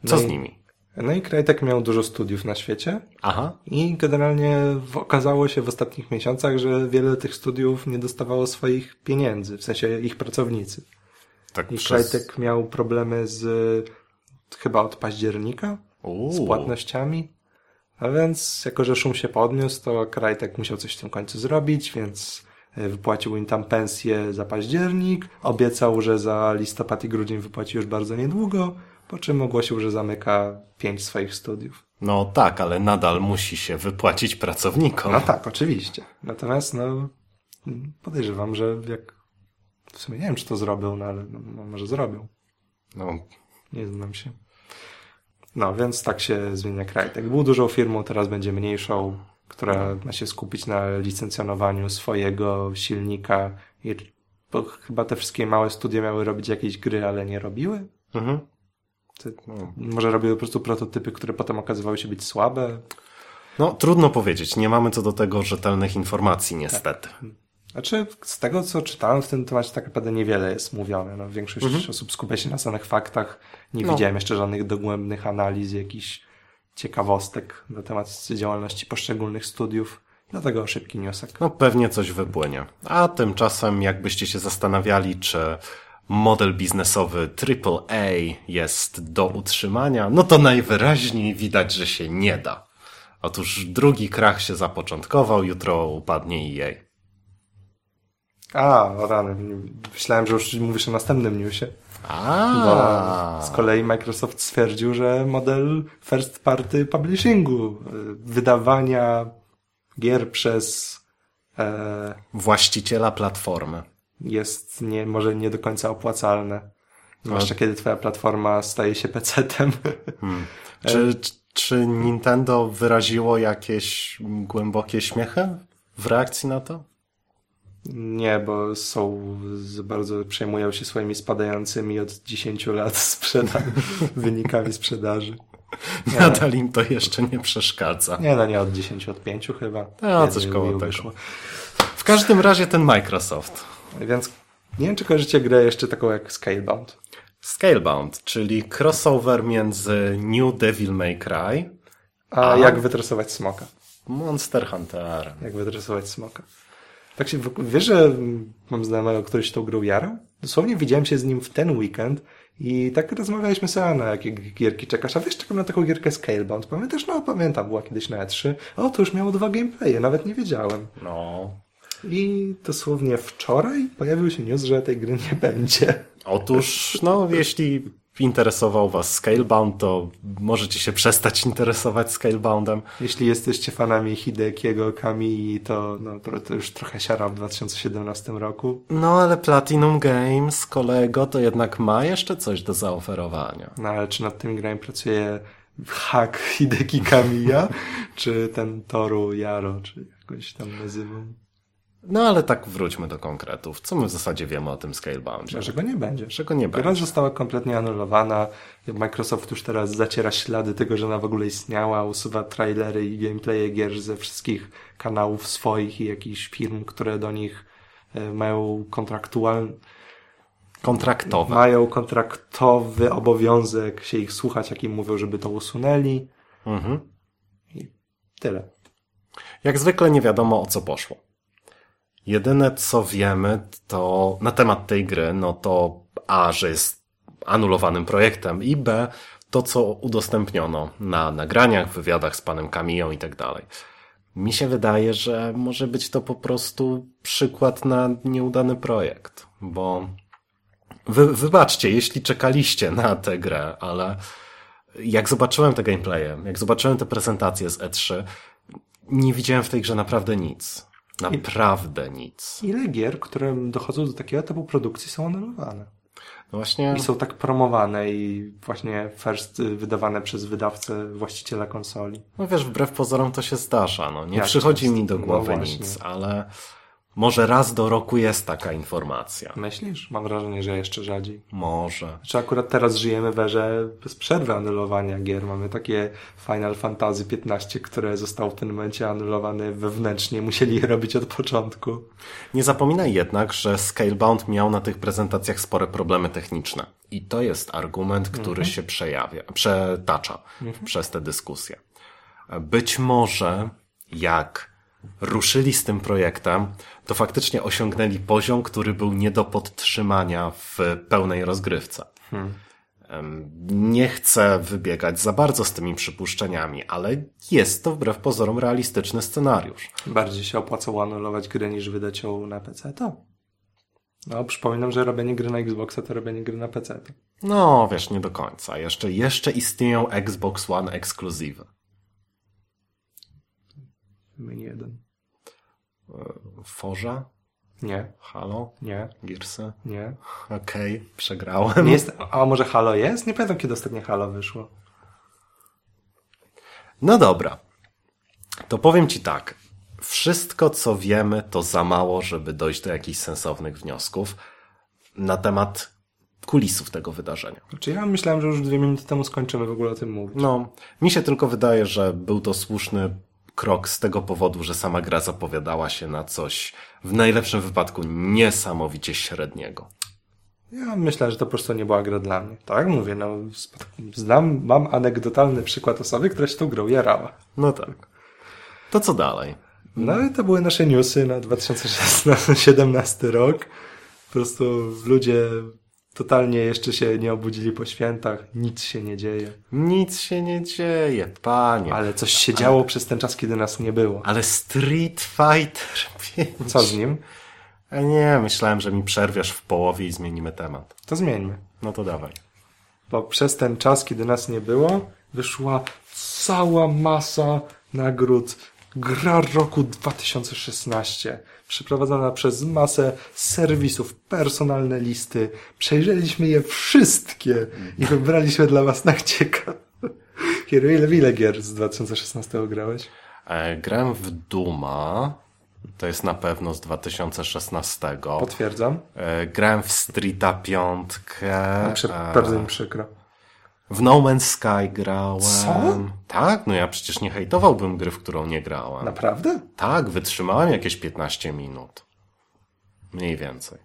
Co No z nimi? No i Crytek miał dużo studiów na świecie Aha. i generalnie okazało się w ostatnich miesiącach, że wiele tych studiów nie dostawało swoich pieniędzy, w sensie ich pracownicy. Tak I przez... Crytek miał problemy z chyba od października z Uuu. płatnościami. A więc, jako że szum się podniósł, to Crytek musiał coś w tym końcu zrobić, więc e, wypłacił im tam pensję za październik, obiecał, że za listopad i grudzień wypłaci już bardzo niedługo, po czym ogłosił, że zamyka pięć swoich studiów. No tak, ale nadal musi się wypłacić pracownikom. No tak, oczywiście. Natomiast, no, podejrzewam, że jak, w sumie nie wiem, czy to zrobił, no ale no, no, może zrobił. No, Nie znam się. No, więc tak się zmienia Crytek. Był dużą firmą, teraz będzie mniejszą, która ma się skupić na licencjonowaniu swojego silnika. I, bo chyba te wszystkie małe studia miały robić jakieś gry, ale nie robiły. mhm. No. może robiły po prostu prototypy, które potem okazywały się być słabe. no trudno powiedzieć. Nie mamy co do tego rzetelnych informacji, niestety. Znaczy, z tego co czytałem w tym temacie, tak naprawdę niewiele jest mówione. No, większość Mhm. osób skupia się na samych faktach. Nie No. widziałem jeszcze żadnych dogłębnych analiz, jakichś ciekawostek na temat działalności poszczególnych studiów. Dlatego szybki wniosek. No pewnie coś wypłynie. A tymczasem jakbyście się zastanawiali, czy model biznesowy AAA jest do utrzymania, no to najwyraźniej widać, że się nie da. Otóż drugi krach się zapoczątkował, jutro upadnie EA. A, o rany. Myślałem, że już mówisz o następnym newsie. Bo A, z kolei Microsoft stwierdził, że model first party publishingu, y, wydawania gier przez e, właściciela platformy. jest nie, może nie do końca opłacalne. Zwłaszcza kiedy twoja platforma staje się PC-tem. Czy, czy Nintendo wyraziło jakieś głębokie śmiechy w reakcji na to? Nie, bo są, bardzo przejmują się swoimi spadającymi od 10 lat sprzeda wynikami sprzedaży. Nadal im to jeszcze nie przeszkadza. Nie, no nie od 10, od 5 chyba. No, coś koło tego. wyszło. W każdym razie ten Microsoft. Więc nie wiem, czy kojarzycie grę jeszcze taką jak Scalebound. Scalebound, czyli crossover między New Devil May Cry A, A? jak wytresować smoka. Monster Hunterem. Jak wytresować smoka. Tak się, wiesz, że mam znajomego, który się tą grą jarał? Dosłownie widziałem się z nim w ten weekend i tak rozmawialiśmy sobie, a na jakie gierki czekasz, a wiesz, czekam na taką gierkę Scalebound. Pamiętasz? No, pamiętam, była kiedyś na E3. O, to już miało dwa gameplaye, nawet nie wiedziałem. No. I dosłownie wczoraj pojawił się news, że tej gry nie będzie. Otóż, no, jeśli interesował Was Scalebound, to możecie się przestać interesować Scaleboundem. Jeśli jesteście fanami Hidekiego Kamii, to, no, to, już trochę siara w 2017 roku. No, ale Platinum Games, kolego, to jednak ma jeszcze coś do zaoferowania. No ale czy nad tym grami pracuje hack Hideki Kamiya, czy ten Toru Jaro, czy jakoś tam nazywą? No, ale tak wróćmy do konkretów. Co my w zasadzie wiemy o tym Scaleboundzie? Że go nie będzie. Że go nie Gra będzie. została kompletnie anulowana. Microsoft już teraz zaciera ślady tego, że ona w ogóle istniała, usuwa trailery i gameplaye gier ze wszystkich kanałów swoich i jakichś firm, które do nich e, mają kontraktualny, Kontraktowe. mają kontraktowy obowiązek się ich słuchać, jak im mówią, żeby to usunęli. Mhm. Tyle. Jak zwykle nie wiadomo o co poszło. Jedyne co wiemy to na temat tej gry, no to A, że jest anulowanym projektem i B, to co udostępniono na nagraniach, wywiadach z panem Kamiją i tak dalej. Mi się wydaje, że może być to po prostu przykład na nieudany projekt, bo wy, wybaczcie, jeśli czekaliście na tę grę, ale jak zobaczyłem te gameplaye, jak zobaczyłem te prezentacje z E3, nie widziałem w tej grze naprawdę nic. Naprawdę nic. Ile gier, które dochodzą do takiego etapu produkcji są anulowane? No właśnie, I są tak promowane i właśnie first y, wydawane przez wydawcę, właściciela konsoli. no wiesz, wbrew pozorom to się zdarza, no. Nie Jak przychodzi mi do No głowy właśnie. nic, ale może raz do roku jest taka informacja. Myślisz? Mam wrażenie, że jeszcze rzadziej. Może. Znaczy akurat teraz żyjemy w erze bez przerwy anulowania gier. Mamy takie Final Fantasy XV, które zostało w tym momencie anulowane wewnętrznie. Musieli je robić od początku. Nie zapominaj jednak, że Scalebound miał na tych prezentacjach spore problemy techniczne. I to jest argument, który się przejawia, przetacza przez tę dyskusję. Być może jak ruszyli z tym projektem, to faktycznie osiągnęli poziom, który był nie do podtrzymania w pełnej rozgrywce. Em, Nie chcę wybiegać za bardzo z tymi przypuszczeniami, ale jest to wbrew pozorom realistyczny scenariusz. Bardziej się opłacało anulować grę niż wydać ją na PC. To. No, przypominam, że robienie gry na Xboxa to robienie gry na PC. No, wiesz, nie do końca. Jeszcze, jeszcze istnieją Xbox One ekskluzywy. Mini jeden. Forza? Nie, Halo? nie, Gearsy? nie. Okej, przegrałem. Nie jest, a może Halo jest? Nie pamiętam, kiedy ostatnio Halo wyszło. No dobra. To powiem ci tak. Wszystko, co wiemy, to za mało, żeby dojść do jakichś sensownych wniosków na temat kulisów tego wydarzenia. Znaczy ja myślałem, że już dwie minuty temu skończymy w ogóle o tym mówić. No, mi się tylko wydaje, że był to słuszny krok z tego powodu, że sama gra zapowiadała się na coś w najlepszym wypadku niesamowicie średniego. Ja myślę, że to po prostu nie była gra dla mnie. Tak mówię, no, znam, mam anegdotalny przykład osoby, która się tą grą jarała. No tak. To co dalej? No i to były nasze newsy na 2017 rok. Po prostu ludzie totalnie jeszcze się nie obudzili po świętach, nic się nie dzieje. Nic się nie dzieje, panie. Ale, Ale coś się działo przez ten czas, kiedy nas nie było. Street Fighter 5. Co z nim? A nie, myślałem, że mi przerwiesz w połowie i zmienimy temat. To zmieńmy. No to dawaj. Bo przez ten czas, kiedy nas nie było, wyszła cała masa nagród. Gra roku 2016. Przeprowadzona przez masę serwisów, personalne listy. Przejrzeliśmy je wszystkie i wybraliśmy dla was najciekawsze. Hiro, ile, ile gier z 2016 grałeś? E, grałem w Duma. To jest na pewno z 2016. Potwierdzam. E, grałem w Streeta 5. Prze- E, bardzo mi przykro. W No Man's Sky grałem. Co? Tak, no ja przecież nie hejtowałbym gry, w którą nie grałem. Naprawdę? Tak, wytrzymałem jakieś 15 minut. Mniej więcej.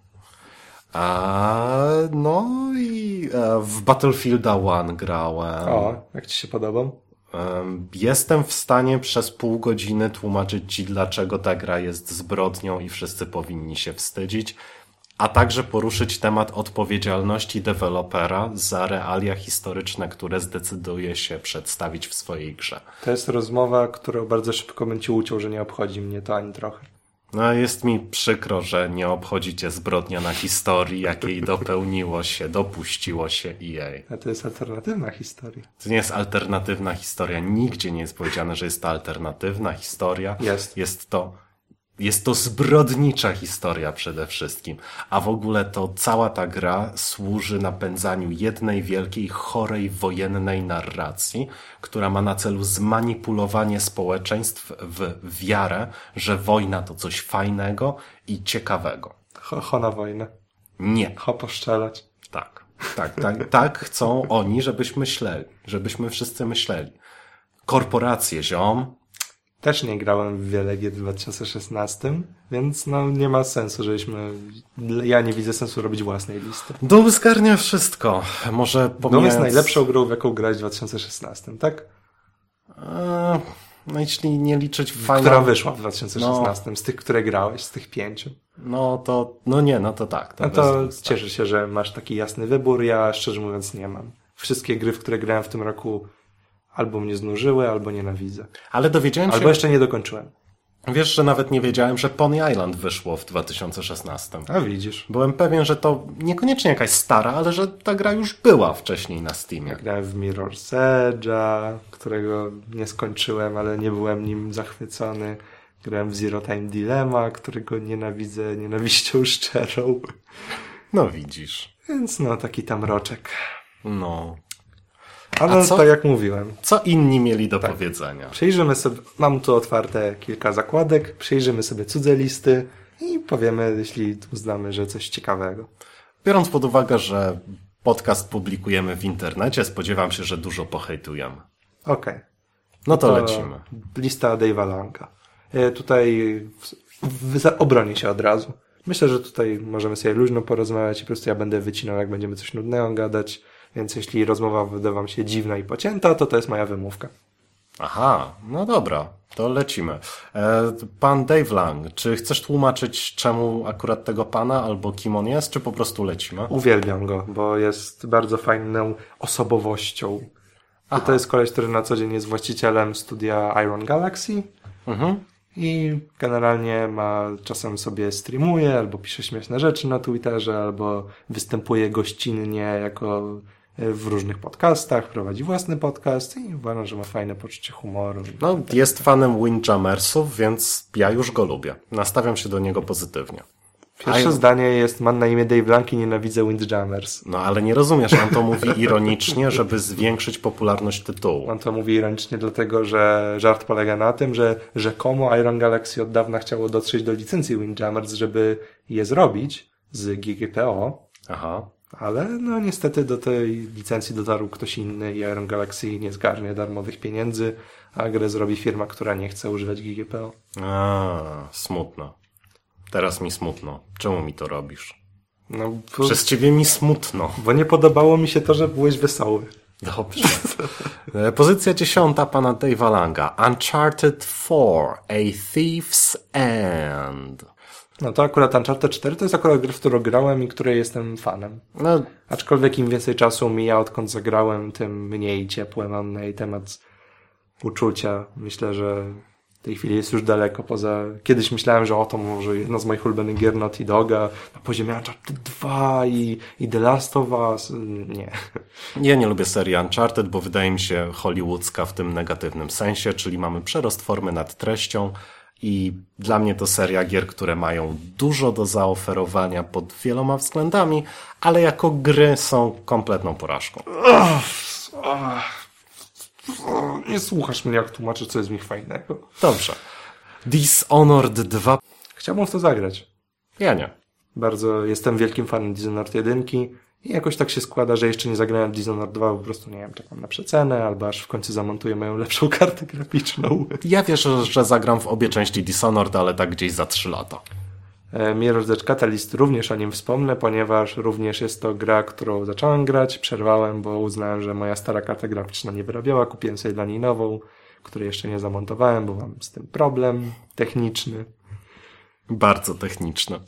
A, no i e, w Battlefielda 1 grałem. O, jak ci się podobał? Em, Jestem w stanie przez pół godziny tłumaczyć ci, dlaczego ta gra jest zbrodnią i wszyscy powinni się wstydzić, a także poruszyć temat odpowiedzialności dewelopera za realia historyczne, które zdecyduje się przedstawić w swojej grze. To jest rozmowa, którą bardzo szybko bym ci uciął, że nie obchodzi mnie to ani trochę. No, jest mi przykro, że nie obchodzi cię zbrodnia na historii, jakiej dopełniło się, dopuściło się EA. A to jest alternatywna historia. To nie jest alternatywna historia. Nigdzie nie jest powiedziane, że jest to alternatywna historia. Jest. Jest to, jest to zbrodnicza historia przede wszystkim. A w ogóle to cała ta gra służy napędzaniu jednej wielkiej, chorej, wojennej narracji, która ma na celu zmanipulowanie społeczeństw w wiarę, że wojna to coś fajnego i ciekawego. Ho, ho na wojnę. Nie. Ho poszczelać. Tak, tak, tak, tak chcą oni, żebyśmy myśleli, żebyśmy wszyscy myśleli. Korporacje, ziom, Też nie grałem w wiele gier w 2016, więc no nie ma sensu, żebyśmy... Ja nie widzę sensu robić własnej listy. Dom zgarnia wszystko. Może pomijając... jest najlepszą grą, w jaką grać w 2016, tak? Eee, no jeśli nie liczyć fajną... Która wyszła w 2016, z tych, które grałeś, z tych pięciu. No to, no nie, no to tak. To No to zdań. cieszę się, że masz taki jasny wybór. Ja szczerze mówiąc nie mam. Wszystkie gry, w które grałem w tym roku albo mnie znużyły, albo nienawidzę. Ale dowiedziałem się, Albo jeszcze nie dokończyłem. wiesz, że nawet nie wiedziałem, że Pony Island wyszło w 2016. A widzisz. Byłem pewien, że to niekoniecznie jakaś stara, ale że ta gra już była wcześniej na Steamie. Grałem w Mirror's Edge'a, którego nie skończyłem, ale nie byłem nim zachwycony. Grałem w Zero Time Dilemma, którego nienawidzę nienawiścią szczerą. No widzisz. Więc no, taki tam roczek. No. Ale co? tak jak mówiłem, Co inni mieli do powiedzenia? Przyjrzymy sobie, mam tu otwarte kilka zakładek, przyjrzymy sobie cudze listy i powiemy, jeśli uznamy, że coś ciekawego. Biorąc pod uwagę, że podcast publikujemy w internecie, spodziewam się, że dużo pohejtujemy. Okej. No to lecimy. Lista Dave'a Langa. E, Tutaj w, w, obronię się od razu. Myślę, że tutaj możemy sobie luźno porozmawiać i po prostu ja będę wycinał, jak będziemy coś nudnego gadać. Więc jeśli rozmowa wyda wam się dziwna i pocięta, to to jest moja wymówka. Aha, no dobra, to lecimy. E, pan Dave Lang, czy chcesz tłumaczyć, czemu akurat tego pana, albo kim on jest, czy po prostu lecimy? Uwielbiam go, bo jest bardzo fajną osobowością. To, to jest koleś, który na co dzień jest właścicielem studia Iron Galaxy Mhm. i generalnie ma czasem sobie streamuje, albo pisze śmieszne rzeczy na Twitterze, albo występuje gościnnie jako w różnych podcastach, prowadzi własny podcast i uważam, że ma fajne poczucie humoru. No, jest fanem Windjammersów, więc ja już go lubię. Nastawiam się do niego pozytywnie. Pierwsze A- zdanie jest, mam na imię Dave Blank i nienawidzę Windjammers. No, ale nie rozumiesz, on to mówi ironicznie, żeby zwiększyć popularność tytułu. On to mówi ironicznie dlatego, że żart polega na tym, że rzekomo Iron Galaxy od dawna chciało dotrzeć do licencji Windjammers, żeby je zrobić z GGPO, Aha. Ale no niestety do tej licencji dotarł ktoś inny i Iron Galaxy nie zgarnie darmowych pieniędzy, a grę zrobi firma, która nie chce używać GGPO. A, smutno. Teraz mi smutno. Czemu mi to robisz? No, bo, Przez ciebie mi smutno. bo nie podobało mi się to, że byłeś wesoły. Dobrze. E, Pozycja dziesiąta pana Dave'a Langa. Uncharted 4. A Thief's End. No to akurat Uncharted 4 to jest akurat gra, w którą grałem i której jestem fanem. No, Aczkolwiek im więcej czasu mija, odkąd zagrałem, tym mniej ciepłe mam na jej temat uczucia. Myślę, że w tej chwili jest już daleko poza... Kiedyś myślałem, że o to może jedna z moich ulubionych gier Naughty Doga na poziomie Uncharted 2 i, i The Last of Us. Nie. ja nie lubię serii Uncharted, bo wydaje mi się hollywoodzka w tym negatywnym sensie, czyli mamy przerost formy nad treścią i dla mnie to seria gier, które mają dużo do zaoferowania pod wieloma względami, ale jako gry są kompletną porażką. Nie słuchasz mnie, jak tłumaczę, co jest nich fajnego. Dobrze. Dishonored 2. Chciałbym w to zagrać. Ja nie. Bardzo jestem wielkim fanem Dishonored 1 I jakoś tak się składa, że jeszcze nie zagrałem w Dishonored 2, po prostu nie wiem, czekam na przecenę, albo aż w końcu zamontuję moją lepszą kartę graficzną. Ja wierzę, że zagram w obie części Dishonored, ale tak gdzieś za 3 lata. E, Mirror's Edge Catalyst również o nim wspomnę, ponieważ również jest to gra, którą zacząłem grać, przerwałem, bo uznałem, że moja stara karta graficzna nie wyrabiała, kupiłem sobie dla niej nową, której jeszcze nie zamontowałem, bo mam z tym problem techniczny. Bardzo techniczne.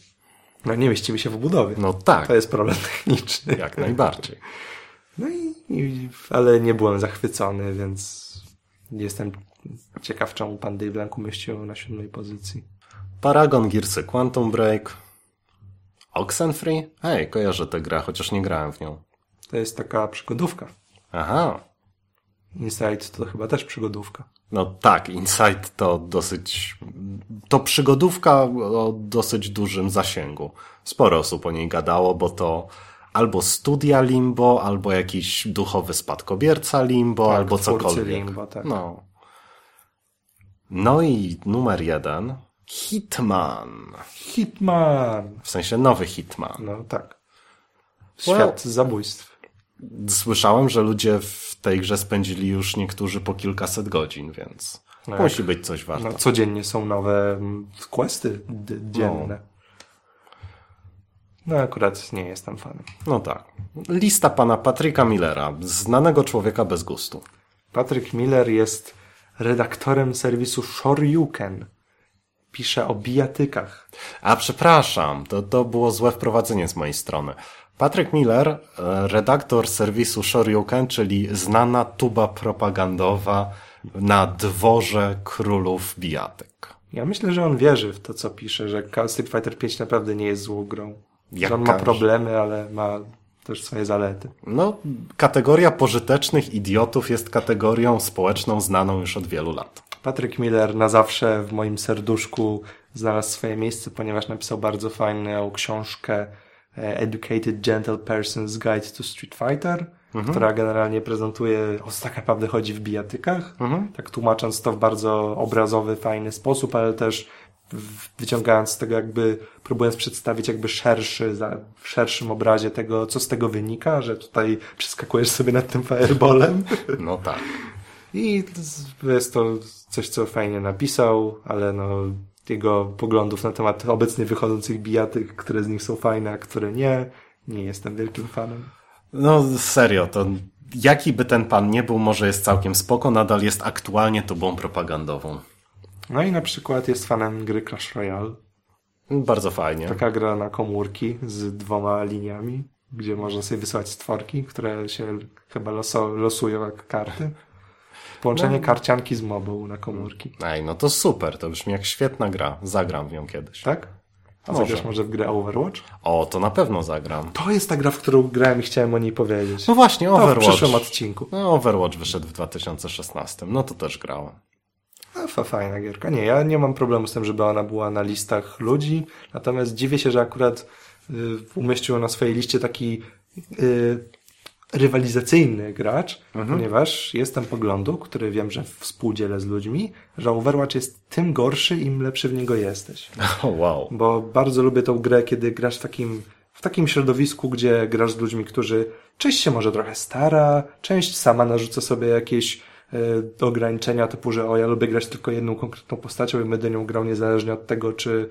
No nie mieścimy się w budowie. No tak, To jest problem techniczny. jak najbardziej. No i, i, ale nie byłem zachwycony, więc jestem ciekaw, czemu pan Dave Blank umieścił na siódmej pozycji. Paragon, Gearsy, Quantum Break, Oxenfree? Hej, kojarzę tę grę, chociaż nie grałem w nią. To jest taka przygodówka. Aha, Inside to chyba też przygodówka. No tak, Inside to dosyć... To przygodówka o dosyć dużym zasięgu. Sporo osób o niej gadało, bo to albo studia Limbo, albo jakiś duchowy spadkobierca Limbo, Tak, albo cokolwiek. Limbo, tak. No. No i numer jeden. Hitman. Hitman! W sensie nowy Hitman. No tak. Well- Świat zabójstw. Słyszałem, że ludzie w tej grze spędzili już niektórzy po kilkaset godzin, więc No musi być coś warte. No, codziennie są nowe mm, questy dzienne. No akurat nie jestem fanem. No tak. Lista pana Patryka Millera, znanego człowieka bez gustu. Patrick Miller jest redaktorem serwisu Shoryuken. Pisze o bijatykach. A przepraszam, to, to było złe wprowadzenie z mojej strony. Patryk Miller, e, redaktor serwisu Shoryuken, czyli znana tuba propagandowa na dworze królów bijatyk. Ja myślę, że on wierzy w to, co pisze, że Street Fighter 5 naprawdę nie jest złą grą. Jak on ma problemy, ale ma też swoje zalety. No, kategoria pożytecznych idiotów jest kategorią społeczną znaną już od wielu lat. Patryk Miller na zawsze w moim serduszku znalazł swoje miejsce, ponieważ napisał bardzo fajną książkę Educated Gentle Person's Guide to Street Fighter, która generalnie prezentuje, o co tak naprawdę chodzi w bijatykach, tak tłumacząc to w bardzo obrazowy, fajny sposób, ale też wyciągając z tego jakby, próbując przedstawić jakby szerszy, w szerszym obrazie tego, co z tego wynika, że tutaj przeskakujesz sobie nad tym fireballem. No tak. I jest to coś, co fajnie napisał, ale no, jego poglądów na temat obecnie wychodzących bijatyk, które z nich są fajne, a które nie, nie jestem wielkim fanem. No serio, to jaki by ten pan nie był, może jest całkiem spoko, nadal jest aktualnie tubą propagandową. No i na przykład jest fanem gry Clash Royale. Bardzo fajnie. Taka gra na komórki z dwoma liniami, gdzie można sobie wysyłać stworki, które się chyba losują jak karty. Połączenie karcianki z mobą na komórki. Ej, no to super, to brzmi jak świetna gra. Zagram w nią kiedyś. Tak? A Może. zagrasz może w grę Overwatch? O, to na pewno zagram. To jest ta gra, w którą grałem i chciałem o niej powiedzieć. No właśnie, To w Overwatch. przyszłym odcinku. No, Overwatch wyszedł w 2016. No to też grałem. A, fa- fajna gierka. Nie, ja nie mam problemu z tym, żeby ona była na listach ludzi, natomiast dziwię się, że akurat y, umieścił na swojej liście taki y, rywalizacyjny gracz, ponieważ jestem poglądu, który wiem, że współdzielę z ludźmi, że Overwatch jest tym gorszy, im lepszy w niego jesteś. O, wow. Bo bardzo lubię tą grę, kiedy grasz w takim, w takim środowisku, gdzie grasz z ludźmi, którzy część się może trochę stara, część sama narzuca sobie jakieś e, ograniczenia typu, że o, ja lubię grać tylko jedną konkretną postacią i będę nią grał niezależnie od tego, czy,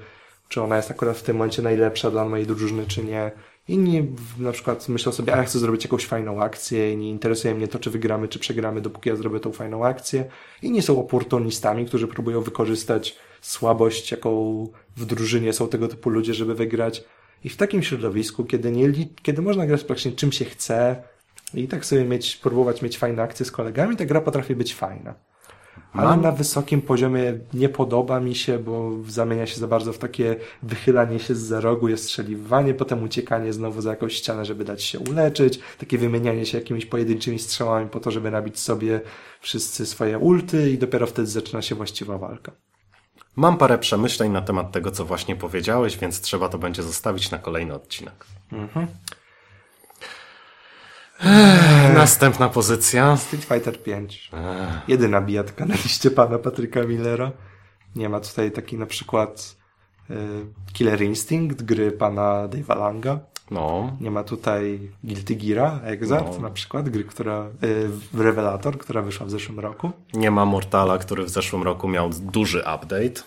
czy ona jest akurat w tym momencie najlepsza dla mojej drużyny, czy nie. Inni na przykład myślą sobie, a ja chcę zrobić jakąś fajną akcję i nie interesuje mnie to, czy wygramy, czy przegramy, dopóki ja zrobię tą fajną akcję. Inni są oportunistami, którzy próbują wykorzystać słabość, jaką w drużynie są tego typu ludzie, żeby wygrać. I w takim środowisku, kiedy, nie, kiedy można grać praktycznie czym się chce i tak sobie mieć, próbować mieć fajne akcje z kolegami, ta gra potrafi być fajna. Ale Mam- na wysokim poziomie nie podoba mi się, bo zamienia się za bardzo w takie wychylanie się z za rogu, jest strzeliwanie, potem uciekanie znowu za jakąś ścianę, żeby dać się uleczyć, takie wymienianie się jakimiś pojedynczymi strzałami po to, żeby nabić sobie wszyscy swoje ulty i dopiero wtedy zaczyna się właściwa walka. Mam parę przemyśleń na temat tego, co właśnie powiedziałeś, więc trzeba to będzie zostawić na kolejny odcinek. Ech, Następna pozycja. Street Fighter 5. Jedyna bijatka na liście pana Patryka Millera. Nie ma tutaj taki na przykład y, Killer Instinct, gry pana Dave'a Langa. No, Nie ma tutaj Guilty Geara, Exart No. na przykład, gry, która, y, Revelator, która wyszła w zeszłym roku. nie ma Mortala, który w zeszłym roku miał duży update.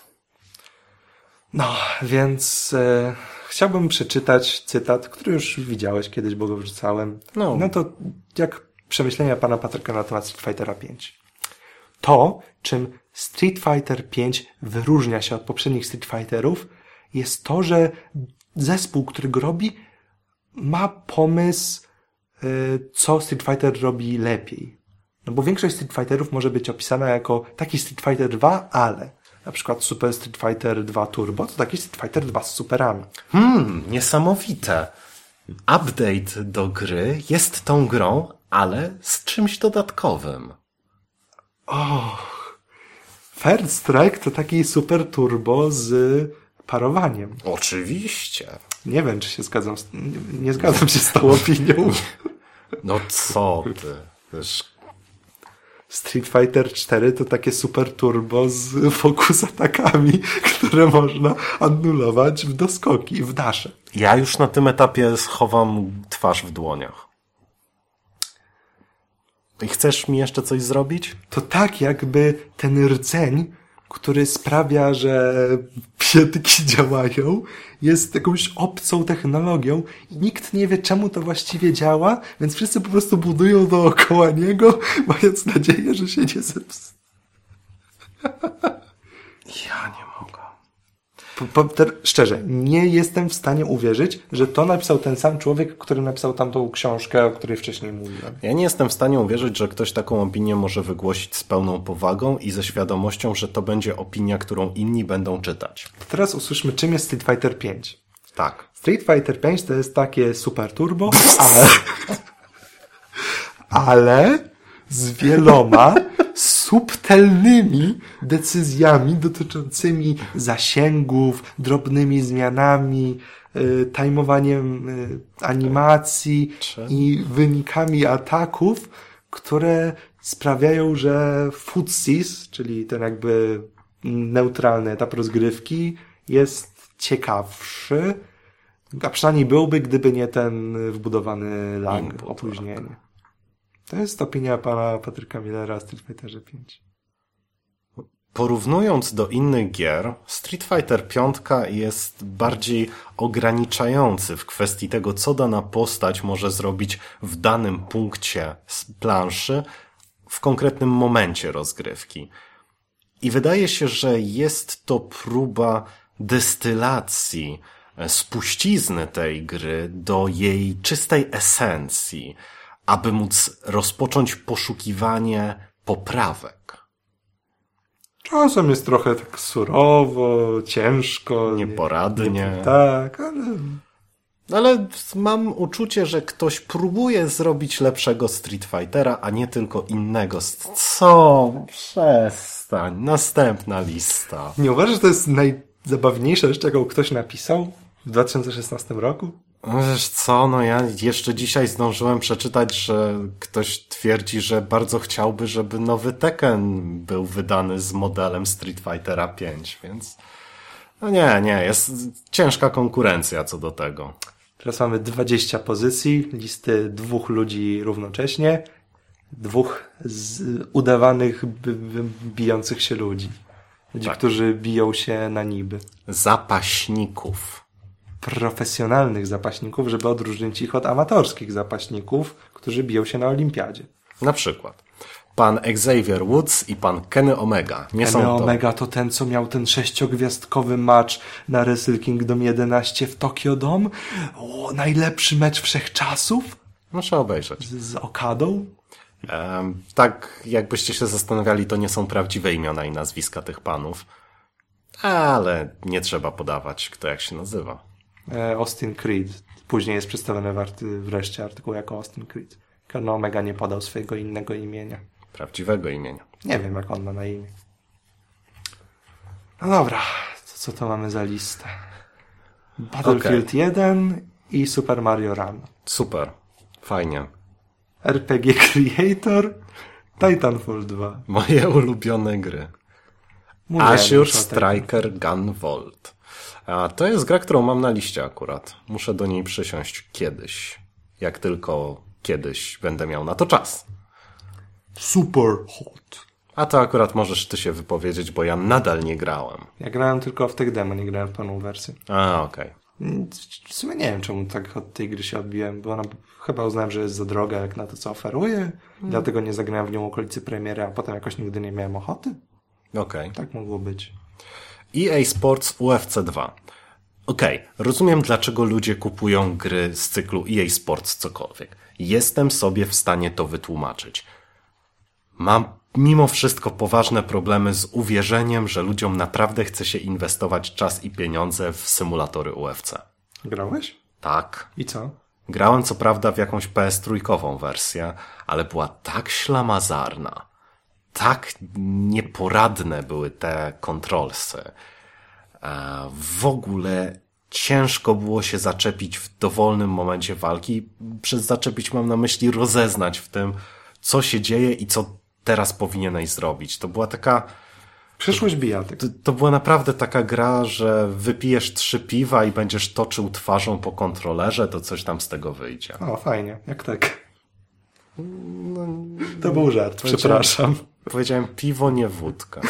No, więc e, chciałbym przeczytać cytat, który już widziałeś kiedyś, bo go wrzucałem. No. no to jak przemyślenia pana Patryka na temat Street Fightera 5. To, czym Street Fighter 5 wyróżnia się od poprzednich Street Fighterów, jest to, że zespół, który go robi, ma pomysł, e, co Street Fighter robi lepiej. No bo większość Street Fighterów może być opisana jako taki Street Fighter 2, ale na przykład Super Street Fighter 2 Turbo to taki Street Fighter 2 z superami. Hmm, niesamowite. Update do gry jest tą grą, ale z czymś dodatkowym. Third Strike to taki Super Turbo z parowaniem. Oczywiście. Nie wiem, czy się zgadzam z, nie, nie zgadzam się z tą opinią. No co ty? Wiesz, Street Fighter 4 to takie Super Turbo z focus atakami, które można anulować w doskoki, w dasze. ja już na tym etapie schowam twarz w dłoniach. I chcesz mi jeszcze coś zrobić? To tak jakby ten rdzeń, który sprawia, że piętki działają, jest jakąś obcą technologią i nikt nie wie, czemu to właściwie działa, więc wszyscy po prostu budują dookoła niego, mając nadzieję, że się nie zepsuje. Ja nie mogę. Po, szczerze, nie jestem w stanie uwierzyć, że to napisał ten sam człowiek, który napisał tamtą książkę, o której wcześniej mówiłem. Ja nie jestem w stanie uwierzyć, że ktoś taką opinię może wygłosić z pełną powagą i ze świadomością, że to będzie opinia, którą inni będą czytać. Teraz usłyszmy, czym jest Street Fighter 5. Tak. Street Fighter 5 to jest takie super turbo, ale, ale z wieloma subtelnymi decyzjami dotyczącymi zasięgów, drobnymi zmianami, y, tajmowaniem y, animacji Czy- i wynikami ataków, które sprawiają, że Footsies, czyli ten jakby neutralny etap rozgrywki, jest ciekawszy, a przynajmniej byłby, gdyby nie ten wbudowany lag, opóźnienie. To jest opinia pana Patryka Millera o Street Fighterze 5. Porównując do innych gier, Street Fighter V jest bardziej ograniczający w kwestii tego, co dana postać może zrobić w danym punkcie z planszy w konkretnym momencie rozgrywki. I wydaje się, że jest to próba destylacji e, spuścizny tej gry do jej czystej esencji, aby móc rozpocząć poszukiwanie poprawek. Czasem jest trochę tak surowo, ciężko. nie- Nieporadnie. Tak, ale Ale mam uczucie, że ktoś próbuje zrobić lepszego Street Fightera, a nie tylko innego. Co? Przestań. Następna lista. nie uważasz, że to jest najzabawniejsza rzecz, jaką ktoś napisał w 2016 roku? Wiesz co, no ja jeszcze dzisiaj zdążyłem przeczytać, że ktoś twierdzi, że bardzo chciałby, żeby nowy Tekken był wydany z modelem Street Fightera 5, więc... No nie, nie, jest ciężka konkurencja co do tego. Teraz mamy 20 pozycji, listy dwóch ludzi równocześnie, dwóch z udawanych bijących się ludzi. Ludzi, Tak. którzy biją się na niby. Zapaśników. Profesjonalnych zapaśników, żeby odróżnić ich od amatorskich zapaśników, którzy biją się na olimpiadzie. Na przykład pan Xavier Woods i pan Kenny Omega. Nie są Kenny to... Omega to ten, co miał ten sześciogwiazdkowy match na Wrestle Kingdom 11 w Tokyo Dome. O, najlepszy mecz wszechczasów trzeba obejrzeć. z, z Okadą. Em, tak, jakbyście się zastanawiali, to nie są prawdziwe imiona i nazwiska tych panów. Ale nie trzeba podawać, kto jak się nazywa. E, Austin Creed. Później jest przedstawiony w arty, wreszcie artykuł jako Austin Creed. Kenny Omega nie podał swojego innego imienia. Prawdziwego imienia. Nie wiem, jak on ma na imię. No dobra, to co to mamy za listę? Battlefield 1 i Super Mario Run. Super. Fajnie. RPG Creator, Titanfall 2. Moje ulubione gry. Mówiłem Azure. Striker Gunvolt. A to jest gra, którą mam na liście akurat. Muszę do niej przysiąść kiedyś. Jak tylko kiedyś będę miał na to czas. Super hot. A to akurat możesz ty się wypowiedzieć, bo ja nadal nie grałem. Ja grałem tylko w tech demo, nie grałem w pełną wersję. A, okej. Mm, W sumie nie wiem, czemu tak od tej gry się odbiłem, bo ona chyba uznałem, że jest za droga jak na to, co oferuje. Dlatego nie zagrałem w nią okolicy premiery, a potem jakoś nigdy nie miałem ochoty. Okej. Tak mogło być. EA Sports UFC 2. Okej, rozumiem dlaczego ludzie kupują gry z cyklu EA Sports cokolwiek. Jestem sobie w stanie to wytłumaczyć. Mam mimo wszystko poważne problemy z uwierzeniem, że ludziom naprawdę chce się inwestować czas i pieniądze w symulatory UFC. Grałeś? Tak. I co? Grałem co prawda w jakąś PS3 wersję, ale była tak ślamazarna. Tak nieporadne były te kontrolsy. E, W ogóle ciężko było się zaczepić w dowolnym momencie walki. Przez zaczepić mam na myśli rozeznać w tym, co się dzieje i co teraz powinieneś zrobić. To była taka, Przyszłość bijatyk. to, to była naprawdę taka gra, że wypijesz trzy piwa i będziesz toczył twarzą po kontrolerze, to coś tam z tego wyjdzie. O, fajnie, jak tak. To był żart, przepraszam. Powiedziałem piwo, nie wódka.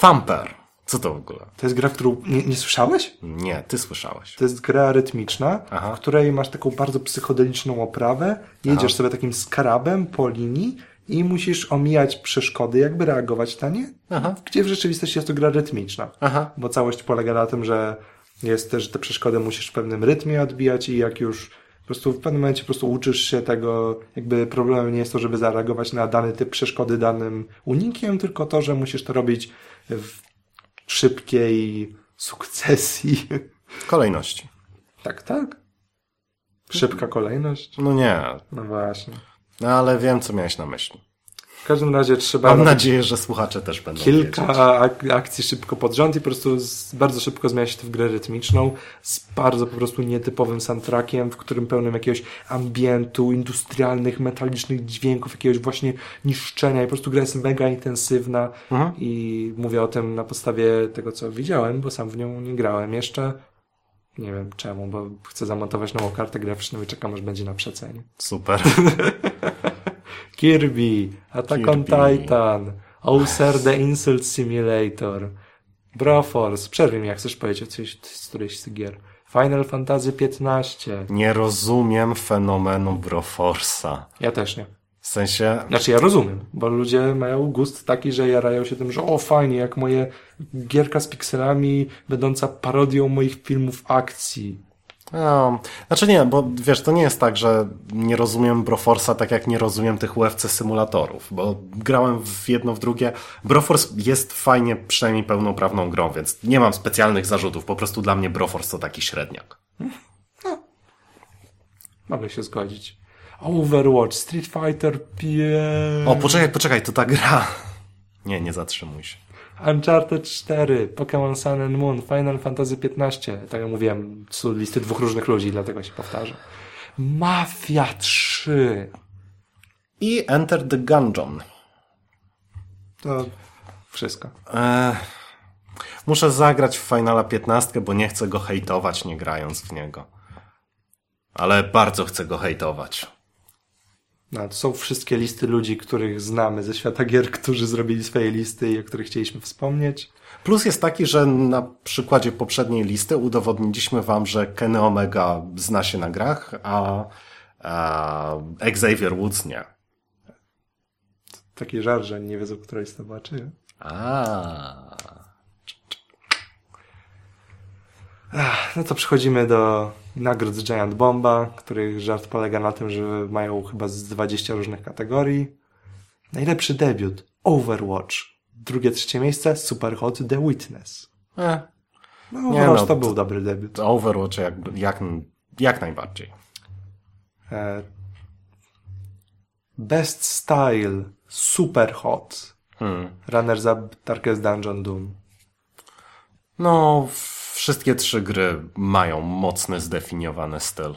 Thumper. Co to w ogóle? To jest gra, w którą nie, nie słyszałeś? Nie, ty słyszałeś. To jest gra rytmiczna, Aha. w której masz taką bardzo psychodeliczną oprawę, jedziesz sobie takim skarabem po linii i musisz omijać przeszkody, jakby reagować na nie, Aha. gdzie w rzeczywistości jest to gra rytmiczna. Aha. Bo całość polega na tym, że jest też, że te przeszkody musisz w pewnym rytmie odbijać i jak już po prostu w pewnym momencie po prostu uczysz się tego, jakby problemem nie jest to, żeby zareagować na dany typ przeszkody danym unikiem, tylko to, że musisz to robić w szybkiej sukcesji. Kolejności. Tak, tak. Szybka kolejność. No nie, No właśnie. no ale wiem, co miałeś na myśli. W każdym razie trzeba Mam nadzieję, że słuchacze też będą kilka wiedzieć. ak- akcji szybko pod rząd i po prostu z, bardzo szybko zmienia się to w grę rytmiczną z bardzo po prostu nietypowym soundtrackiem, w którym pełnym jakiegoś ambientu, industrialnych, metalicznych dźwięków, jakiegoś właśnie niszczenia i po prostu gra jest mega intensywna Mhm. i mówię o tym na podstawie tego, co widziałem, bo sam w nią nie grałem jeszcze. Nie wiem czemu, bo chcę zamontować nową kartę graficzną i czekam, aż będzie na przecenie. Super. Kirby, Attack on. Titan, Ouser the Insult Simulator, Broforce, przerwij mi jak chcesz powiedzieć coś z którejś z tych gier. Final Fantasy XV. Nie rozumiem fenomenu Broforsa. Ja też nie. W sensie, Znaczy ja rozumiem, bo ludzie mają gust taki, że jarają się tym, że o fajnie, jak moje gierka z pikselami, będąca parodią moich filmów akcji. No, znaczy nie, bo wiesz, to nie jest tak, że nie rozumiem Broforsa tak jak nie rozumiem tych UFC symulatorów, bo grałem w jedno, w drugie. Broforce jest fajnie, przynajmniej pełnoprawną grą, więc nie mam specjalnych zarzutów, po prostu dla mnie Broforce to taki średniak. Mogę się zgodzić. Overwatch, Street Fighter 5, O, poczekaj, poczekaj, to ta gra. Nie, nie zatrzymuj się. Uncharted 4, Pokémon Sun and Moon, Final Fantasy 15. Tak jak mówiłem, są listy dwóch różnych ludzi, dlatego się powtarza. Mafia 3. I Enter the Gungeon. To wszystko. Eee, muszę zagrać w Finala 15, bo nie chcę go hejtować, nie grając w niego. Ale bardzo chcę go hejtować. No, to są wszystkie listy ludzi, których znamy ze świata gier, którzy zrobili swoje listy i o których chcieliśmy wspomnieć. Plus jest taki, że na przykładzie poprzedniej listy udowodniliśmy wam, że Kenny Omega zna się na grach, a, a Xavier Woods nie. Taki żart, że nie wiedzą, która lista była czyja. A. No to przechodzimy do nagród z Giant Bomba, których żart polega na tym, że mają chyba z 20 różnych kategorii. Najlepszy debiut Overwatch. Drugie, trzecie miejsce Superhot The Witness. E, No, Nie Overwatch no, to to- był dobry debiut. Overwatch jak, jak, jak najbardziej. E, Best Style Superhot. Hmm. Runners Up Darkest Dungeon Doom. No, wszystkie trzy gry mają mocny, zdefiniowany styl.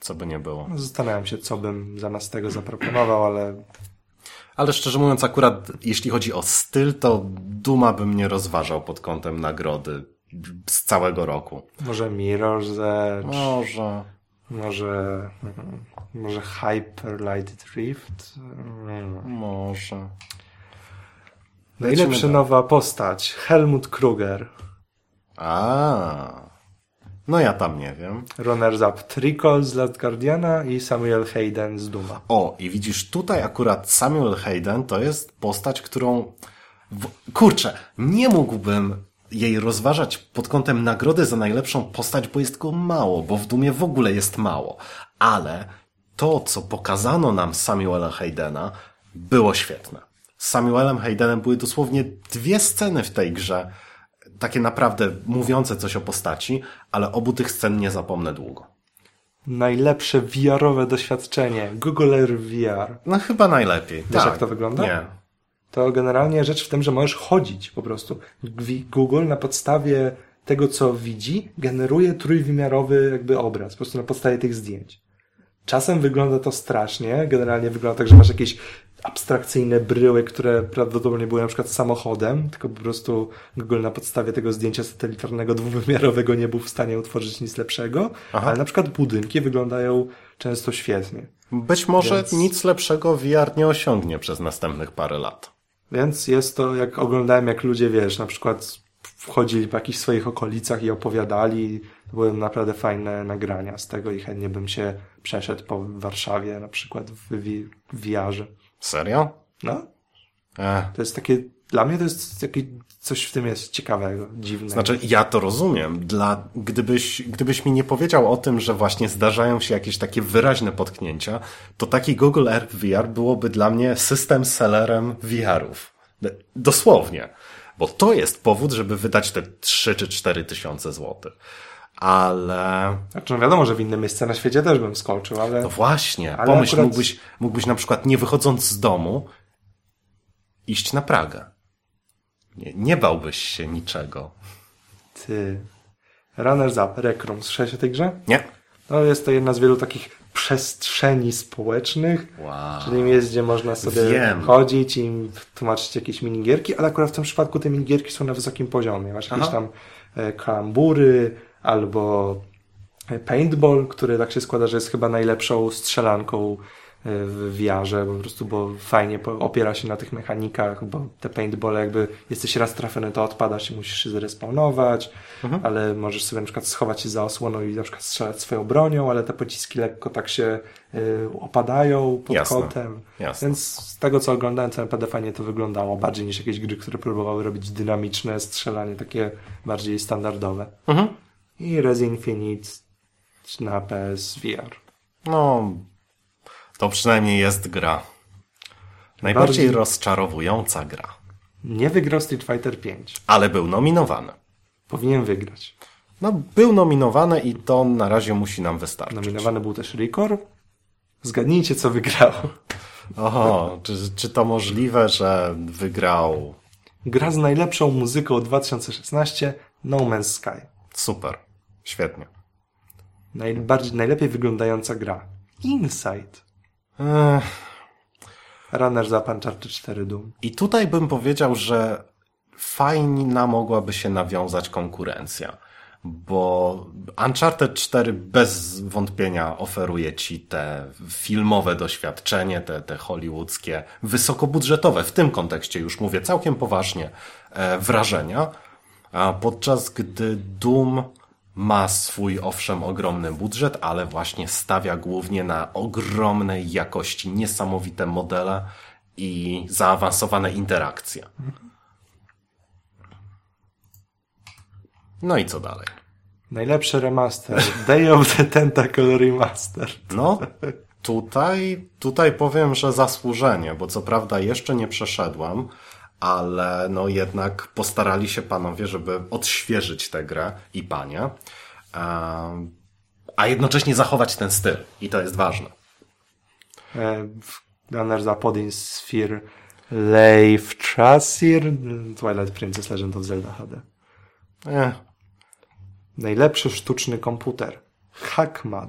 Co by nie było. Zastanawiam się, co bym zamiast tego zaproponował, ale Ale szczerze mówiąc, akurat jeśli chodzi o styl, to Duma bym nie rozważał pod kątem nagrody z całego roku. Może Mirror's Edge. Może. Może, może Hyper Light Drift. Mm. Może. Najlepsza nowa postać. Helmut Kruger. A. No ja tam nie wiem. Runners Up Trickle z Last Guardiana i Samuel Hayden z Duma. O, i widzisz, tutaj akurat Samuel Hayden to jest postać, którą. Kurczę, nie mógłbym jej rozważać pod kątem nagrody za najlepszą postać, bo jest go mało, bo w Dumie w ogóle jest mało. Ale to, co pokazano nam Samuela Haydena, było świetne. Z Samuelem Haydenem były dosłownie dwie sceny w tej grze, takie naprawdę mówiące coś o postaci, ale obu tych scen nie zapomnę długo. Najlepsze VR-owe doświadczenie. Google Air VR. No chyba najlepiej. Wiesz, tak. jak to wygląda? Nie. To generalnie rzecz w tym, że możesz chodzić po prostu. Google na podstawie tego, co widzi, generuje trójwymiarowy jakby obraz, po prostu na podstawie tych zdjęć. Czasem wygląda to strasznie, generalnie wygląda tak, że masz jakieś abstrakcyjne bryły, które prawdopodobnie były na przykład samochodem, tylko po prostu Google na podstawie tego zdjęcia satelitarnego dwuwymiarowego nie był w stanie utworzyć nic lepszego, Aha. ale na przykład budynki wyglądają często świetnie. Być może Więc- nic lepszego VR nie osiągnie przez następnych parę lat. Więc jest to, jak oglądałem, jak ludzie, wiesz, na przykład wchodzili po jakichś swoich okolicach i opowiadali, to były naprawdę fajne nagrania z tego i chętnie bym się przeszedł po Warszawie, na przykład w wi- w VR-ze. Serio? No, Ech. to jest takie, dla mnie to jest takie, coś w tym jest ciekawego, dziwnego. Znaczy, ja to rozumiem. Dla, gdybyś, gdybyś mi nie powiedział o tym, że właśnie zdarzają się jakieś takie wyraźne potknięcia, to taki Google Earth VR byłoby dla mnie system sellerem VR-ów. Dosłownie. Bo to jest powód, żeby wydać te 3 czy 4 tysiące złotych. Ale Znaczy, no wiadomo, że w innym miejsce na świecie też bym skoczył, ale No właśnie, Ale pomyśl, akurat- mógłbyś, mógłbyś na przykład nie wychodząc z domu iść na Pragę. Nie, nie bałbyś się niczego. ty... Runners Up, Rec Room, słyszałeś o tej grze? Nie? No, jest to jedna z wielu takich przestrzeni społecznych, Wow. Czyli jest, gdzie można sobie Wiem. chodzić i tłumaczyć jakieś minigierki, ale akurat w tym przypadku te minigierki są na wysokim poziomie. Masz jakieś Aha. tam e, kalambury albo paintball, który tak się składa, że jest chyba najlepszą strzelanką e, w wiarze, po prostu, bo fajnie opiera się na tych mechanikach, bo te paintball jakby jesteś raz trafiony, to odpadasz i musisz się zrespawnować, Mhm. ale możesz sobie na przykład schować się za osłoną i na przykład strzelać swoją bronią, ale te pociski lekko tak się y, opadają pod Jasne. kątem. Jasne. Więc z tego co oglądałem, to naprawdę fajnie to wyglądało, bardziej niż jakieś gry, które próbowały robić dynamiczne strzelanie, takie bardziej standardowe. Mhm. I Res Infinite na PS VR. No, to przynajmniej jest gra. Najbardziej Bardziej- rozczarowująca gra. Nie wygrał Street Fighter 5. Ale był nominowany. Powinien wygrać. No, był nominowany i to na razie musi nam wystarczyć. Nominowany był też Record. Zgadnijcie, co wygrało. Oho, czy, czy to możliwe, że wygrał Gra z najlepszą muzyką 2016 No Man's Sky. super. Świetnie. Najbardziej, najlepiej wyglądająca gra. Inside. Ech, Runners Up Uncharted 4 Doom. I tutaj bym powiedział, że fajna mogłaby się nawiązać konkurencja, bo Uncharted 4 bez wątpienia oferuje ci te filmowe doświadczenie, te, te hollywoodzkie, wysokobudżetowe, w tym kontekście już mówię całkiem poważnie, e, wrażenia, a podczas gdy Doom ma swój, owszem, ogromny budżet, ale właśnie stawia głównie na ogromnej jakości, niesamowite modele i zaawansowane interakcje. No i co dalej? Najlepszy remaster. Day of the Tentacle Remaster. No, tutaj, tutaj powiem, że zasłużenie, bo co prawda jeszcze nie przeszedłem, ale no jednak postarali się panowie, żeby odświeżyć tę grę i panie, a jednocześnie zachować ten styl. I to jest ważne. E, w Runners Up Odin Sphere. Leif Trasir. Twilight Princess Legend of Zelda HD. Eh, Najlepszy sztuczny komputer. Hackmad.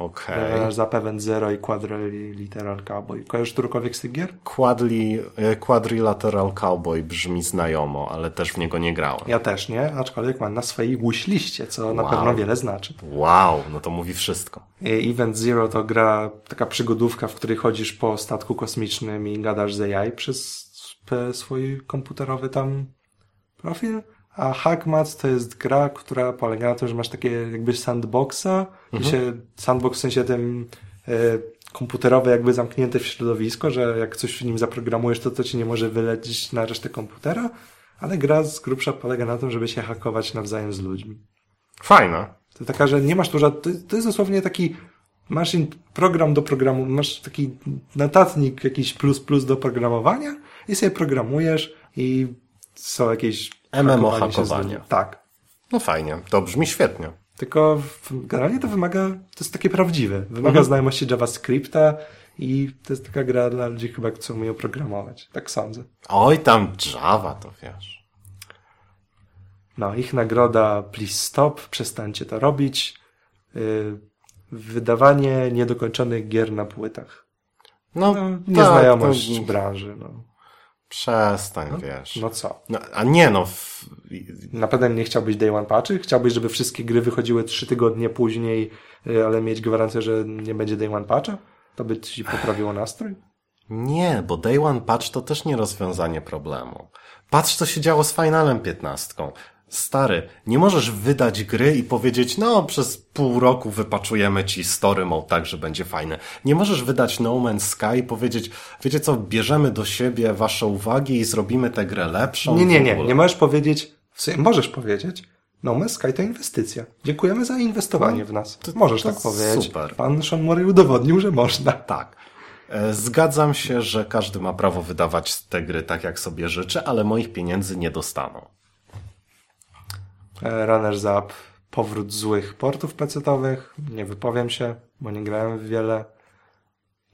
Okej. Okay. Za Event Zero i Quadrilateral Cowboy. Kojarzysz którąkolwiek z tych gier? Quadli, e, Quadrilateral Cowboy brzmi znajomo, ale też w niego nie grałem. Ja też nie, aczkolwiek mam na swojej wishliście, co na Wow. pewno wiele znaczy. Wow, no to mówi wszystko. I Event Zero to gra, taka przygodówka, w której chodzisz po statku kosmicznym i gadasz z AI przez swój komputerowy tam profil. A Hackmat to jest gra, która polega na tym, że masz takie jakby sandboxa, gdzie się, sandbox w sensie tym e, komputerowe jakby zamknięte w środowisko, że jak coś w nim zaprogramujesz, to to ci nie może wylecieć na resztę komputera, ale gra z grubsza polega na tym, żeby się hakować nawzajem z ludźmi. Fajne. To taka, że nie masz tu żad... to, to jest dosłownie taki masz program do programu, masz taki notatnik jakiś plus plus do programowania i sobie programujesz i są jakieś MMO hakowanie. Tak. No fajnie, to brzmi świetnie. Tylko generalnie to wymaga, to jest takie prawdziwe. Wymaga Mhm. znajomości JavaScripta i to jest taka gra dla ludzi chyba, co umieją programować. Tak sądzę. Oj, tam Java, to wiesz. No, ich nagroda please stop, przestańcie to robić. Yy, wydawanie niedokończonych gier na płytach. No, No, tak, nieznajomość to- branży. No. Przestań, wiesz. no co? No, a nie no, w, Na pewno nie chciałbyś day one patchy? Chciałbyś, żeby wszystkie gry wychodziły trzy tygodnie później, y, ale mieć gwarancję, że nie będzie day one patcha? To by ci poprawiło nastrój? nie, bo Day One Patch to też nie rozwiązanie problemu. Patrz, co się działo z Finalem 15. Stary, nie możesz wydać gry i powiedzieć, no, przez pół roku wypaczujemy ci story mode tak, że będzie fajne. Nie możesz wydać No Man's Sky i powiedzieć, wiecie co, bierzemy do siebie wasze uwagi i zrobimy tę grę lepszą. Nie, nie, nie. Nie możesz powiedzieć, w sensie możesz powiedzieć, no Man's Sky to inwestycja. Dziękujemy za inwestowanie w nas. możesz to tak powiedzieć. super. Pan Sean Murray udowodnił, że można. Tak. E, Zgadzam się, że każdy ma prawo wydawać te gry tak, jak sobie życzy, ale moich pieniędzy nie dostaną. E, Runners Up, powrót złych portów pecetowych. Nie wypowiem się, bo nie grałem w wiele.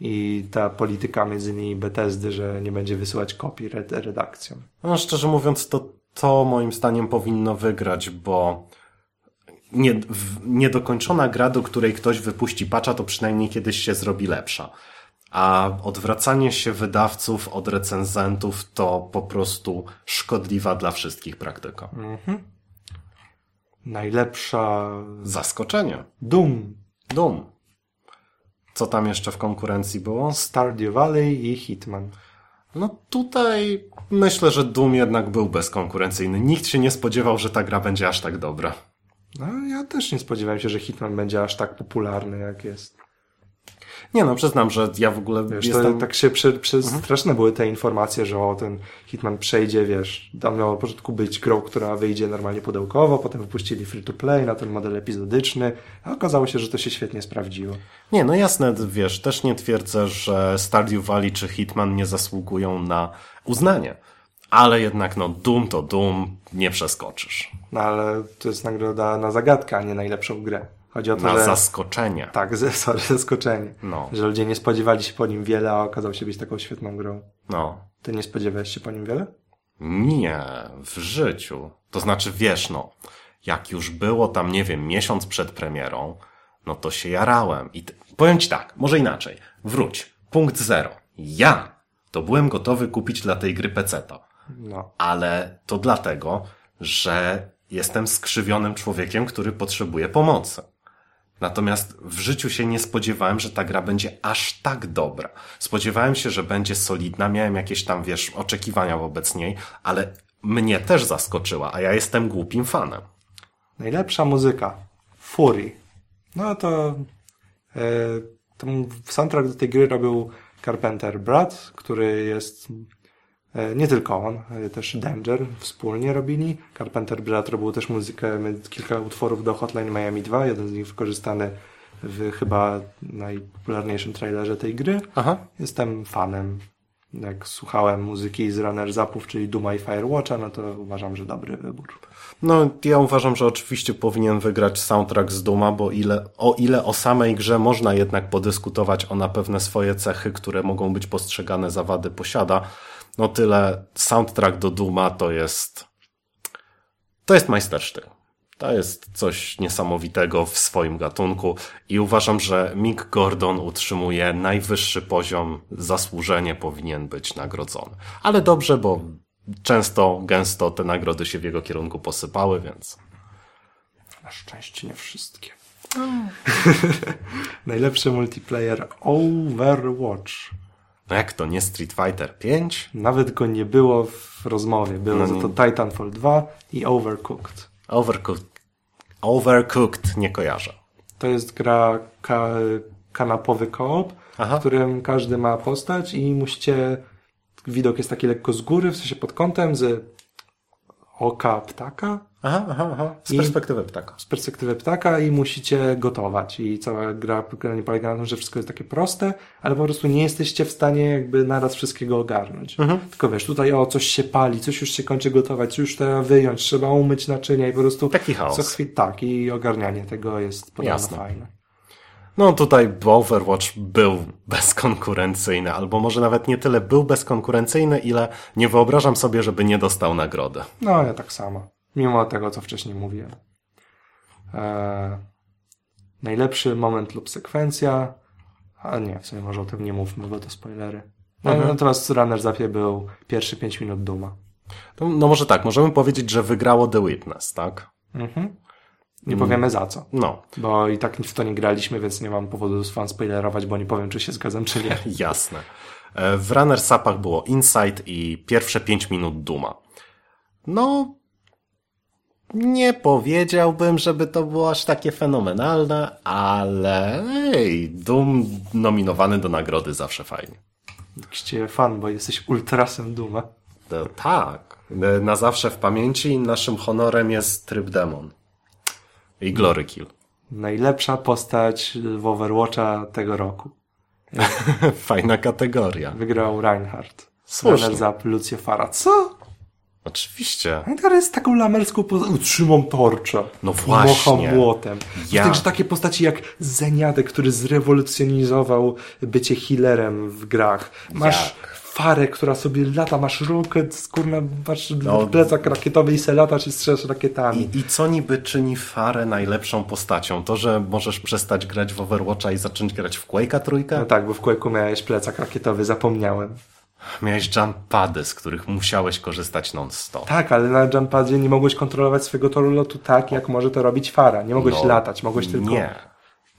I ta polityka między nimi i Bethesdy, że nie będzie wysyłać kopii red redakcjom. No, szczerze mówiąc, to, to moim zdaniem powinno wygrać, bo nie, niedokończona gra, do której ktoś wypuści patcha, to przynajmniej kiedyś się zrobi lepsza. A odwracanie się wydawców od recenzentów to po prostu szkodliwa dla wszystkich praktyka. Najlepsza Zaskoczenie. Doom, Doom. Co tam jeszcze w konkurencji było? Stardew Valley i Hitman. No tutaj myślę, że Doom jednak był bezkonkurencyjny. Nikt się nie spodziewał, że ta gra będzie aż tak dobra. No, ja też nie spodziewałem się, że Hitman będzie aż tak popularny, jak jest. Nie no, przyznam, że ja w ogóle Wiesz, jestem... to, tak się przy, przy, straszne były te informacje, że o, ten Hitman przejdzie, wiesz, tam miało na początku być grą, która wyjdzie normalnie pudełkowo, potem wypuścili free to play na ten model epizodyczny, a okazało się, że to się świetnie sprawdziło. Nie, no jasne, wiesz, też nie twierdzę, że Stardew Valley czy Hitman nie zasługują na uznanie. Ale jednak, no, Doom to Doom, nie przeskoczysz. No ale to jest nagroda na zagadkę, a nie najlepszą grę. Chodzi o to, Na że... zaskoczenie. Tak, sorry, zaskoczenie. No, Że ludzie nie spodziewali się po nim wiele, a okazał się być taką świetną grą. no. Ty nie spodziewałeś się po nim wiele? Nie, w życiu. To znaczy, wiesz, no, jak już było tam, nie wiem, miesiąc przed premierą, no to się jarałem. I powiem ci tak, może inaczej. Wróć. Punkt zero. Ja to byłem gotowy kupić dla tej gry peceta. No. Ale to dlatego, że jestem skrzywionym człowiekiem, który potrzebuje pomocy. Natomiast w życiu się nie spodziewałem, że ta gra będzie aż tak dobra. Spodziewałem się, że będzie solidna, miałem jakieś tam, wiesz, oczekiwania wobec niej, ale mnie też zaskoczyła, a ja jestem głupim fanem. Najlepsza muzyka. Fury. No to e, ten soundtrack do tej gry robił Carpenter Brad, który jest e, nie tylko on, e, też Danger wspólnie robili. Carpenter Brad robił też muzykę, kilka utworów do Hotline Miami 2, jeden z nich wykorzystany w chyba najpopularniejszym trailerze tej gry. Aha. Jestem fanem. Jak słuchałem muzyki z Runners Upów, czyli Duma i Firewatcha, no to uważam, że dobry wybór. No, ja uważam, że oczywiście powinien wygrać soundtrack z Duma, bo ile, o ile o samej grze można jednak podyskutować, ona pewne swoje cechy, które mogą być postrzegane za wady posiada, no tyle soundtrack do Duma to jest, to jest majstersztyk. To jest coś niesamowitego w swoim gatunku i uważam, że Mick Gordon utrzymuje najwyższy poziom, zasłużenie powinien być nagrodzony. Ale dobrze, bo często, gęsto te nagrody się w jego kierunku posypały, więc Na szczęście nie wszystkie. Najlepszy multiplayer Overwatch. No jak to nie Street Fighter 5? Nawet go nie było w rozmowie. Było No to Titanfall 2 i Overcooked. Overcooked, Overcooked nie kojarzę. To jest gra ka kanapowy koop, w którym każdy ma postać i musicie... Widok jest taki lekko z góry, w sensie pod kątem, z oka ptaka, Aha, aha, aha. Z I- perspektywy ptaka. z perspektywy ptaka i musicie gotować. I cała gra nie polega na tym, że wszystko jest takie proste, ale po prostu nie jesteście w stanie jakby naraz wszystkiego ogarnąć. Mhm. Tylko wiesz, tutaj o, coś się pali, coś już się kończy gotować, coś już trzeba wyjąć, trzeba umyć naczynia i po prostu Taki chaos. co chwilę, tak, i ogarnianie tego jest podobno Jasne. fajne. No tutaj Overwatch był bezkonkurencyjny, albo może nawet nie tyle był bezkonkurencyjny, ile nie wyobrażam sobie, żeby nie dostał nagrody. No, ja tak samo. Mimo tego, co wcześniej mówiłem. Eee, najlepszy moment lub sekwencja. A nie, w sumie może o tym nie mówmy, bo to spoilery. No, Mhm. Natomiast Runner Zapie był pierwszy 5 minut Duma. To, no może tak, możemy powiedzieć, że wygrało The Witness, tak? Mhm. Nie Mm. powiemy za co, No, bo i tak w to nie graliśmy, więc nie mam powodu wam spoilerować, bo nie powiem, czy się zgadzam, czy nie. jasne. E, W Runner-Upach było Insight i pierwsze 5 minut Duma. No, nie powiedziałbym, żeby to było aż takie fenomenalne, ale ej, Doom nominowany do nagrody zawsze fajnie. Jakiś fan, bo jesteś ultrasem Duma. No, tak. Na zawsze w pamięci naszym honorem jest tryb demon. I Glory Kill. Najlepsza postać w Overwatcha tego roku. Fajna kategoria. Wygrał Reinhardt. Słusznie. Runner Zap Lucio Fara. Co? Oczywiście. Reinhardt jest taką lamerską postacią. Trzymam torcza. No właśnie. Mocham młotem. Ja- Także takie postaci jak Zeniadek, który zrewolucjonizował bycie healerem w grach. Masz Jak? Farę, która sobie lata, masz rokiet, kurna, masz No. plecak rakietowy i se latasz i strzelasz rakietami. I, I co niby czyni Farę najlepszą postacią? To, że możesz przestać grać w Overwatcha i zacząć grać w Quake'a trójkę? No tak, bo w Quake'u miałeś plecak rakietowy, zapomniałem. Miałeś jump pady, z których musiałeś korzystać non-stop. Tak, ale na jumpadzie nie mogłeś kontrolować swojego toru lotu tak, jak może to robić Fara. Nie mogłeś No, latać, mogłeś tylko... Nie.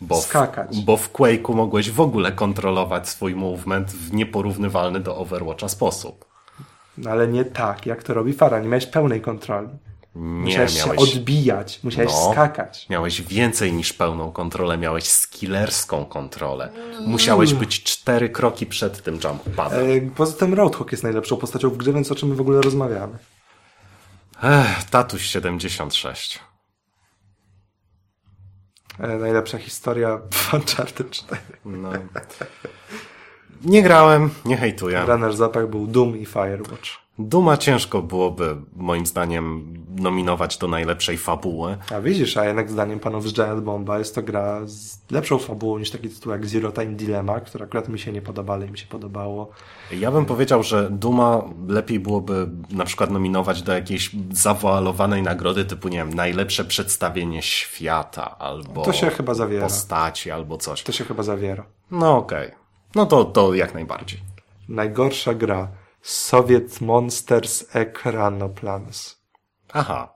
Bo skakać. W, bo w Quake'u mogłeś w ogóle kontrolować swój movement w nieporównywalny do Overwatcha sposób. No ale nie tak, jak to robi Fara. Nie miałeś pełnej kontroli. Nie, Musiałeś miałeś, się odbijać, musiałeś No. skakać. miałeś więcej niż pełną kontrolę, miałeś skillerską kontrolę. Musiałeś być cztery kroki przed tym jump padem. E, poza tym Roadhog jest najlepszą postacią w grze, więc o czym my w ogóle rozmawiamy? Ech, Tatuś 76. E, najlepsza historia w Uncharted 4. No. Nie grałem, nie hejtuję. Runner zapach był Doom i Firewatch. Duma ciężko byłoby, moim zdaniem, nominować do najlepszej fabuły. A widzisz, a jednak zdaniem panów z Giant Bomba jest to gra z lepszą fabułą niż taki tytuł jak Zero Time Dilemma, który akurat mi się nie podoba, ale im się podobało. Ja bym powiedział, że Duma lepiej byłoby na przykład nominować do jakiejś zawoalowanej nagrody typu, nie wiem, najlepsze przedstawienie świata, albo To się chyba zawiera. postaci, albo coś. To się chyba zawiera. No okej. No to, to jak najbardziej. Najgorsza gra. Soviet Monsters Ekranoplans. Aha.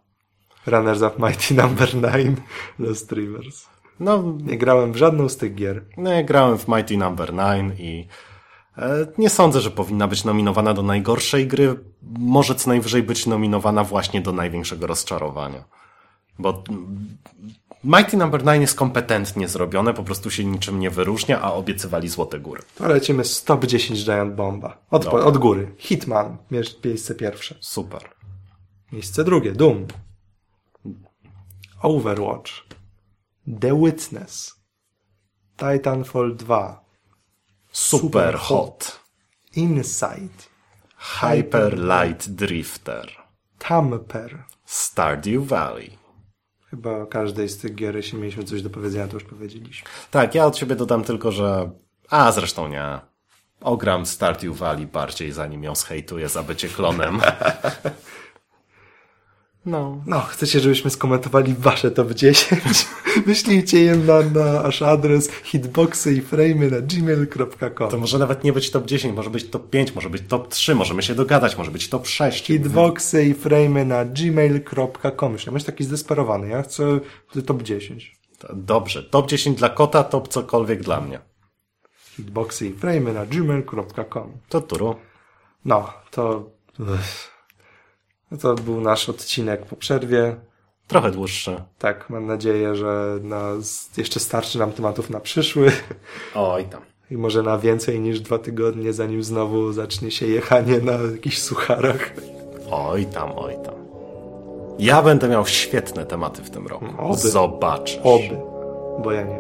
Runners Up Mighty Number 9 Lost Rivers. No, Nie grałem w żadną z tych gier. no ja grałem w Mighty Number 9 i e, nie sądzę, że powinna być nominowana do najgorszej gry. Może co najwyżej być nominowana właśnie do największego rozczarowania. Bo Mighty Number 9 jest kompetentnie zrobione, po prostu się niczym nie wyróżnia, a obiecywali złote góry. To lecimy z top 10 Giant Bomba. Od, od góry. Hitman. Mie- Miejsce pierwsze. Super. Miejsce drugie. Doom. Overwatch. The Witness. Titanfall 2. Super, Super hot. Inside. Hyper Light Drifter. Tamper. Stardew Valley. Chyba o każdej z tych gier, jeśli mieliśmy coś do powiedzenia, to już powiedzieliśmy. Tak, ja od siebie dodam tylko, że... A, zresztą nie. Ogram Stardew Valley bardziej, zanim ją zhejtuję za bycie klonem. No. No, chcecie, żebyśmy skomentowali wasze top 10? Wyślijcie je na nasz adres hitboxy i frame na gmail.com To może nawet nie być top 10, może być top 5, może być top 3, możemy się dogadać, może być top 6. Hitboxy i frame na gmail.com Myślę, bądź taki zdesperowany, ja chcę top 10. Dobrze, top 10 dla kota, top cokolwiek dla mnie. Hitboxy i frame na gmail.com To turu. No, to... No to był nasz odcinek po przerwie. Trochę dłuższy. Tak, mam nadzieję, że nas jeszcze starczy nam tematów na przyszły Oj tam. i może na więcej niż dwa tygodnie, zanim znowu zacznie się jechanie na jakichś sucharach. Oj tam, oj tam. Ja będę miał świetne tematy w tym roku. Oby. Zobaczysz. Oby, bo ja nie.